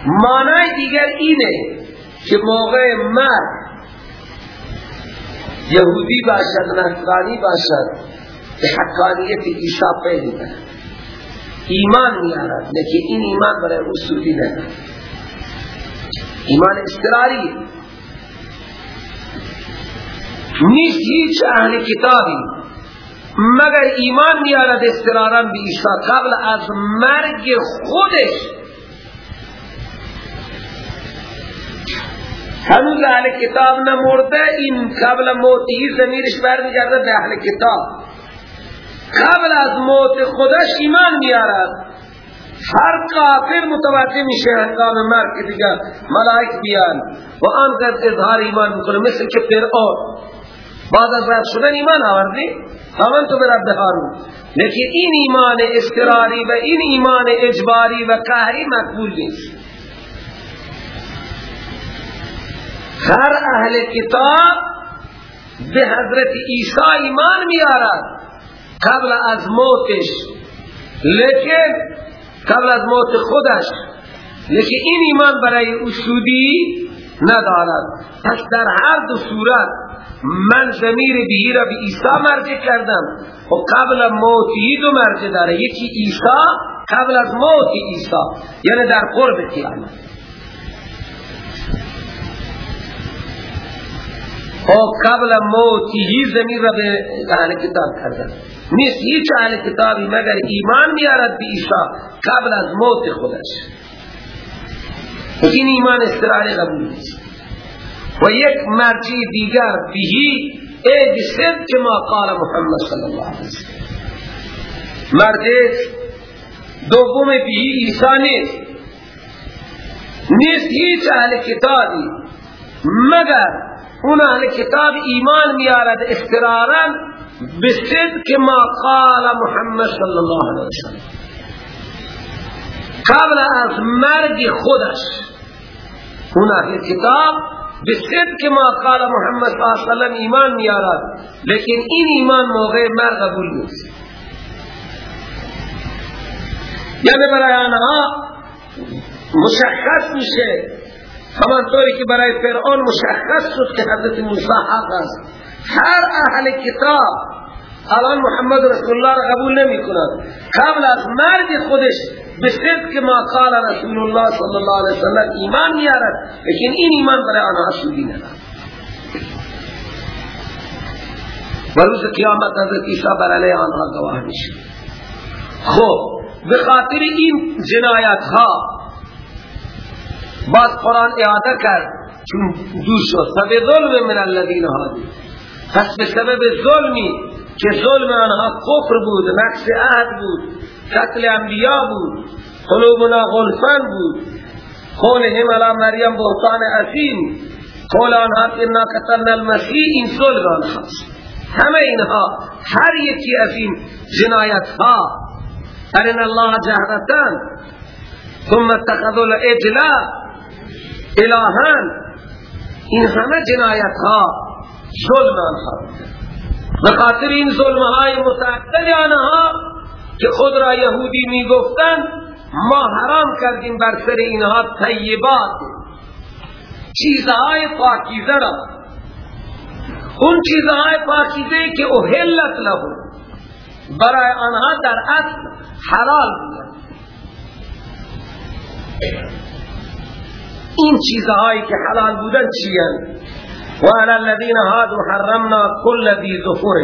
معنی دیگر اینه که موقع مرد یهودی باشد نصرانی باشد. به حقانیت عیسی پیدا کرد. ایمان میارد لیکن این ایمان برای اصولی نه ایمان استراری نیست هیچ اهل کتابی. مگر ایمان میارد استرارا به عیسی قبل از مرگ خودش؟ هنوز اهل کتاب نمورده این قبل موتی زمیرش برمیگرده به اهل کتاب. قبل از موت خودش ایمان میارد. هر کافر متوجه میشه هنگام مرگ دیگر ملائک بیان و آنقدر اظهار ایمان می‌کنه. مثل که فرعون بعد از رد شدن ایمان آوردی؟ همان تو به رب لیکن این ایمان استراری و این ایمان اجباری و قهری مقبول نیست. هر اهل کتاب به حضرت عیسی ایمان میارد. قبل از موتش. لیکن قبل از موت خودش. لیکن این ایمان برای اصولی ندارد. پس در هر دو صورت من زمیر بهی را به عیسی مرجع کردم. و قبل موتی دو مرجع داره. یکی عیسی قبل از موت عیسی. یعنی در قرب قیامت. و قبل موتی زمین را به کتاب کردن نیست هیچ اهل کتابی مگر ایمان میارد به عیسی قبل از موت خودش. این ایمان استراری قبول نیست. و یک مرجع دیگر بهی ای بسد ما قال محمد صلی اللہ علیہ وسلم. مرجع دوم بهی عیسی نیست. نیست هیچ اهل کتابی مگر اون أهل کتاب ایمان میارد اخترارا بصدق ما قال محمد صلی اللہ علیہ وسلم. قبل از مرگ خودش. اون أهل کتاب بصدق ما قال محمد صلی اللہ علیہ وسلم ایمان میارد لیکن این ایمان موقع مرگ قبول نیست. یعنی برای آنها مشخص میشه همانطوری که برای فرعون مشخص شد که حضرت موسی حق است. هر اهل کتاب الان محمد رسول الله را قبول نمی کند قبل از مرگ خودش به که ما قال رسول الله صلی الله علیه وسلم ایمان میارد لیکن این ایمان برای آنها سودی ندارد. و روز قیامت حضرت عیسی بر علیه آنها گواه میشه خب به خاطر این جنایت ها بعد قرآن اعاده کرد. چون دور شد. سبب ظلم من الذین هادی. پس به سبب ظلمی که ظلم آنها کفر بود نقص عهد بود قتل انبیاء بود قلوبنا غلفن بود. قولهم علی مریم بهتان عظیم. قول آنها انا قتلنا المسیح این ظلم آنهاست. همه اینها هر یکی از این جنایت ها ارن الله جهرتن ثم اتخذوا الاجلا الهان این همه جنایت ها ظلم آنها بخاطر این ظلم های متعدد آنها که خود را یهودی می گفتن ما حرام کردیم بر سر اینها طیبات. چیزهای پاکیزه را. اون چیزهای پاکیزه که احلت لهم. برای آنها در اصل حلال بودن این چیزهایی که حلال بودن چیه؟ و علی الذین هادو حرمنا کل ذی ظفر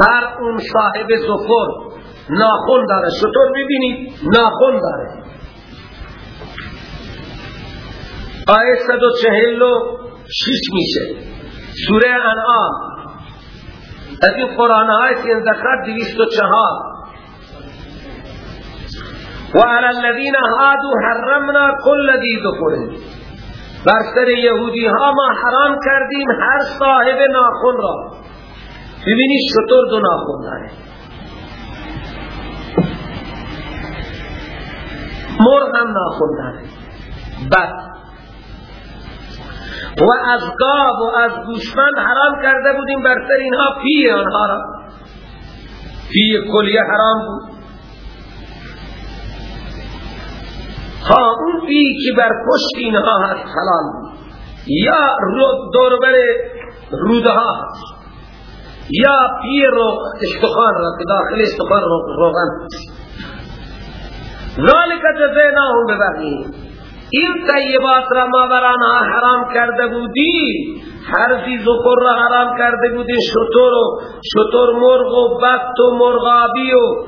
هر اون صاحب ظفر ناخن داره. شطور ببینید ناخن داره. آیه 146 میشه. سوره انعام. از این قرآن های که و چهار. و علی الذين هادو حرمنا كل ذي ذکر بر سر یهودی ها ما حرام کردیم هر صاحب ناخن را. ببینی شتر دو ناخن داره. مور هم ناخن داره. بد. و از گاو و از گوسفند حرام کرده بودیم بر سر اینها پی آنها را. پی کلیه حرام بود. ها اون پی که بر پشت اینها هست حلال. یا دوربر روده ها هست. یا پی رو استخان را که داخل استخان روغن ذالک جزیناهم ببغیهم این طیبات را ما برانها حرام کرده بودی هر چیز ذکر را حرام کرده بودی شطور و شطور مرغ و بط و مرغابی و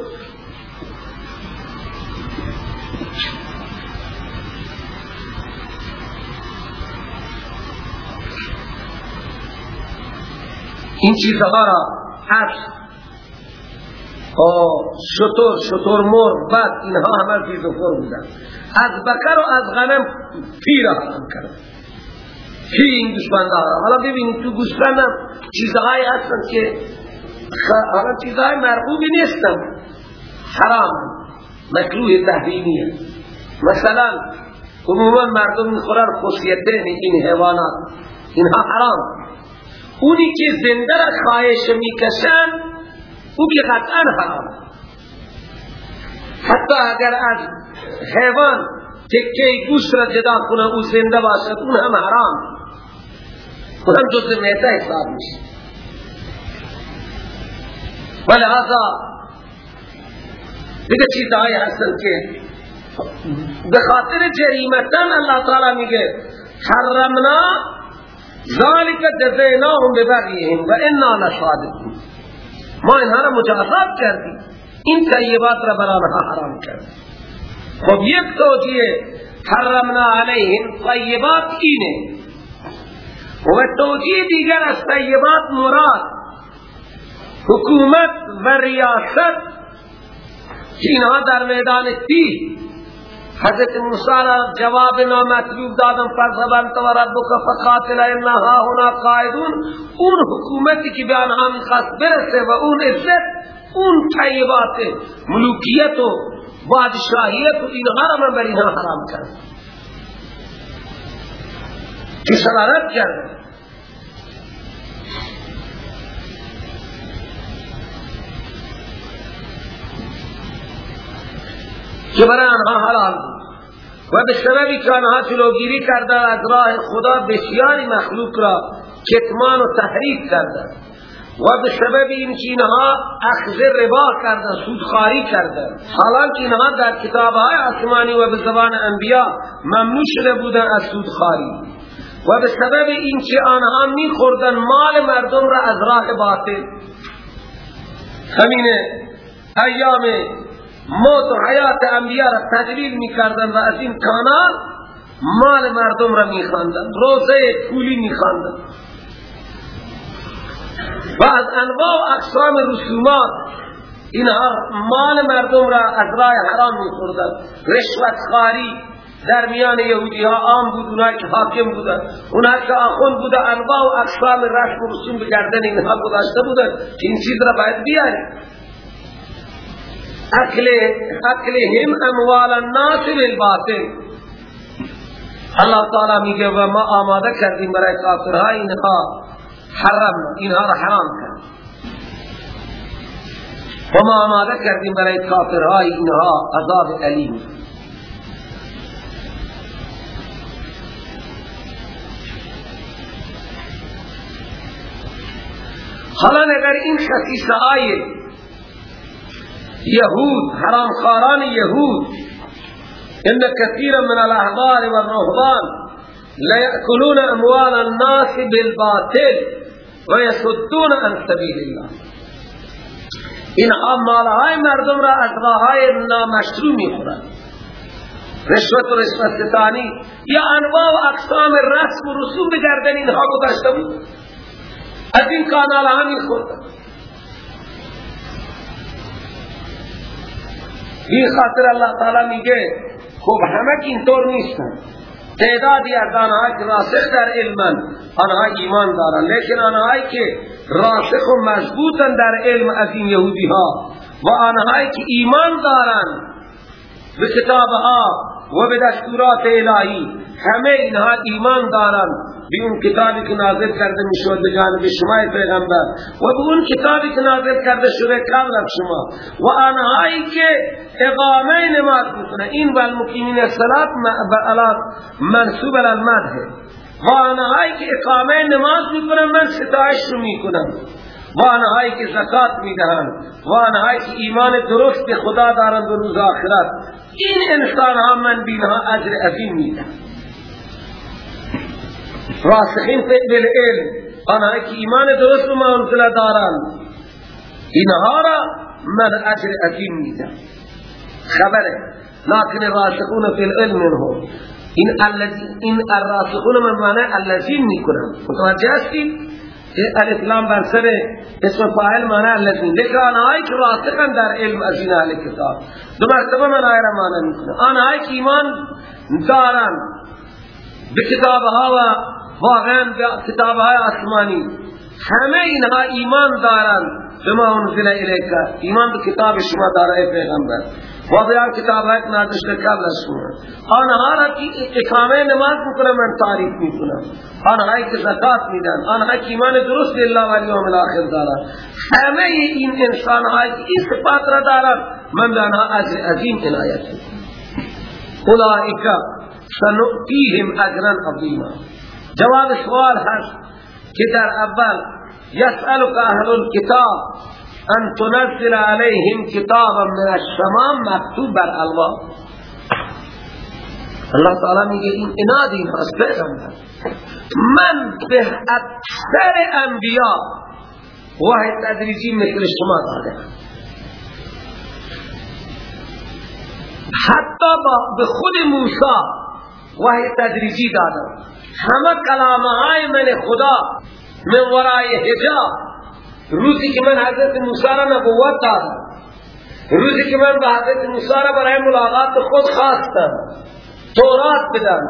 این چیزها را هر شطور شطور مرغ بط اینها همه چیز ذکر بودن. از بکر و از غنم پی را حرام کرد پی این گوشبند حالا ببینید تو گوشبند هم چیزهایی هستن که حالا چیزهای مرغوبی نیستن. حرام مکروه تحریمی مثلا عموما مردم می‌خورن خصیته این حیوانات. اینها حرام. اونی که زنده را خواهش می‌کشن او که قطعا حرام. حتی اگر از حیوان تکه گوشت را جدا کنه او زنده باشد اون هم حرام. اون هم جز میته حساب میشه. ولهذا دیگه چیزهایی هستن که به خاطر جریمتن اللہ تعالی میگه حرمنا ذالک جزیناهم ببغیهم و انا لصادقون. ما اینها را مجازات کردیم این طیبات را برانها حرام کردیم خب یک توجیه حرمنا علیهم طیبات اینه و توجیه دیگر از طیبات مراد حکومت و ریاست که اینها در میدان تی حضرت موسی را جواب نامطلوب دادن فرض انت و ربک فقاتل انها هنا قائدون اون حکومتی که به آنها می‌خواست برسه و اون عزت اون طیبات ملوکیت و بادشاهیت و اینها را من بر اینها حرام کرد. که برای آنها حلال بود. و به سببی که آنها جلوگیری کرده از راه خدا بسیاری مخلوق را کتمان و تحریف کرده و به سبب این که اینها اخذ ربا کردن سودخاری کردن حالا که اینها در کتاب های آسمانی و به زبان انبیاء ممنوع شده بودن از سودخاری و به سبب این که آنها میخوردن مال مردم را از راه باطل. همین ایام موت و حیات انبیاء را تجلیل می‌کردن و از این کانال مال مردم را میخواندن روزه پولی میخواندن و از انواع اقسام رسومات اینها مال مردم را از راه حرام میخوردن رشوت خاری در میان یهودی ها عام بود اونایی که حاکم بودن اونایی که آخون بودن انواع و اقسام رسم و رسوم به گردن اینها گذاشته بودن این چیز را باید بیاریم اکل اکلهم اموال الناس بالباطل الله تعالی میگه و ما آماده کردیم برای کافرها اینها حرم اینها را حرام کرد. و ما آماده کردیم برای کافرهای اینها عذاب علیم. حالا اگر این خصیصه های یهود حرام خاران یهود إن كثيرا من الأحبار والرهبان لا يأكلون أموال الناس بالباطل ويصدون عن سبيل الله. اینها مالهای مردم را از راهای نامشروع میخورند رشوت و رشوت ستانی یا انواع و اقسام رسم و رسوم بگردن اینها گذاشته بود. از این کانال ها میخوردن این خاطر اللہ تعالی میگه خب همه اینطور نیستن. تعدادی از آنها که راسخ در علمن آنها ایمان دارن لیکن آنهایی که راسخ و مضبوطن در علم از این یهودی ها و آنهایی که ایمان دارن به کتابها و به دستورات الهی همه اینها ایمان دارن به اون کتابی که نازل کرده می‌شود به جانب شما پیغمبر و به اون کتابی که نازل کرده شده قبل از شما و آنهایی که اقامه نماز می‌کنه این و المقیمین الصلاة منصوب المده و آنهایی که اقامه نماز می‌کنه من ستایش رو می‌کنم. و آنهایی که زکات می‌دهند. و آنهایی که ایمان درست به خدا دارند و روز آخرت. این انسان ها من بینها اجر عظیم میدم راسخین فی بالعلم آنهایی که ایمان درست و منزله دارند. اینها را من اجر عظیم میدم. خبره. لكن راسخون فی العلم هم. این این الراسخون من معنی الذین میکنن متوجه هستید الف لام بر سر اسم فاعل معنی الذین لیکن آنهایی که راسخن در علم از این أهل کتاب. دو مرتبه من آیه را معنی میکنه آنهایی که ایمان دارن به کتابها و واقعا به کتابهای آسمانی. همه اینها ایمان دارن. بما انزل الیک ایمان به کتاب شما داره پیغمبر. و بیان کتاب های نازل قبل از شما. آنها را که اقامه نماز می‌کنه من تعریف می‌کنم. آنهایی که زکات میدن آنهایی که ایمان درست بالله و الیوم الاخر دارن. همه این انسان هایی که این صفات را دارن من به آنها اجر عظیم عنایت اولئک سنؤتیهم اجرا عظیما. جواب سوال هست که در اول یسألک أهل الكتاب أن تنزل عليهم كتابا من السماء مكتوب بر الله. تعالی میگه این اناد این هست پیغمبر من به اکثر انبیاء وحی تدریجی مثل شما داده. حتی به خود موسی وحی تدریجی داده. همه کلامهای من خدا من ورای حجاب. روزی که من حضرت موسی را نبوت دادم. روزی که من به حضرت موسی را برای ملاقات خود خواستم. تورات بدم.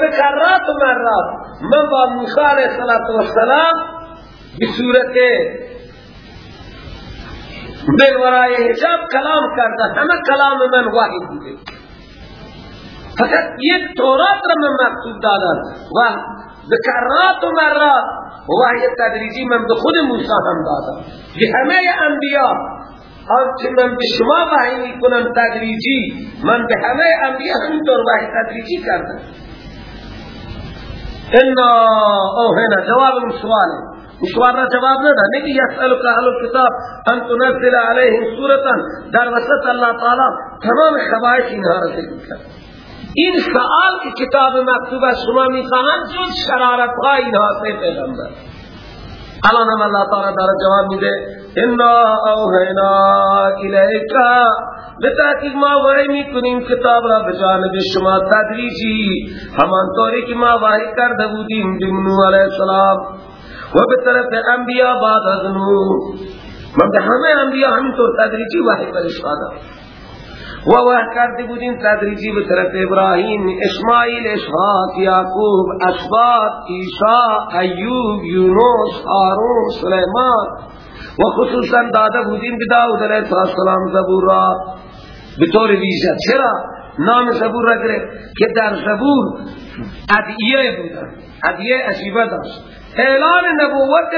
به کرات و مرات من با موسی علیه السلام به صورت بالورای حجاب کلام کرده همه کلام من وحی بوده. فقط یک تورات را من مکتوب دادم و به کرات و مرات وحی تدریجی من به خود موسی هم دادم. به همه انبیاء آنچه من به شما وحی می‌کنم تدریجی من به همه انبیاء همینطور وحی تدریجی کردم. انا اوهنا جواب این سواله سوال را جواب نده. نگی یسألو که اهل کتاب ان تنزل علیهم صورتا در وسط اللہ تعالی تمام خبائش اینها را ذکر کرد. این سوال که کتاب مکتوب از شما می‌خواهند جز شرارت های اینها سے پیغمبر. الان هم اللہ تعالی داره جواب میده انا اوحینا الیکا به تحقیق ما وحی می‌کنیم کتاب را به شما تدریجی همان طوری که ما وحی کرده بودیم بنو علیه السلام و به طرف انبیاء بعد از نو من به همه انبیاء همینطور تدریجی وحی برش دادم و وحی کرده بودیم تدریجی به طرف ابراهیم اسماعیل اسحاق یعقوب اسباط عیسی ایوب یونس هارون سلیمان و خصوصا داده بودیم به داود علیه السلام زبور را به طور ویژه. چرا؟ نام زبور را گره که در زبور ادعیه بودن ادعیه عجیبه داشت. اعلان نبوت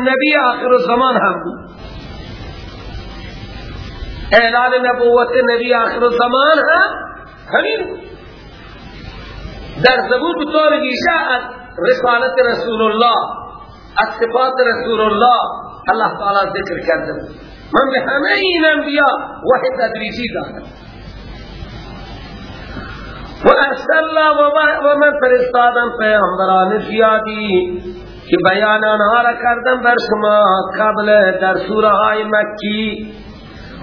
نبی آخر زمان هم بود. اعلان نبوت نبی آخر زمان هم همین. در زبور به طور ویژه از رسالت رسول الله از صفات رسول الله الله تعالی ذکر کرده من به همه این انبیاء وحی تدریجی دادم. و ارسلنا و من فرستادم پیامبران زیادی که بیان آنها را کردم بر شما قبل در سوره های مکی.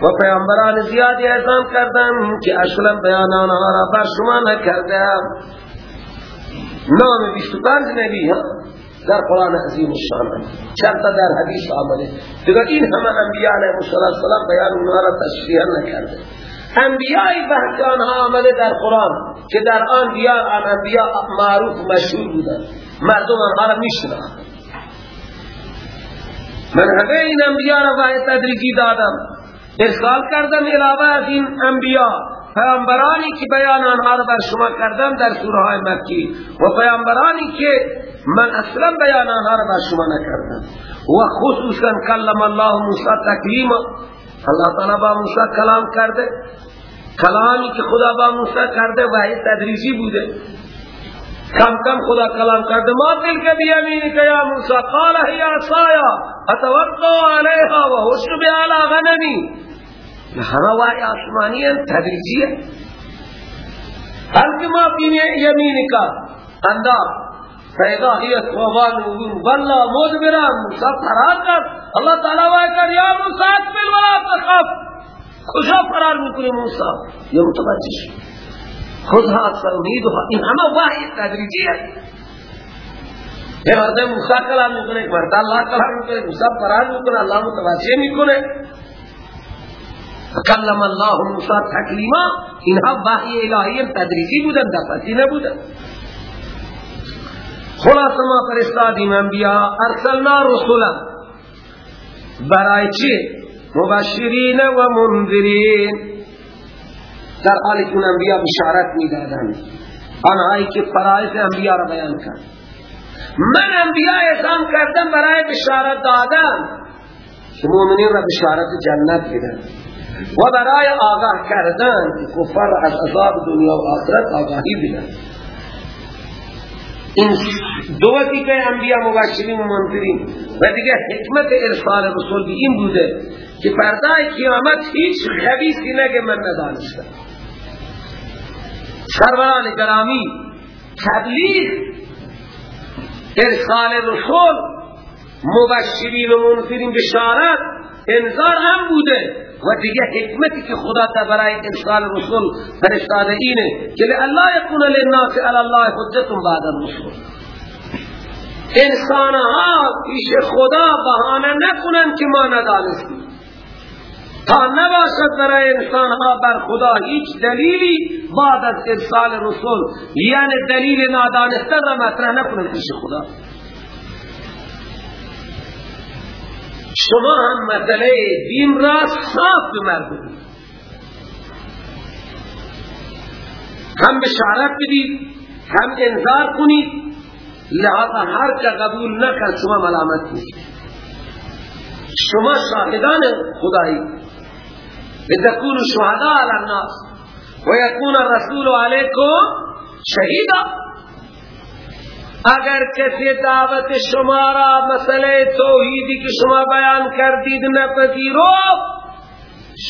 و پیامبران زیادی اعظام کردم که اصلا بیان آنها را بر شما نکردم. نام 25 نبی ها؟ در قرآن عظیم الشان چند در حدیث آمده. دیگر این همه انبیاء علیه السلام بیان اونها را تشریح نکرده. انبیاءی بحث آنها آمده در قرآن که در آن دیار آن انبیاء معروف مشهور بودن مردم آنها را میشنن من همه این انبیاء را باید تدریجی دادم. ارسال کردم علاوه از این انبیاء پیامبرانی که بیان آنها را بر شما کردم در سوره های مکی. و پیامبرانی که من اصلا بیان آنها را بر شما نکردم. و خصوصا کلم الله موسی تکلیما. الله تعالی با موسی کلام کرده. کلامی که خدا با موسی کرده وحی تدریجی بوده. کم کم خدا کلام کرده ما تلک بیامینی که یا موسی قال هی عصایا اتوقع علیها و حسن بی علا غنمی همه وحی آسمانی تدریجی ہے بلکہ ما پینے یمینی کا انداز فیضا ہی اتوابان مبین واللہ مدبران موسیٰ فراکت اللہ تعالیٰ وحی کر یا موسیٰ اکمل ولا تخف. کجا فرار می‌کنی موسیٰ؟ یہ متوجہ شد خودها سنیدها این همه وحی تدریجی ہے یہ مرد موسیٰ کلام می‌کنه مرد اللہ کلام می‌کنه موسیٰ فرار می‌کنه اللہ متوجہ می‌کنه. کلم الله موسی تکلیما. اینها وحی الهی تدریجی بودن دفتی نبودن. خلاص ما فرستادیم انبیاء ارسلنا رسولا. برای چی؟ مبشرین و منذرین. در حالی که انبیاء بشارت می‌دادند آنهایی که فرائض انبیاء را بیان کرد من انبیاء اعظام کردم برای بشارت دادن. که مؤمنین را بشارت جنت بدن. و برای آگاه کردن کفر از عذاب دنیا و آخرت آگاهی بدن. این دو وظیفه انبیاء مبشرین و و دیگه حکمت ارسال رسول این بوده که پردای قیامت هیچ خبیثی نگه من ندانستم. سروران گرامی تبلیغ ارسال رسول مبشرین و منذرین بشارت انذار هم بوده و دیگه حکمتی که خدا تا برای ارسال رسول فرستاده اینه که الله یکون للناس علی الله حجت بعد الرسول انسانها پیش خدا بهانه نکنن که ما ندانستیم. تا نباشد برای انسانها بر خدا هیچ دلیلی بعد از ارسال رسول یعنی دلیل نادانستن را مطرح نکنن پیش خدا. شما هم مسئله دین را صاف به مردم هم بشارت بدید هم انذار کنید. لہذا هر که قبول نکن شما ملامت نیست شما شاهدان خدایی. لتكونوا شهداء على الناس. ويكون الرسول عليكم شهيدا. اگر کسی دعوت شما را مسئله توحیدی که شما بیان کردید نپذیرو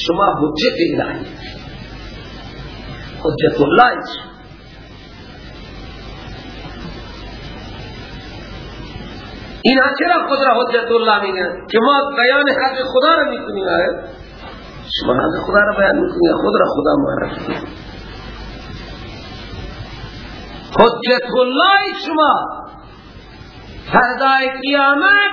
شما حجت الهی حجت الله این چرا خود را حجت الله میگن که ما بیان حق خدا را میکنیم. شما خدا را بیان می‌کنی خود را خدا معرفی حجت الله شما. فردای قیامت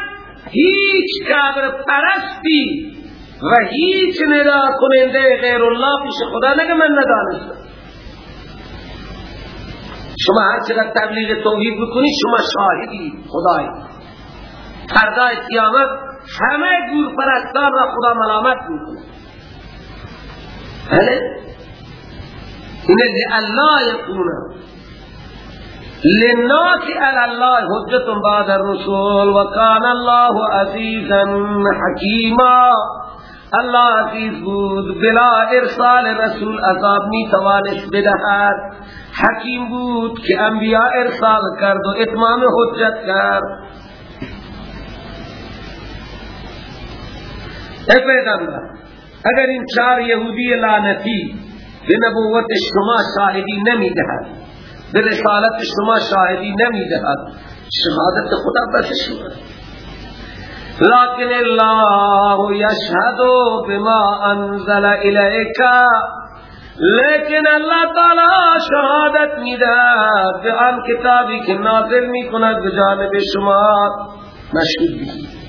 هیچ کبر پرستی و هیچ ندا کننده غیر الله پیش خدا نگه من ندانستم. شما هر چقدر تبلیغ توحید بکنی شما شاهدی خدای فردای قیامت همه گور پرستان را خدا ملامت می‌کنه. اینه لئلا یکونه للناس على الله حجت بعد الرسول وكان الله عزيزا حكيما. الله عزیز بود. بلا إرسال رسول عذاب می توانست بدهد. حکیم بود که انبیاء ارسال کرد و اتمام حجت کرد. اے پیغمبر. اگر این چار یهودی لعنتی به نبوت شما شاهدی نمی دهد به رسالت شما شاهدی نمی دهد شهادت خدا بس شما. لیکن اللہ یشهد بما انزل الیک لیکن اللہ تعالی شهادت می‌دهد به آن کتابی که نازل می‌کند به جانب شما. مشهود بگید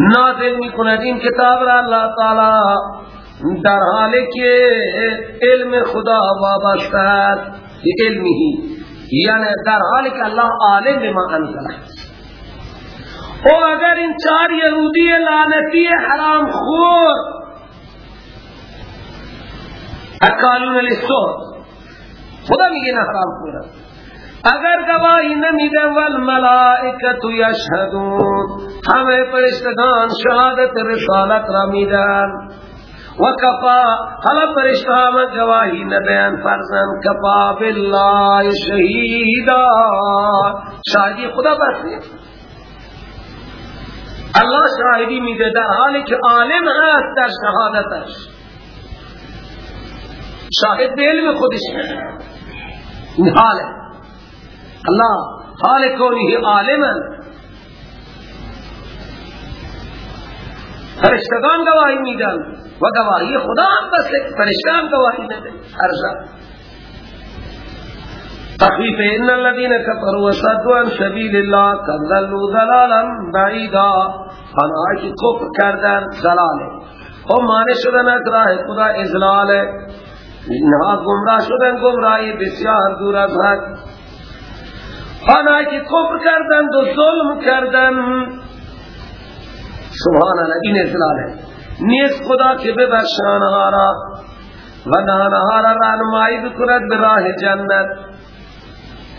نازل می‌کند این کتاب را اللہ تعالی. در حالی که علم خدا وابسته است علمه یعنی در حالی که الله عالم بما انزل او اگر این چار یهودی لعنتی حرام خور اکالون لسوت خدا میگه نه حرام خور اگر گواهی نمیدن والملائکت یشهدون همه پرشتگان شهادت رسالت را میدن۔ وکفا حالا پرشتہ میں گواہی نہ بیان فرزن کفا باللہ شہیدا۔ خدا بس اللہ شاہدی میده در حالی که عالم هست در شهادتش شاهد به علم خودش این حاله. الله حال کونه عالما فرشتگان گواهی میدن و گواهی خدا هم بس فرشتہ هم گواهی نده هر شب تخفیف ان الذين كفروا وصدوا عن سبيل الله كذلوا ضلالا بعيدا آنها که کفر کردن ضلاله و مانع شدن از راه خدا ازلال اینها گمراه شدن گمراهی بسیار دور از حق آنها که کفر کردن و ظلم کردن سبحان الله این ازلاله نیست خدا که ببخش آنها را و آنها را رانمایی بکند به راه جنت.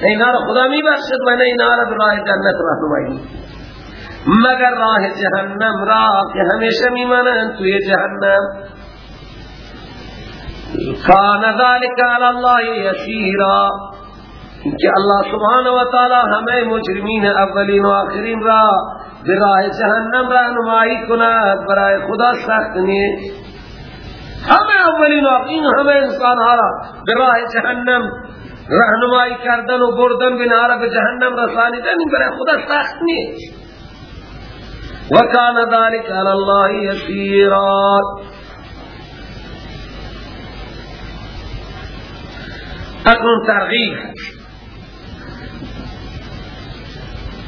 اینا را خدا می بخشد و نه اینا را به راه جنت مگر راه جهنم را که همیشه میمانند توی جهنم. کان ذلك علی الله یسیرا. که الله سبحانه و تعالی همه مجرمین اولین و آخرین را به راه جهنم راهنمایی کند برای خدا سخت نیست همه اولین و آخرین همه انسان ها را به راه جهنم راهنمایی کردن و بردن بنا را به جهنم رسانیدن این برای خدا سخت نیست و کان ذلك علی الله یسیرا۔ اکنون ترغیب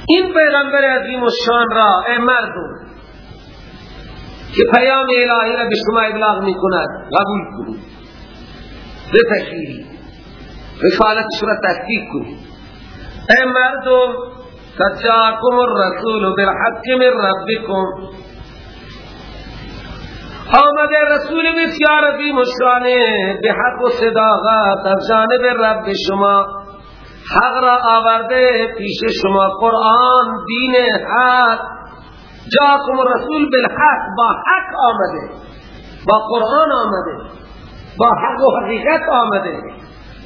این پیغمبر عظیم و را ای مردم که پیام الهی را به شما ابلاغ می کند قبول کنید. بپذیرید. رسالتش را تصدیق کنید. ای مردم جاءكم الرسول بالحق من ربكم آمده رسول بسیار عظیم و شانه به حق و صداقت از جانب رب شما. حق را آورده پیش شما قرآن دین حق. جاکم رسول بالحق با حق آمده با قرآن آمده با حق و حقیقت آمده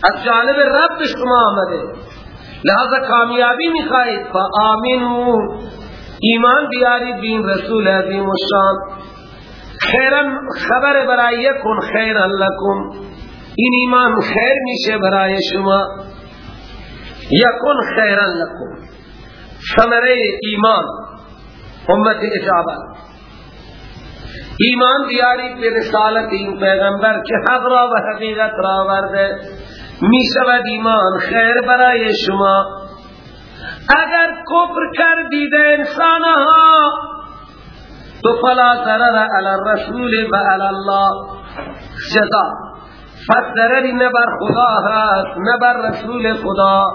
از جانب رب شما آمده. لہذا کامیابی می‌خواهید؟ فآمنو ایمان بیارید بین رسول عظیم و شان خیرن خبر برای یکن خیرن لکم این ایمان خیر میشه برای شما. یکن خیرن لکم. ثمره ایمان. امت اجابت. ایمان بیارید به رسالت این پیغمبر که حق را و حقیقت را ورده می شود ایمان خیر برای شما. اگر کفر کردید انسانها تو فلا ضرر علی الرسول و علی الله. جزا. پس ضرری نه بر خدا هست نه بر رسول خدا.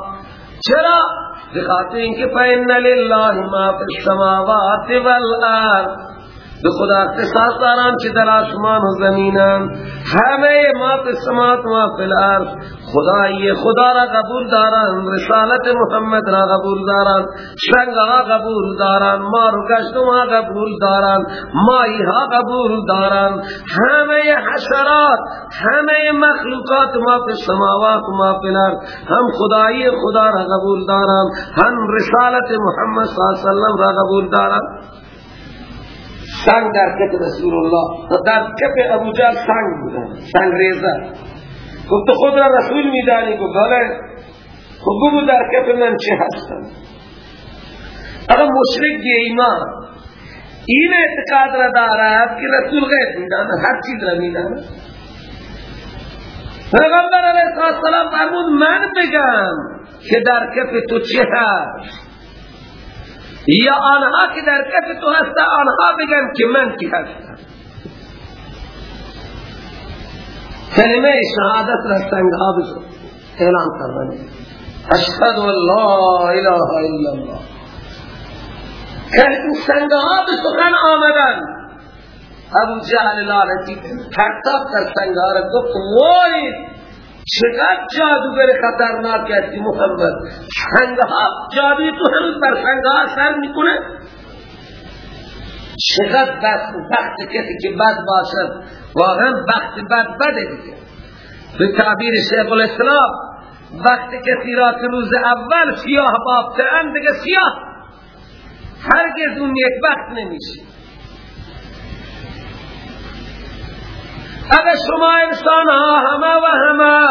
چرا؟ بخاطر اینکه فإن لله ما فی السماوات والارض به خدا اختصاص دارن که در آسمان و زمینن همه ما به سمات ما فی الارض خدا را قبول دارن رسالت محمد را قبول دارن شنگ ها قبول دارن ما رو ها قبول دارن مایی ها قبول دارن همه حشرات همه مخلوقات ما فی سماوات ما فی هم خدایی خدا را قبول دارن هم رسالت محمد صلی اللہ علیہ وسلم را قبول دارن سنگ در کف رسول الله در کف ابو جهل سنگ بودن. سنگ ریزه. گفت خود را رسول میدانی. گفت بله خب بگو در کف من چه هستم. اگر مشرک بی ایمان. این اعتقاد را دارد که رسول غیب می‌داند. هر چیز را می‌داند. پیغمبر علیه السلام فرمود من بگم که در کف تو چه هست؟ یا آنها که در کف تو هست آنها بگن که من کی هستم. کلمه شهادت را سنگها بزن. اعلان کردن اشهد الله اله الا الله. کلمه سنگها به سخن آمدن. ابو جهل لعنتی پرتاب در سنگها را گفت وای! چقدر جادوگر خطرناک هستی محمد؟ سنگها جادوی تو هنوز بر سنگها سر می‌کنه؟ چقدر بخت بخت کسی که بد باشد واقعا بخت بد بده دیگه. به تعبیر شیخ الاسلام وقت کسی را روز اول سیاه بابته هم دیگه سیاه. هرگز اون یک وقت نمیشه. اگر شما انسان ها همه و همه.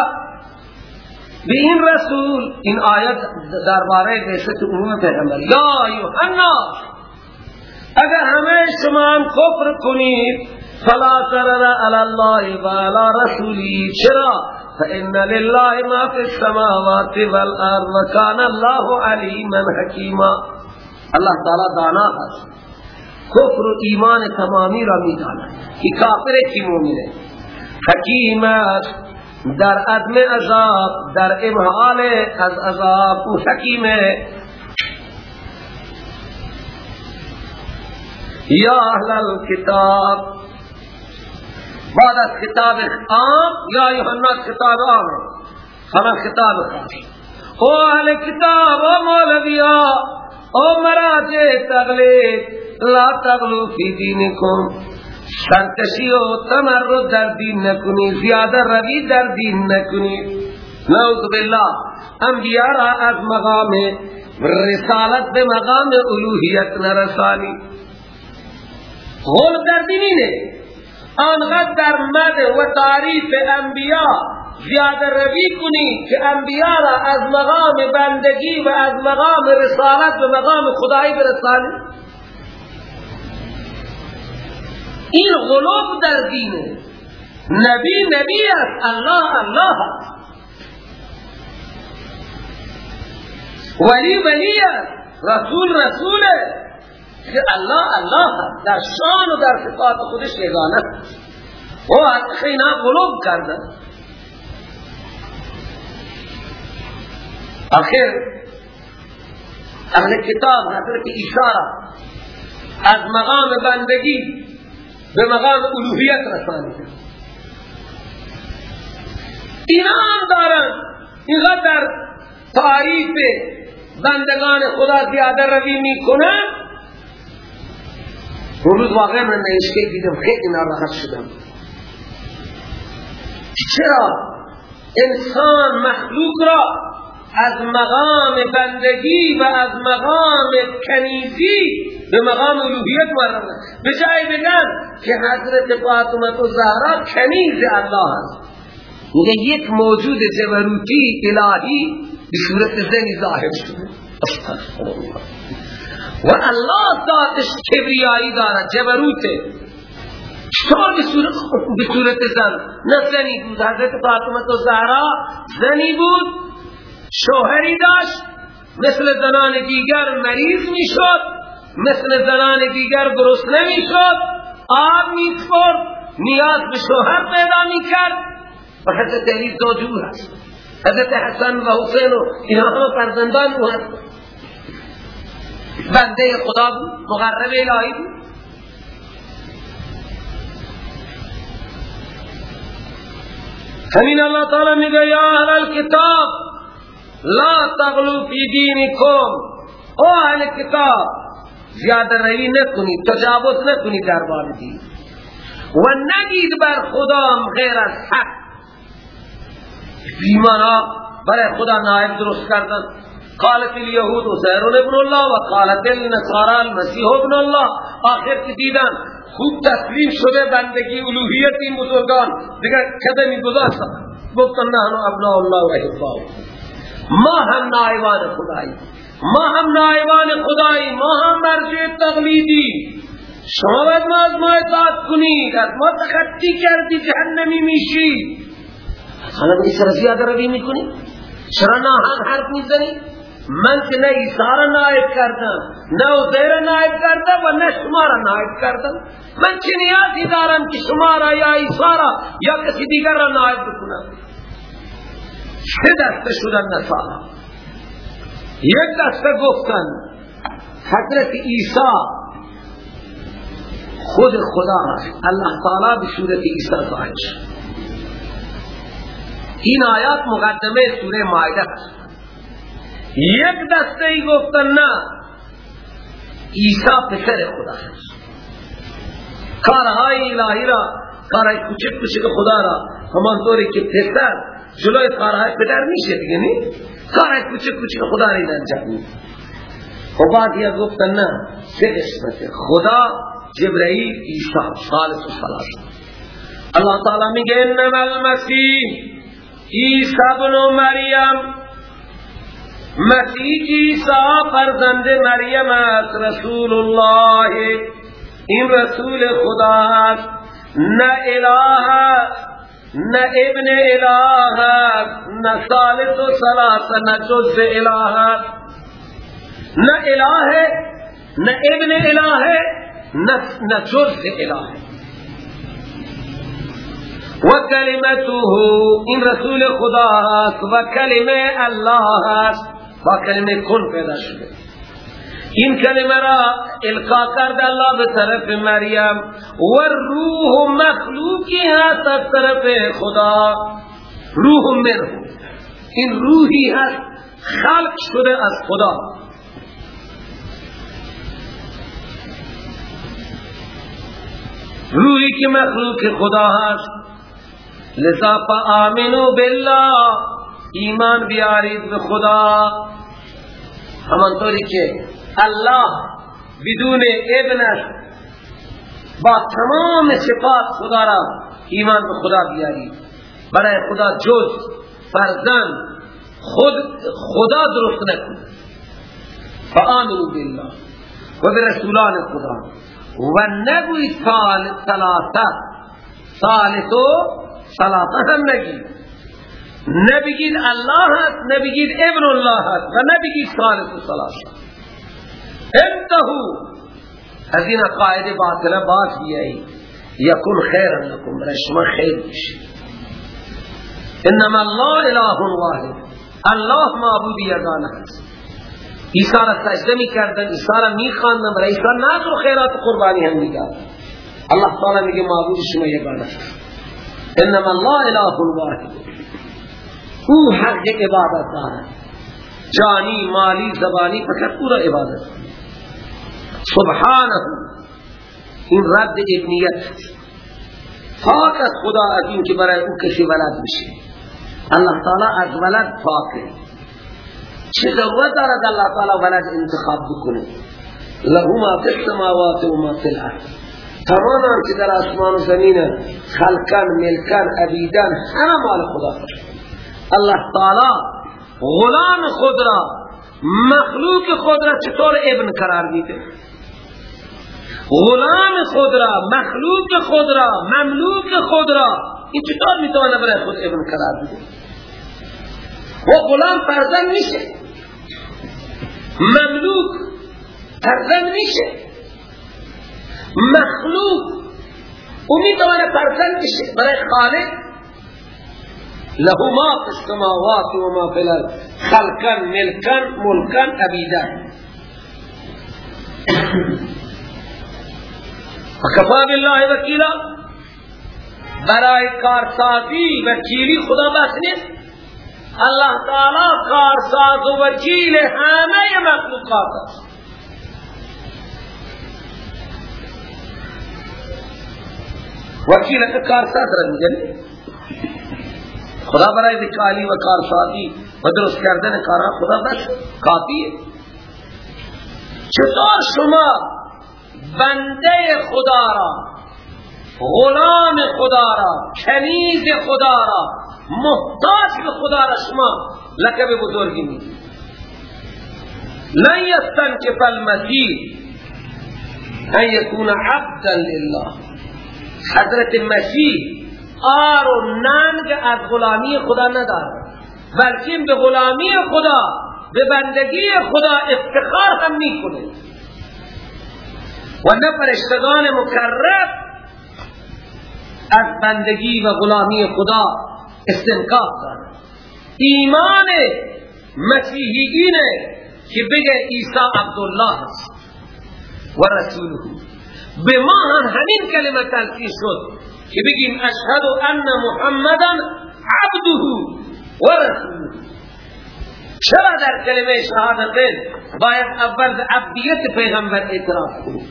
به این رسول این آیت درباره بیست عموم پیغمبر. یا یوحنا اگر همه شما هم کفر کنید فلا ترر علی الله و علی رسولی. چرا؟ فإن لله ما في السماوات والارض وكان الله عليما حكيما الله تعالی دانا هست کفر و ایمان تمامی را می‌داند. که کافر کی مومنه حکیم است در عدم عذاب، در امحال از عذاب، او حکیم یا اهل الكتاب، بعد از خطاب عام، یا یوحنا خطاب عام. ہمیں خطاب خاص. او اہل کتاب، او مولویا او مراجع تغلیق لا تغلو فی دینکم. سرکشی و تمرد در دین نکنی زیاده روی در دین نکنی. نعوذ بالله انبیاء را از مقام رسالت به مقام الوهیت نرسانی. غول در دینینه آنقدر در مد و تعریف انبیاء زیاده روی کنی که انبیاء را از مقام بندگی و از مقام رسالت به مقام خدایی برسانی. این غلوب در دینه نبی نبی است. الله الله است. ولی ولی است. رسول رسول که الله الله است. در شان و در صفات خودش یگانه و خینا غلوب کرده. آخر اهل کتاب حضرت اشاره از مقام بندگی به مقام الوهیت رسانیده اینا هم دارن. اینقدر تعریف بندگان خدا زیاده روی می‌کنن. اون روز واقعا من نوشته دیدم خیلی ناراحت شدم. چرا؟ انسان مخلوق را از مقام بندگی و از مقام کنیزی به مقام الوهیت معرف به جای بگن که حضرت فاطمه و زهرا کنیز الله است یک موجود جبروتی الهی به صورت زنی ظاهر شده. و الله ذاتش کبریایی دارد جبروته. چطور به صورت زن؟ نه زنی بود. حضرت فاطمه تو زهرا زنی بود. شوهری داشت مثل زنان دیگر مریض می شد مثل زنان دیگر درست نمی شد آب می نیاز به شوهر پیدا می کرد و حضرت علی دو جور هست حضرت حسن و حسین و اینها همه فرزندان او هست بنده خدا بود مقرب الهی بود. همین اللہ تعالی میگه یا اهل الكتاب لا تغلو فی دینکم. او اهل کتاب زیاده روی نکنید تجاوز نکنید در باب دین و نگید بر خدا غیر از حق. بیمانا برای خدا نائب درست کردن. قالت اليهود زهر ابن الله و قالت النصارى المسیح ابن الله. آخر که دیدن خوب تسلیم شده بندگی الوهیت بزرگان. دیگر کدمی گذاشت؟ گفتن نحن ابناء الله و احباء ما هم نائبان خدایی. ما هم نائبان خدایی. ما هم مرجع تقلیدی. شما باید ما از ما اطاعت کنید. از ما تخطی کردی جهنمی میشی. حالا به سر زیاده روی می‌کنی؟ چرا ناهان حرف می‌زنی؟ من که نه ایسا نائب کردم نه عزیر نائب کردم و نه شما را نائب کردم. من چه نیازی دارم که شما را یا ایسا یا کسی دیگر را نائب بکنم؟ چه دسته شدن نصارا. یک دسته گفتن حضرت عیسی خود خدا هست الله تعالی به صورت عیسی ظاهر این آیات مقدمه سوره مائده یک دسته ای گفتن نه عیسی پسر خدا هست کارهای الهی را کارهای کوچک کوچک خدا را همانطوری که پسر جلوی کارهای پدر میشه دیگه نی کارهای کوچک کوچک خدا این انجام میده بعد یا گفتن نه سه قسمت. خدا جبرائیل عیسی ثالث و ثلاث اللہ تعالی میگه انما المسیح عیسی ابن مریم. مسیح عیسی فرزند مریم است رسول الله. این رسول خدا است. نه اله نہ ابن الہات نہ ثالث و سلاس نہ جز الہات نہ الہ ہے نہ ابن الہ ہے نہ جز الہ ہے وکلمته این رسول خدا هست و کلمه الله هست و کلمه کن پیدا شده. این کلمه را القا کرد الله به طرف مریم و روح مخلوقی هست از طرف خدا. روح منه. این روحی هست. خلق شده از خدا. روحی که مخلوق خدا هست. لذا فا آمنو بالله. ایمان بیارید به خدا. همانطوری که الله بدون ابنش با تمام صفات خدا را ایمان به خدا بیارید برای خدا جز فرزن خود خدا درست نکن. فآمنوا بالله و به رسولان خدا. و نگوی ثلاثه ثالث و ثلاثه هم نگید نبگید الله هست نبگید ابن الله هست و نبگید ثالث و انتهو. از این قاعده باطله باز بیایی یکن خیر لکم برای شما خیر بشه انما الله اله واحد. الله معبود یگانه هست عیسی را سجده می کردن عیسی را می خواندن برای عیسی نظر و خیرات قربانی هم می الله تعالی میگه معبود شما یگانه انما الله اله واحد. او حق عبادت دارد. جانی مالی زبانی فقط پورا عبادت سبحانه. این رد ابنیت پاک خدا از این که برای او کسی ولد بشه. الله تعالی از ولد پاکه چه ضرورت دارد الله تعالی ولد انتخاب بکنه؟ له ما فی السماوات و ما فی الارض. تمام که در آسمان و زمین خلقن ملکن عبیدن همه مال خدا الله تعالی غلام خود را مخلوق خود را چطور ابن قرار میده؟ غلام خود را مخلوق خود را مملوک خود را. این چطور می‌تونه برای خود ابن قرار بده؟ و غلام فرزن میشه. مملوک فرزن میشه. مخلوق او می‌تونه فرزن میشه برای خالق. له ما في السماوات وما في الارض خلقا ملكا عبيدا وكفى بالله وكيلا برای کارسازی وکیلی خدا بس نیست. اللہ تعالی کارساز و وکیل همه مخلوقات است. وکیل که کارساز را میگن خدا برای وکالی و کارسازی و درست کردن کارها خدا بس. کافیه. چطور شما بنده خدا را غلام خدا را کنیز خدا را محتاج به خدا را شما لکب بزرگی می‌دید. لن یستنکف المسیح ان یکون عبدا لله. حضرت مسیح آر و ننگ از غلامی خدا ندارد. بلکه به غلامی خدا به بندگی خدا افتخار هم می‌کنه و نه فرشتگان مکرب از بندگی و غلامی خدا استنکاف دارد ایمان مسیحیینه که بگه عیسی عبدالله است و رسوله به ما هم همین کلمه تلقی شد که بگیم اشهد ان محمدا عبده و رسوله چرا در کلمه شهادتین باید اول به عبدیت پیغمبر اعتراف کنیم؟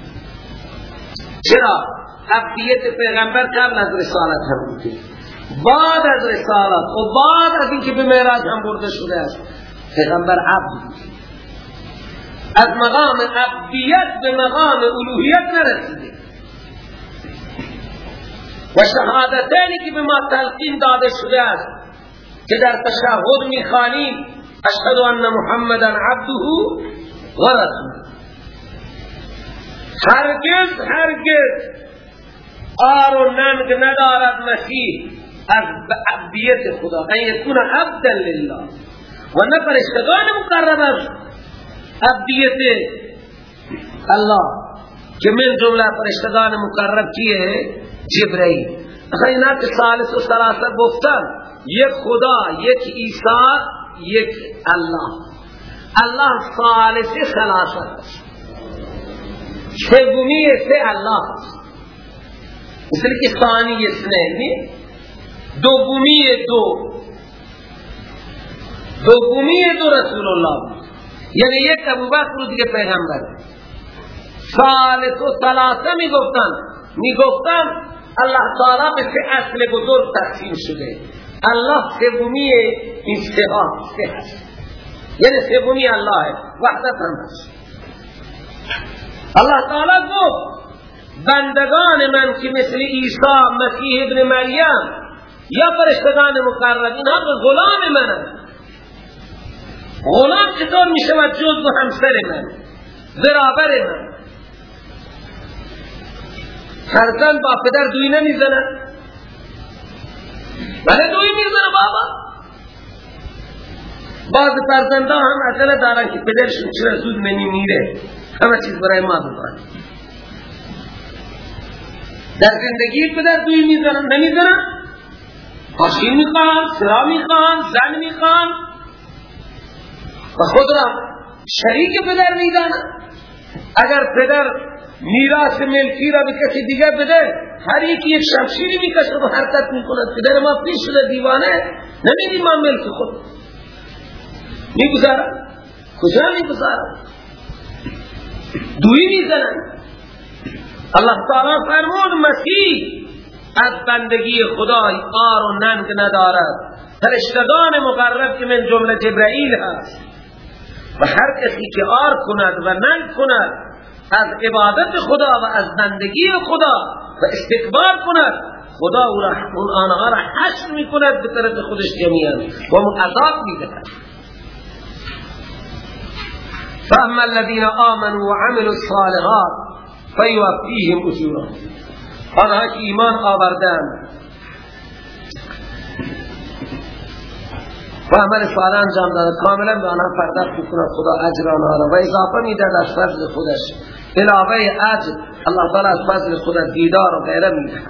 چرا؟ عبدیت پیغمبر قبل از رسالت هم بوده بعد از رسالت. و بعد از اینکه به معراج هم برده شده است پیغمبر عبد از مقام عبدیت به مقام الوهیت نرسیده. و شهادتینی که به ما تلقین داده شده است که در تشهد می‌خوانیم اشهد ان محمدا عبده و رسوله. هرگز هرگز آر و ننگ ندارد مسیح از عبدیت خدا. ان یکون عبدا لله. و نه مقرب است. عبدیت الله. که من جمله فرشتگان مقرب کیه؟ جبرائیل اصلا اینا که ثالث و سلاسه گفتن یک خدا یک عیسی یک الله. الله ثالث سلاسه است. سومی سه الله مثل که ثانی اثنین دومی دو. دومی دو رسول الله یعنی یک ابو بکر دیگه پیغمبر. ثالث و ثلاثه می گفتن می گفتن الله تعالی به سه اصل بزرگ تقسیم شده. الله سومی این سه هست. یعنی سومی الله وحدت هم هست. الله تعالی گفت بندگان من که مثل عیسی مسیح ابن مریم یا فرشتگان مقرب اینها به غلام من غلام چطور می شود جز و همسر من؟ برابر من. فرزند با پدر دوی نمی‌زنن بله دوی می‌زنن بابا. بعض فرزنده هم اصلا دارن که پدرشون چرا زود منی میره. همه چیز برای ما بکنن در زندگی پدر دوی می‌زنن نمی‌زنن ماشین می‌خوان سرا می‌خوان زن می‌خوان. و خود را شریک پدر می‌دانن. اگر پدر میراث ملکی را به کسی دیگر بده هر یکی یک شمشیری می‌کشه و حرکت می‌کنه پدر ما پیش شده دیوانه نمیدی ما ملک خود. می‌گذارن کجا می‌گذارن دوی می‌زنن الله تعالی فرمود مسیح از بندگی خدا آر و ننگ ندارد. فرشتگان مقرب که من جمله جبرائیل هست. و هر کسی که آر کند و ننگ کند از عبادت خدا و از بندگی خدا و استکبار کند خدا اون آنها را حشر می کند به طرف خودش جمیعا و من عذاب می دهد فأما الذين آمنوا وعملوا الصالحات فیوفیهم أجورهم. آنها که ایمان آوردن. و عمل صالح انجام داده کاملا به آنها پرداخت میکنه خدا اجر آنها را. و اضافه میده در فضل خودش. علاوه اجر الله تعالی از فضل خدا دیدار و غیره میده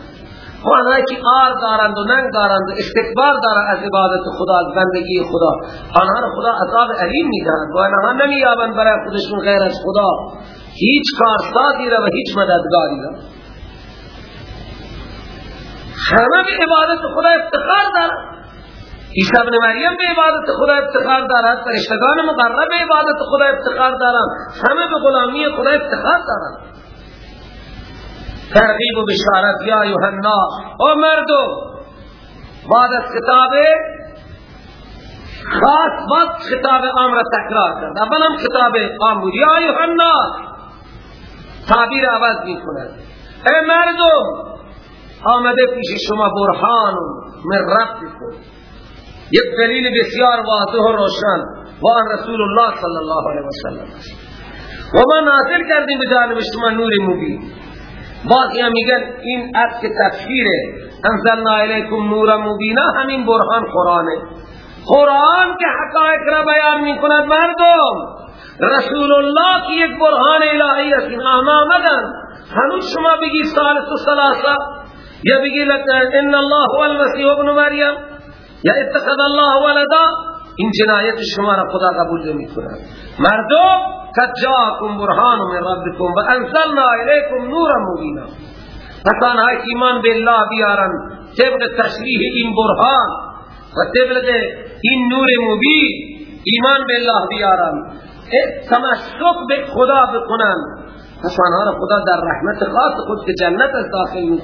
و آنهایی که آر دارند و ننگ دارند و استکبار دارند از عبادت خدا از بندگی خدا آنها را خدا عذاب علیم می‌دهند و آنها نمییابند برای خودشون غیر از خدا هیچ کارسازی را و هیچ مددگاری را همه به عبادت خدا افتخار دارند عیسی ابن مریم به عبادت خدا افتخار دارد فرشتگان مقرب به عبادت خدا افتخار دارند همه به غلامی خدا افتخار دارند ترغیب و بشارت. یا یوحنا او مردم بعد از خطاب خاص بعد خطاب عام را تکرار کرد. اول هم خطاب عام بود. یا یوحنا تعبیر عوض می کند ای مردم آمده پیش شما برهان من رب بکن یک دلیل بسیار واضح و روشن و آن رسول الله صلی الله علیه وسلم و ما ناظر کردیم به جانب شما نور مبین. باقی هم میگن این از که تفسیره. انزلنا الیکم نور مبینا همین برهان قرآنه. قرآن که حقائق را بیان می‌کند مردم. رسول الله کی یک برهان الهی است این آمدن. هنوز شما بگی سالس و سلاسا یا بگی ان الله هو المسیح ابن مریم. یا اتخذ الله ولدا. این جنایت شما را خدا قبول نمی کند مردم قد جاءكم برهان من ربكم و انزلنا الیکم نورا مبینا. پس آنها ایمان بالله بیارن طبق تشریح این برهان و طبق این نور مبین ایمان بالله بیارن تمسک به خدا بکنن پس آنها را خدا در رحمت خاص خود که جنت از داخل می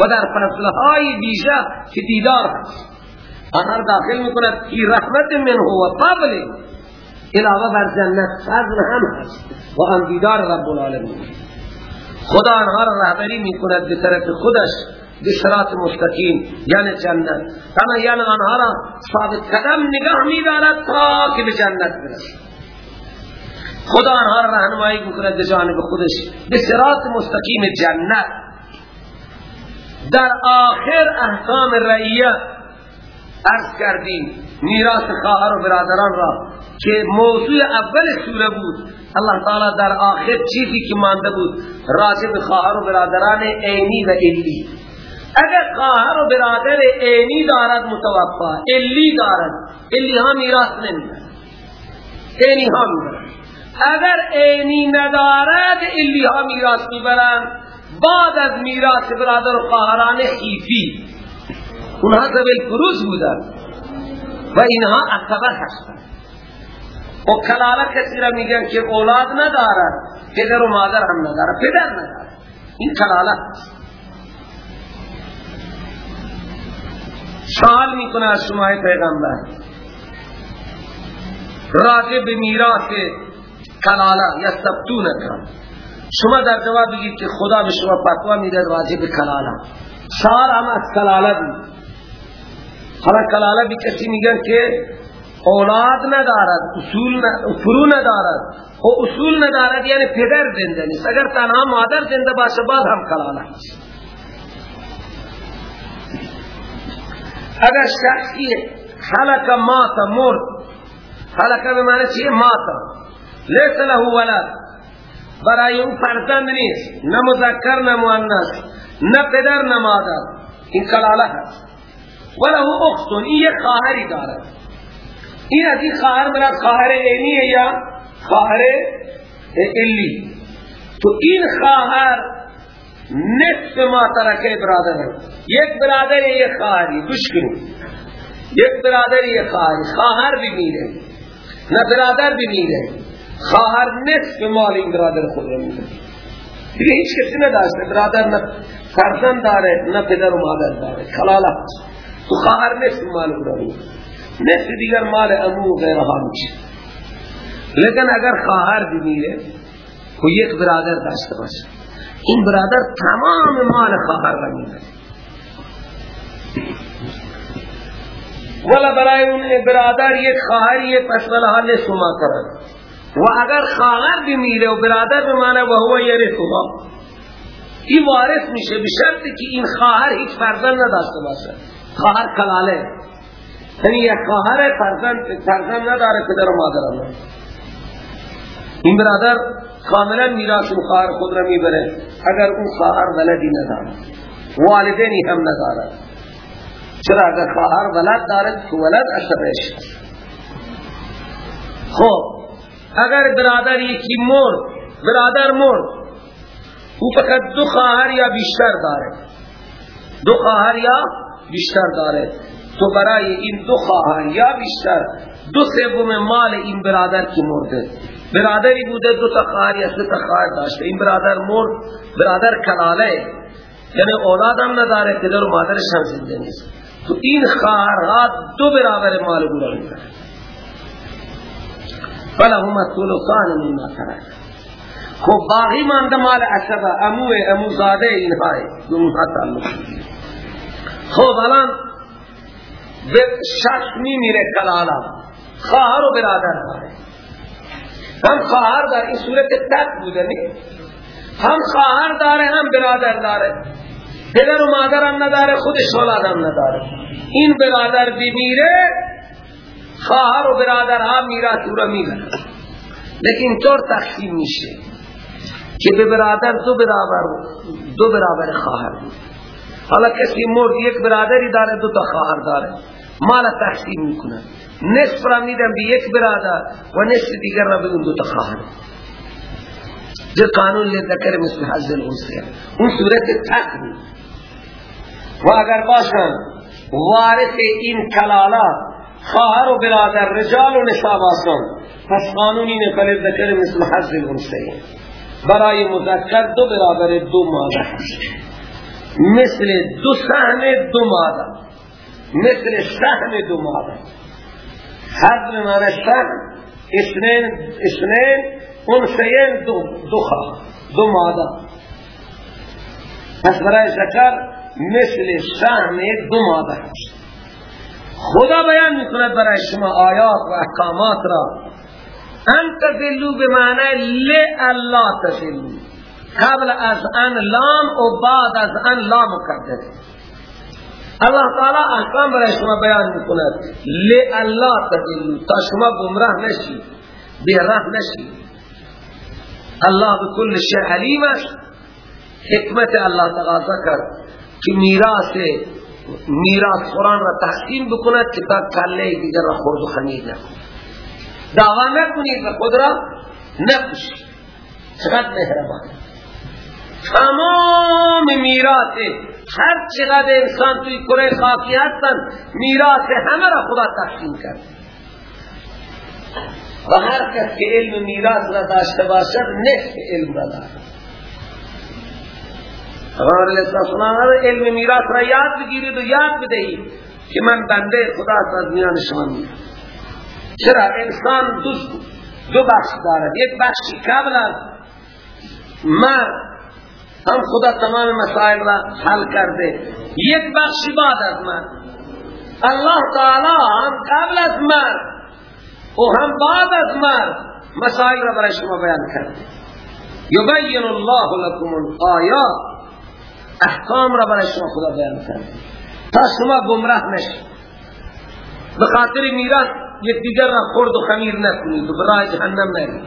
و در فضلهای ویژه که دیدار هست. آنها داخل می‌کند فی رحمت منه و فضل. علاوه بر جنت فضل هم هست. و آن دیدار رب العالمین. خدا آنها را رهبری می‌کند به طرف خودش به صراط مستقیم یعنی جنت. کما یعنی آنها را ثابت قدم نگاه میدارد تا که به جنت برسد. خدا آنها را رهنمایی می‌کند به جانب خودش به صراط مستقیم جنت. در آخر احکام رعیت عرض کردیم میراث خواهر و برادران را که موضوع اول سوره بود الله تعالی در آخر چیزی که مانده بود راجع به خواهر و برادران عینی و علی. اگر خواهر و برادر عینی دارد متوفا. علی دارد. علی ها میراث نمیدن عینی ها می‌برن اگر عینی ندارد علی ها میراث می‌برن بعد از میراث برادر و خواهران خیفی اونها زبیل فروز بودن. و اینها اکبر هستن. و کلاله کسی را میگن که اولاد ندارد پدر و مادر هم ندارد پدر ندارد این کلاله سوال می‌کنه از شما پیغمبر. راجع به میراث کلاله یا سبتون کن شما در جواب بگید که خدا به شما فتوا میده راجع به کلاله سال هم از کلاله بود. حالا کلاله بی کسی میگن که اولاد ندارد اصول فرو ندارد. و اصول ندارد یعنی پدر زنده نیست. اگر تنها مادر زنده باشه بعد هم کلاله است اگر شخصی حلق مات مرد. حلق به معنی چیه؟ مات. لیس له ولد. برای اون فرزند نیست. نه مذکر نه مؤنث. نه پدر نه مادر. این کلاله هست. وله اختون این یک خواهری دارد این از این خواهر مراد خواهر اینیه یا خواهر ایلی تو این خواهر نصف ما ترکه برادر یک برادر یک خواهری گوش یک برادر یک خواهری خواهر بمیره نه برادر بمیره خواهر نصف مال این برادر خود رو میده. دیگه هیچ کسی نداشته. برادر نه فرزند داره نه پدر و مادر داره. خلاله خواهر نصف مال او نصف دیگر مال امو غیرها میشه لیکن اگر خواهر بمیره و یک برادر داشته باشه این برادر تمام مال خواهر را میده ولا برای اون برادر یک خواهریه پس ولا نصف ما کرد و اگر خواهر بمیره و برادر بمانه و هو یعنی خواه این وارث میشه به شرطی که این خواهر هیچ فرزند نداشته باشه خواهر کلاله. یعنی یک خواهر فرزند فرزند نداره پدر و مادر این برادر کاملا میراث خواهر خود را می‌بره. اگر اون خواهر ولدی نداره. والدینی هم نداره. چرا اگر خواهر ولد دارد تو ولد اشرش خب اگر برادر یکی مرد برادر مرد او فقط دو خواهر یا بیشتر داره. دو خواهر یا بیشتر داره. تو برای این دو خواهر یا بیشتر دو سوم مال این برادر که مرده. برادری بوده دو تا خواهر یا سه تا خواهر داشته. این برادر مرد برادر کلاله. یعنی اولاد هم نداره پدر و مادرش هم زنده نیست. تو این خواهرها دو برابر مال بوده. می‌کنه فلهم الثلثان مما ترک. خب باقی مانده مال عصبه. امو امو زاده اینهای. دونها تعلق خب الان به شخص میمیره کلالا خواهر و برادر داره. هم خواهر در این صورت تک بوده نی هم خواهر داره هم برادر داره. پدر و مادر هم نداره خودش اولاد هم نداره. این برادر بمیره خواهر و برادر هم میراث او را لیکن طور تقسیم میشه که به برادر دو برابر دو برابر خواهر حالا کسی مرد یک برادری داره دو تا خواهر داره. مال تقسیم می‌کنه. نصف را میدن به یک برادر و نصف دیگر را به اون دو تا خواهر. جو قانون لذکر مثل حظ الانسیه اون صورت بود. و اگر باشن وارث این کلالا خواهر و برادر رجال و نساء باشن پس قانون اینه فلذکر مثل حظ الانسیه برای مذکر دو برابر دو ماده مثل دو سهم دو ماده مثل سهم دو ماده حد معنی سهم اثنين اثنين انسین دو دو خواه دو ماده پس برای ذکر مثل سهم دو ماده خدا بیان می‌کند برای شما آیات و احکامات را. ان تذلو بمعنی لی الله تذلو قبل از ان لام و بعد از ان لام مقدر الله تعالی احکام برای شما بیان میکند. لی الله تذلو تا شما گمراه نشی. بیراه نشی. الله بكل شيء علیم است حکمت الله تقاضا کرد که میراث میراث قرآن را تحسین بکند که تا کله دیگر را خورد و خمیر نکند. دعوا نکنید و خود را نکشید چقدر مهربان. تمام میراث. هر چقدر انسان توی کره خاکی هستن میراث همه را خدا تقسیم کرد. و هر کس که علم میراث را داشته باشد نصف علم را دارد اگر علیه علم میراث را یاد بگیرید و یاد بدهید که من بنده خدا از میان شما میرم چرا؟ انسان دو, دو بخش دارد. یک بخشی قبل از مرد هم خدا تمام مسائل را حل کرده. یک بخشی بعد از مرد الله تعالی هم قبل از مرد و هم بعد از مرد مسائل را برای شما بیان کرده. یبین الله لكم الآیات. احکام را برای شما خدا بیان کرده. تا شما گمراه نشید. به خاطر میراث یکدیگر را خورد و خمیر نکنید و برای جهنم نرید.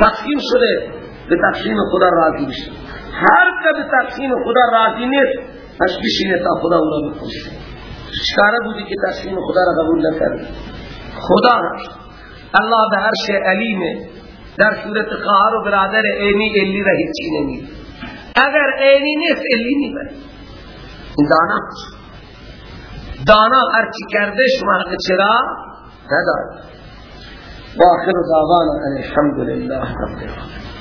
تقسیم شده. به تقسیم خدا راضی بشید. هر که به تقسیم خدا راضی نیست پس بشینه تا خدا او را بکشه چکاره بودی که تقسیم خدا را قبول نکرد خدا. الله به هر علیمه در صورت خواهر و برادر اینی الی را هیچی نمید اگر اینی نیست الی نیبره دانا. دانا هر چی کرده شما حق چرا ندارد و آخر دعوانا الحمدلله رب العالمين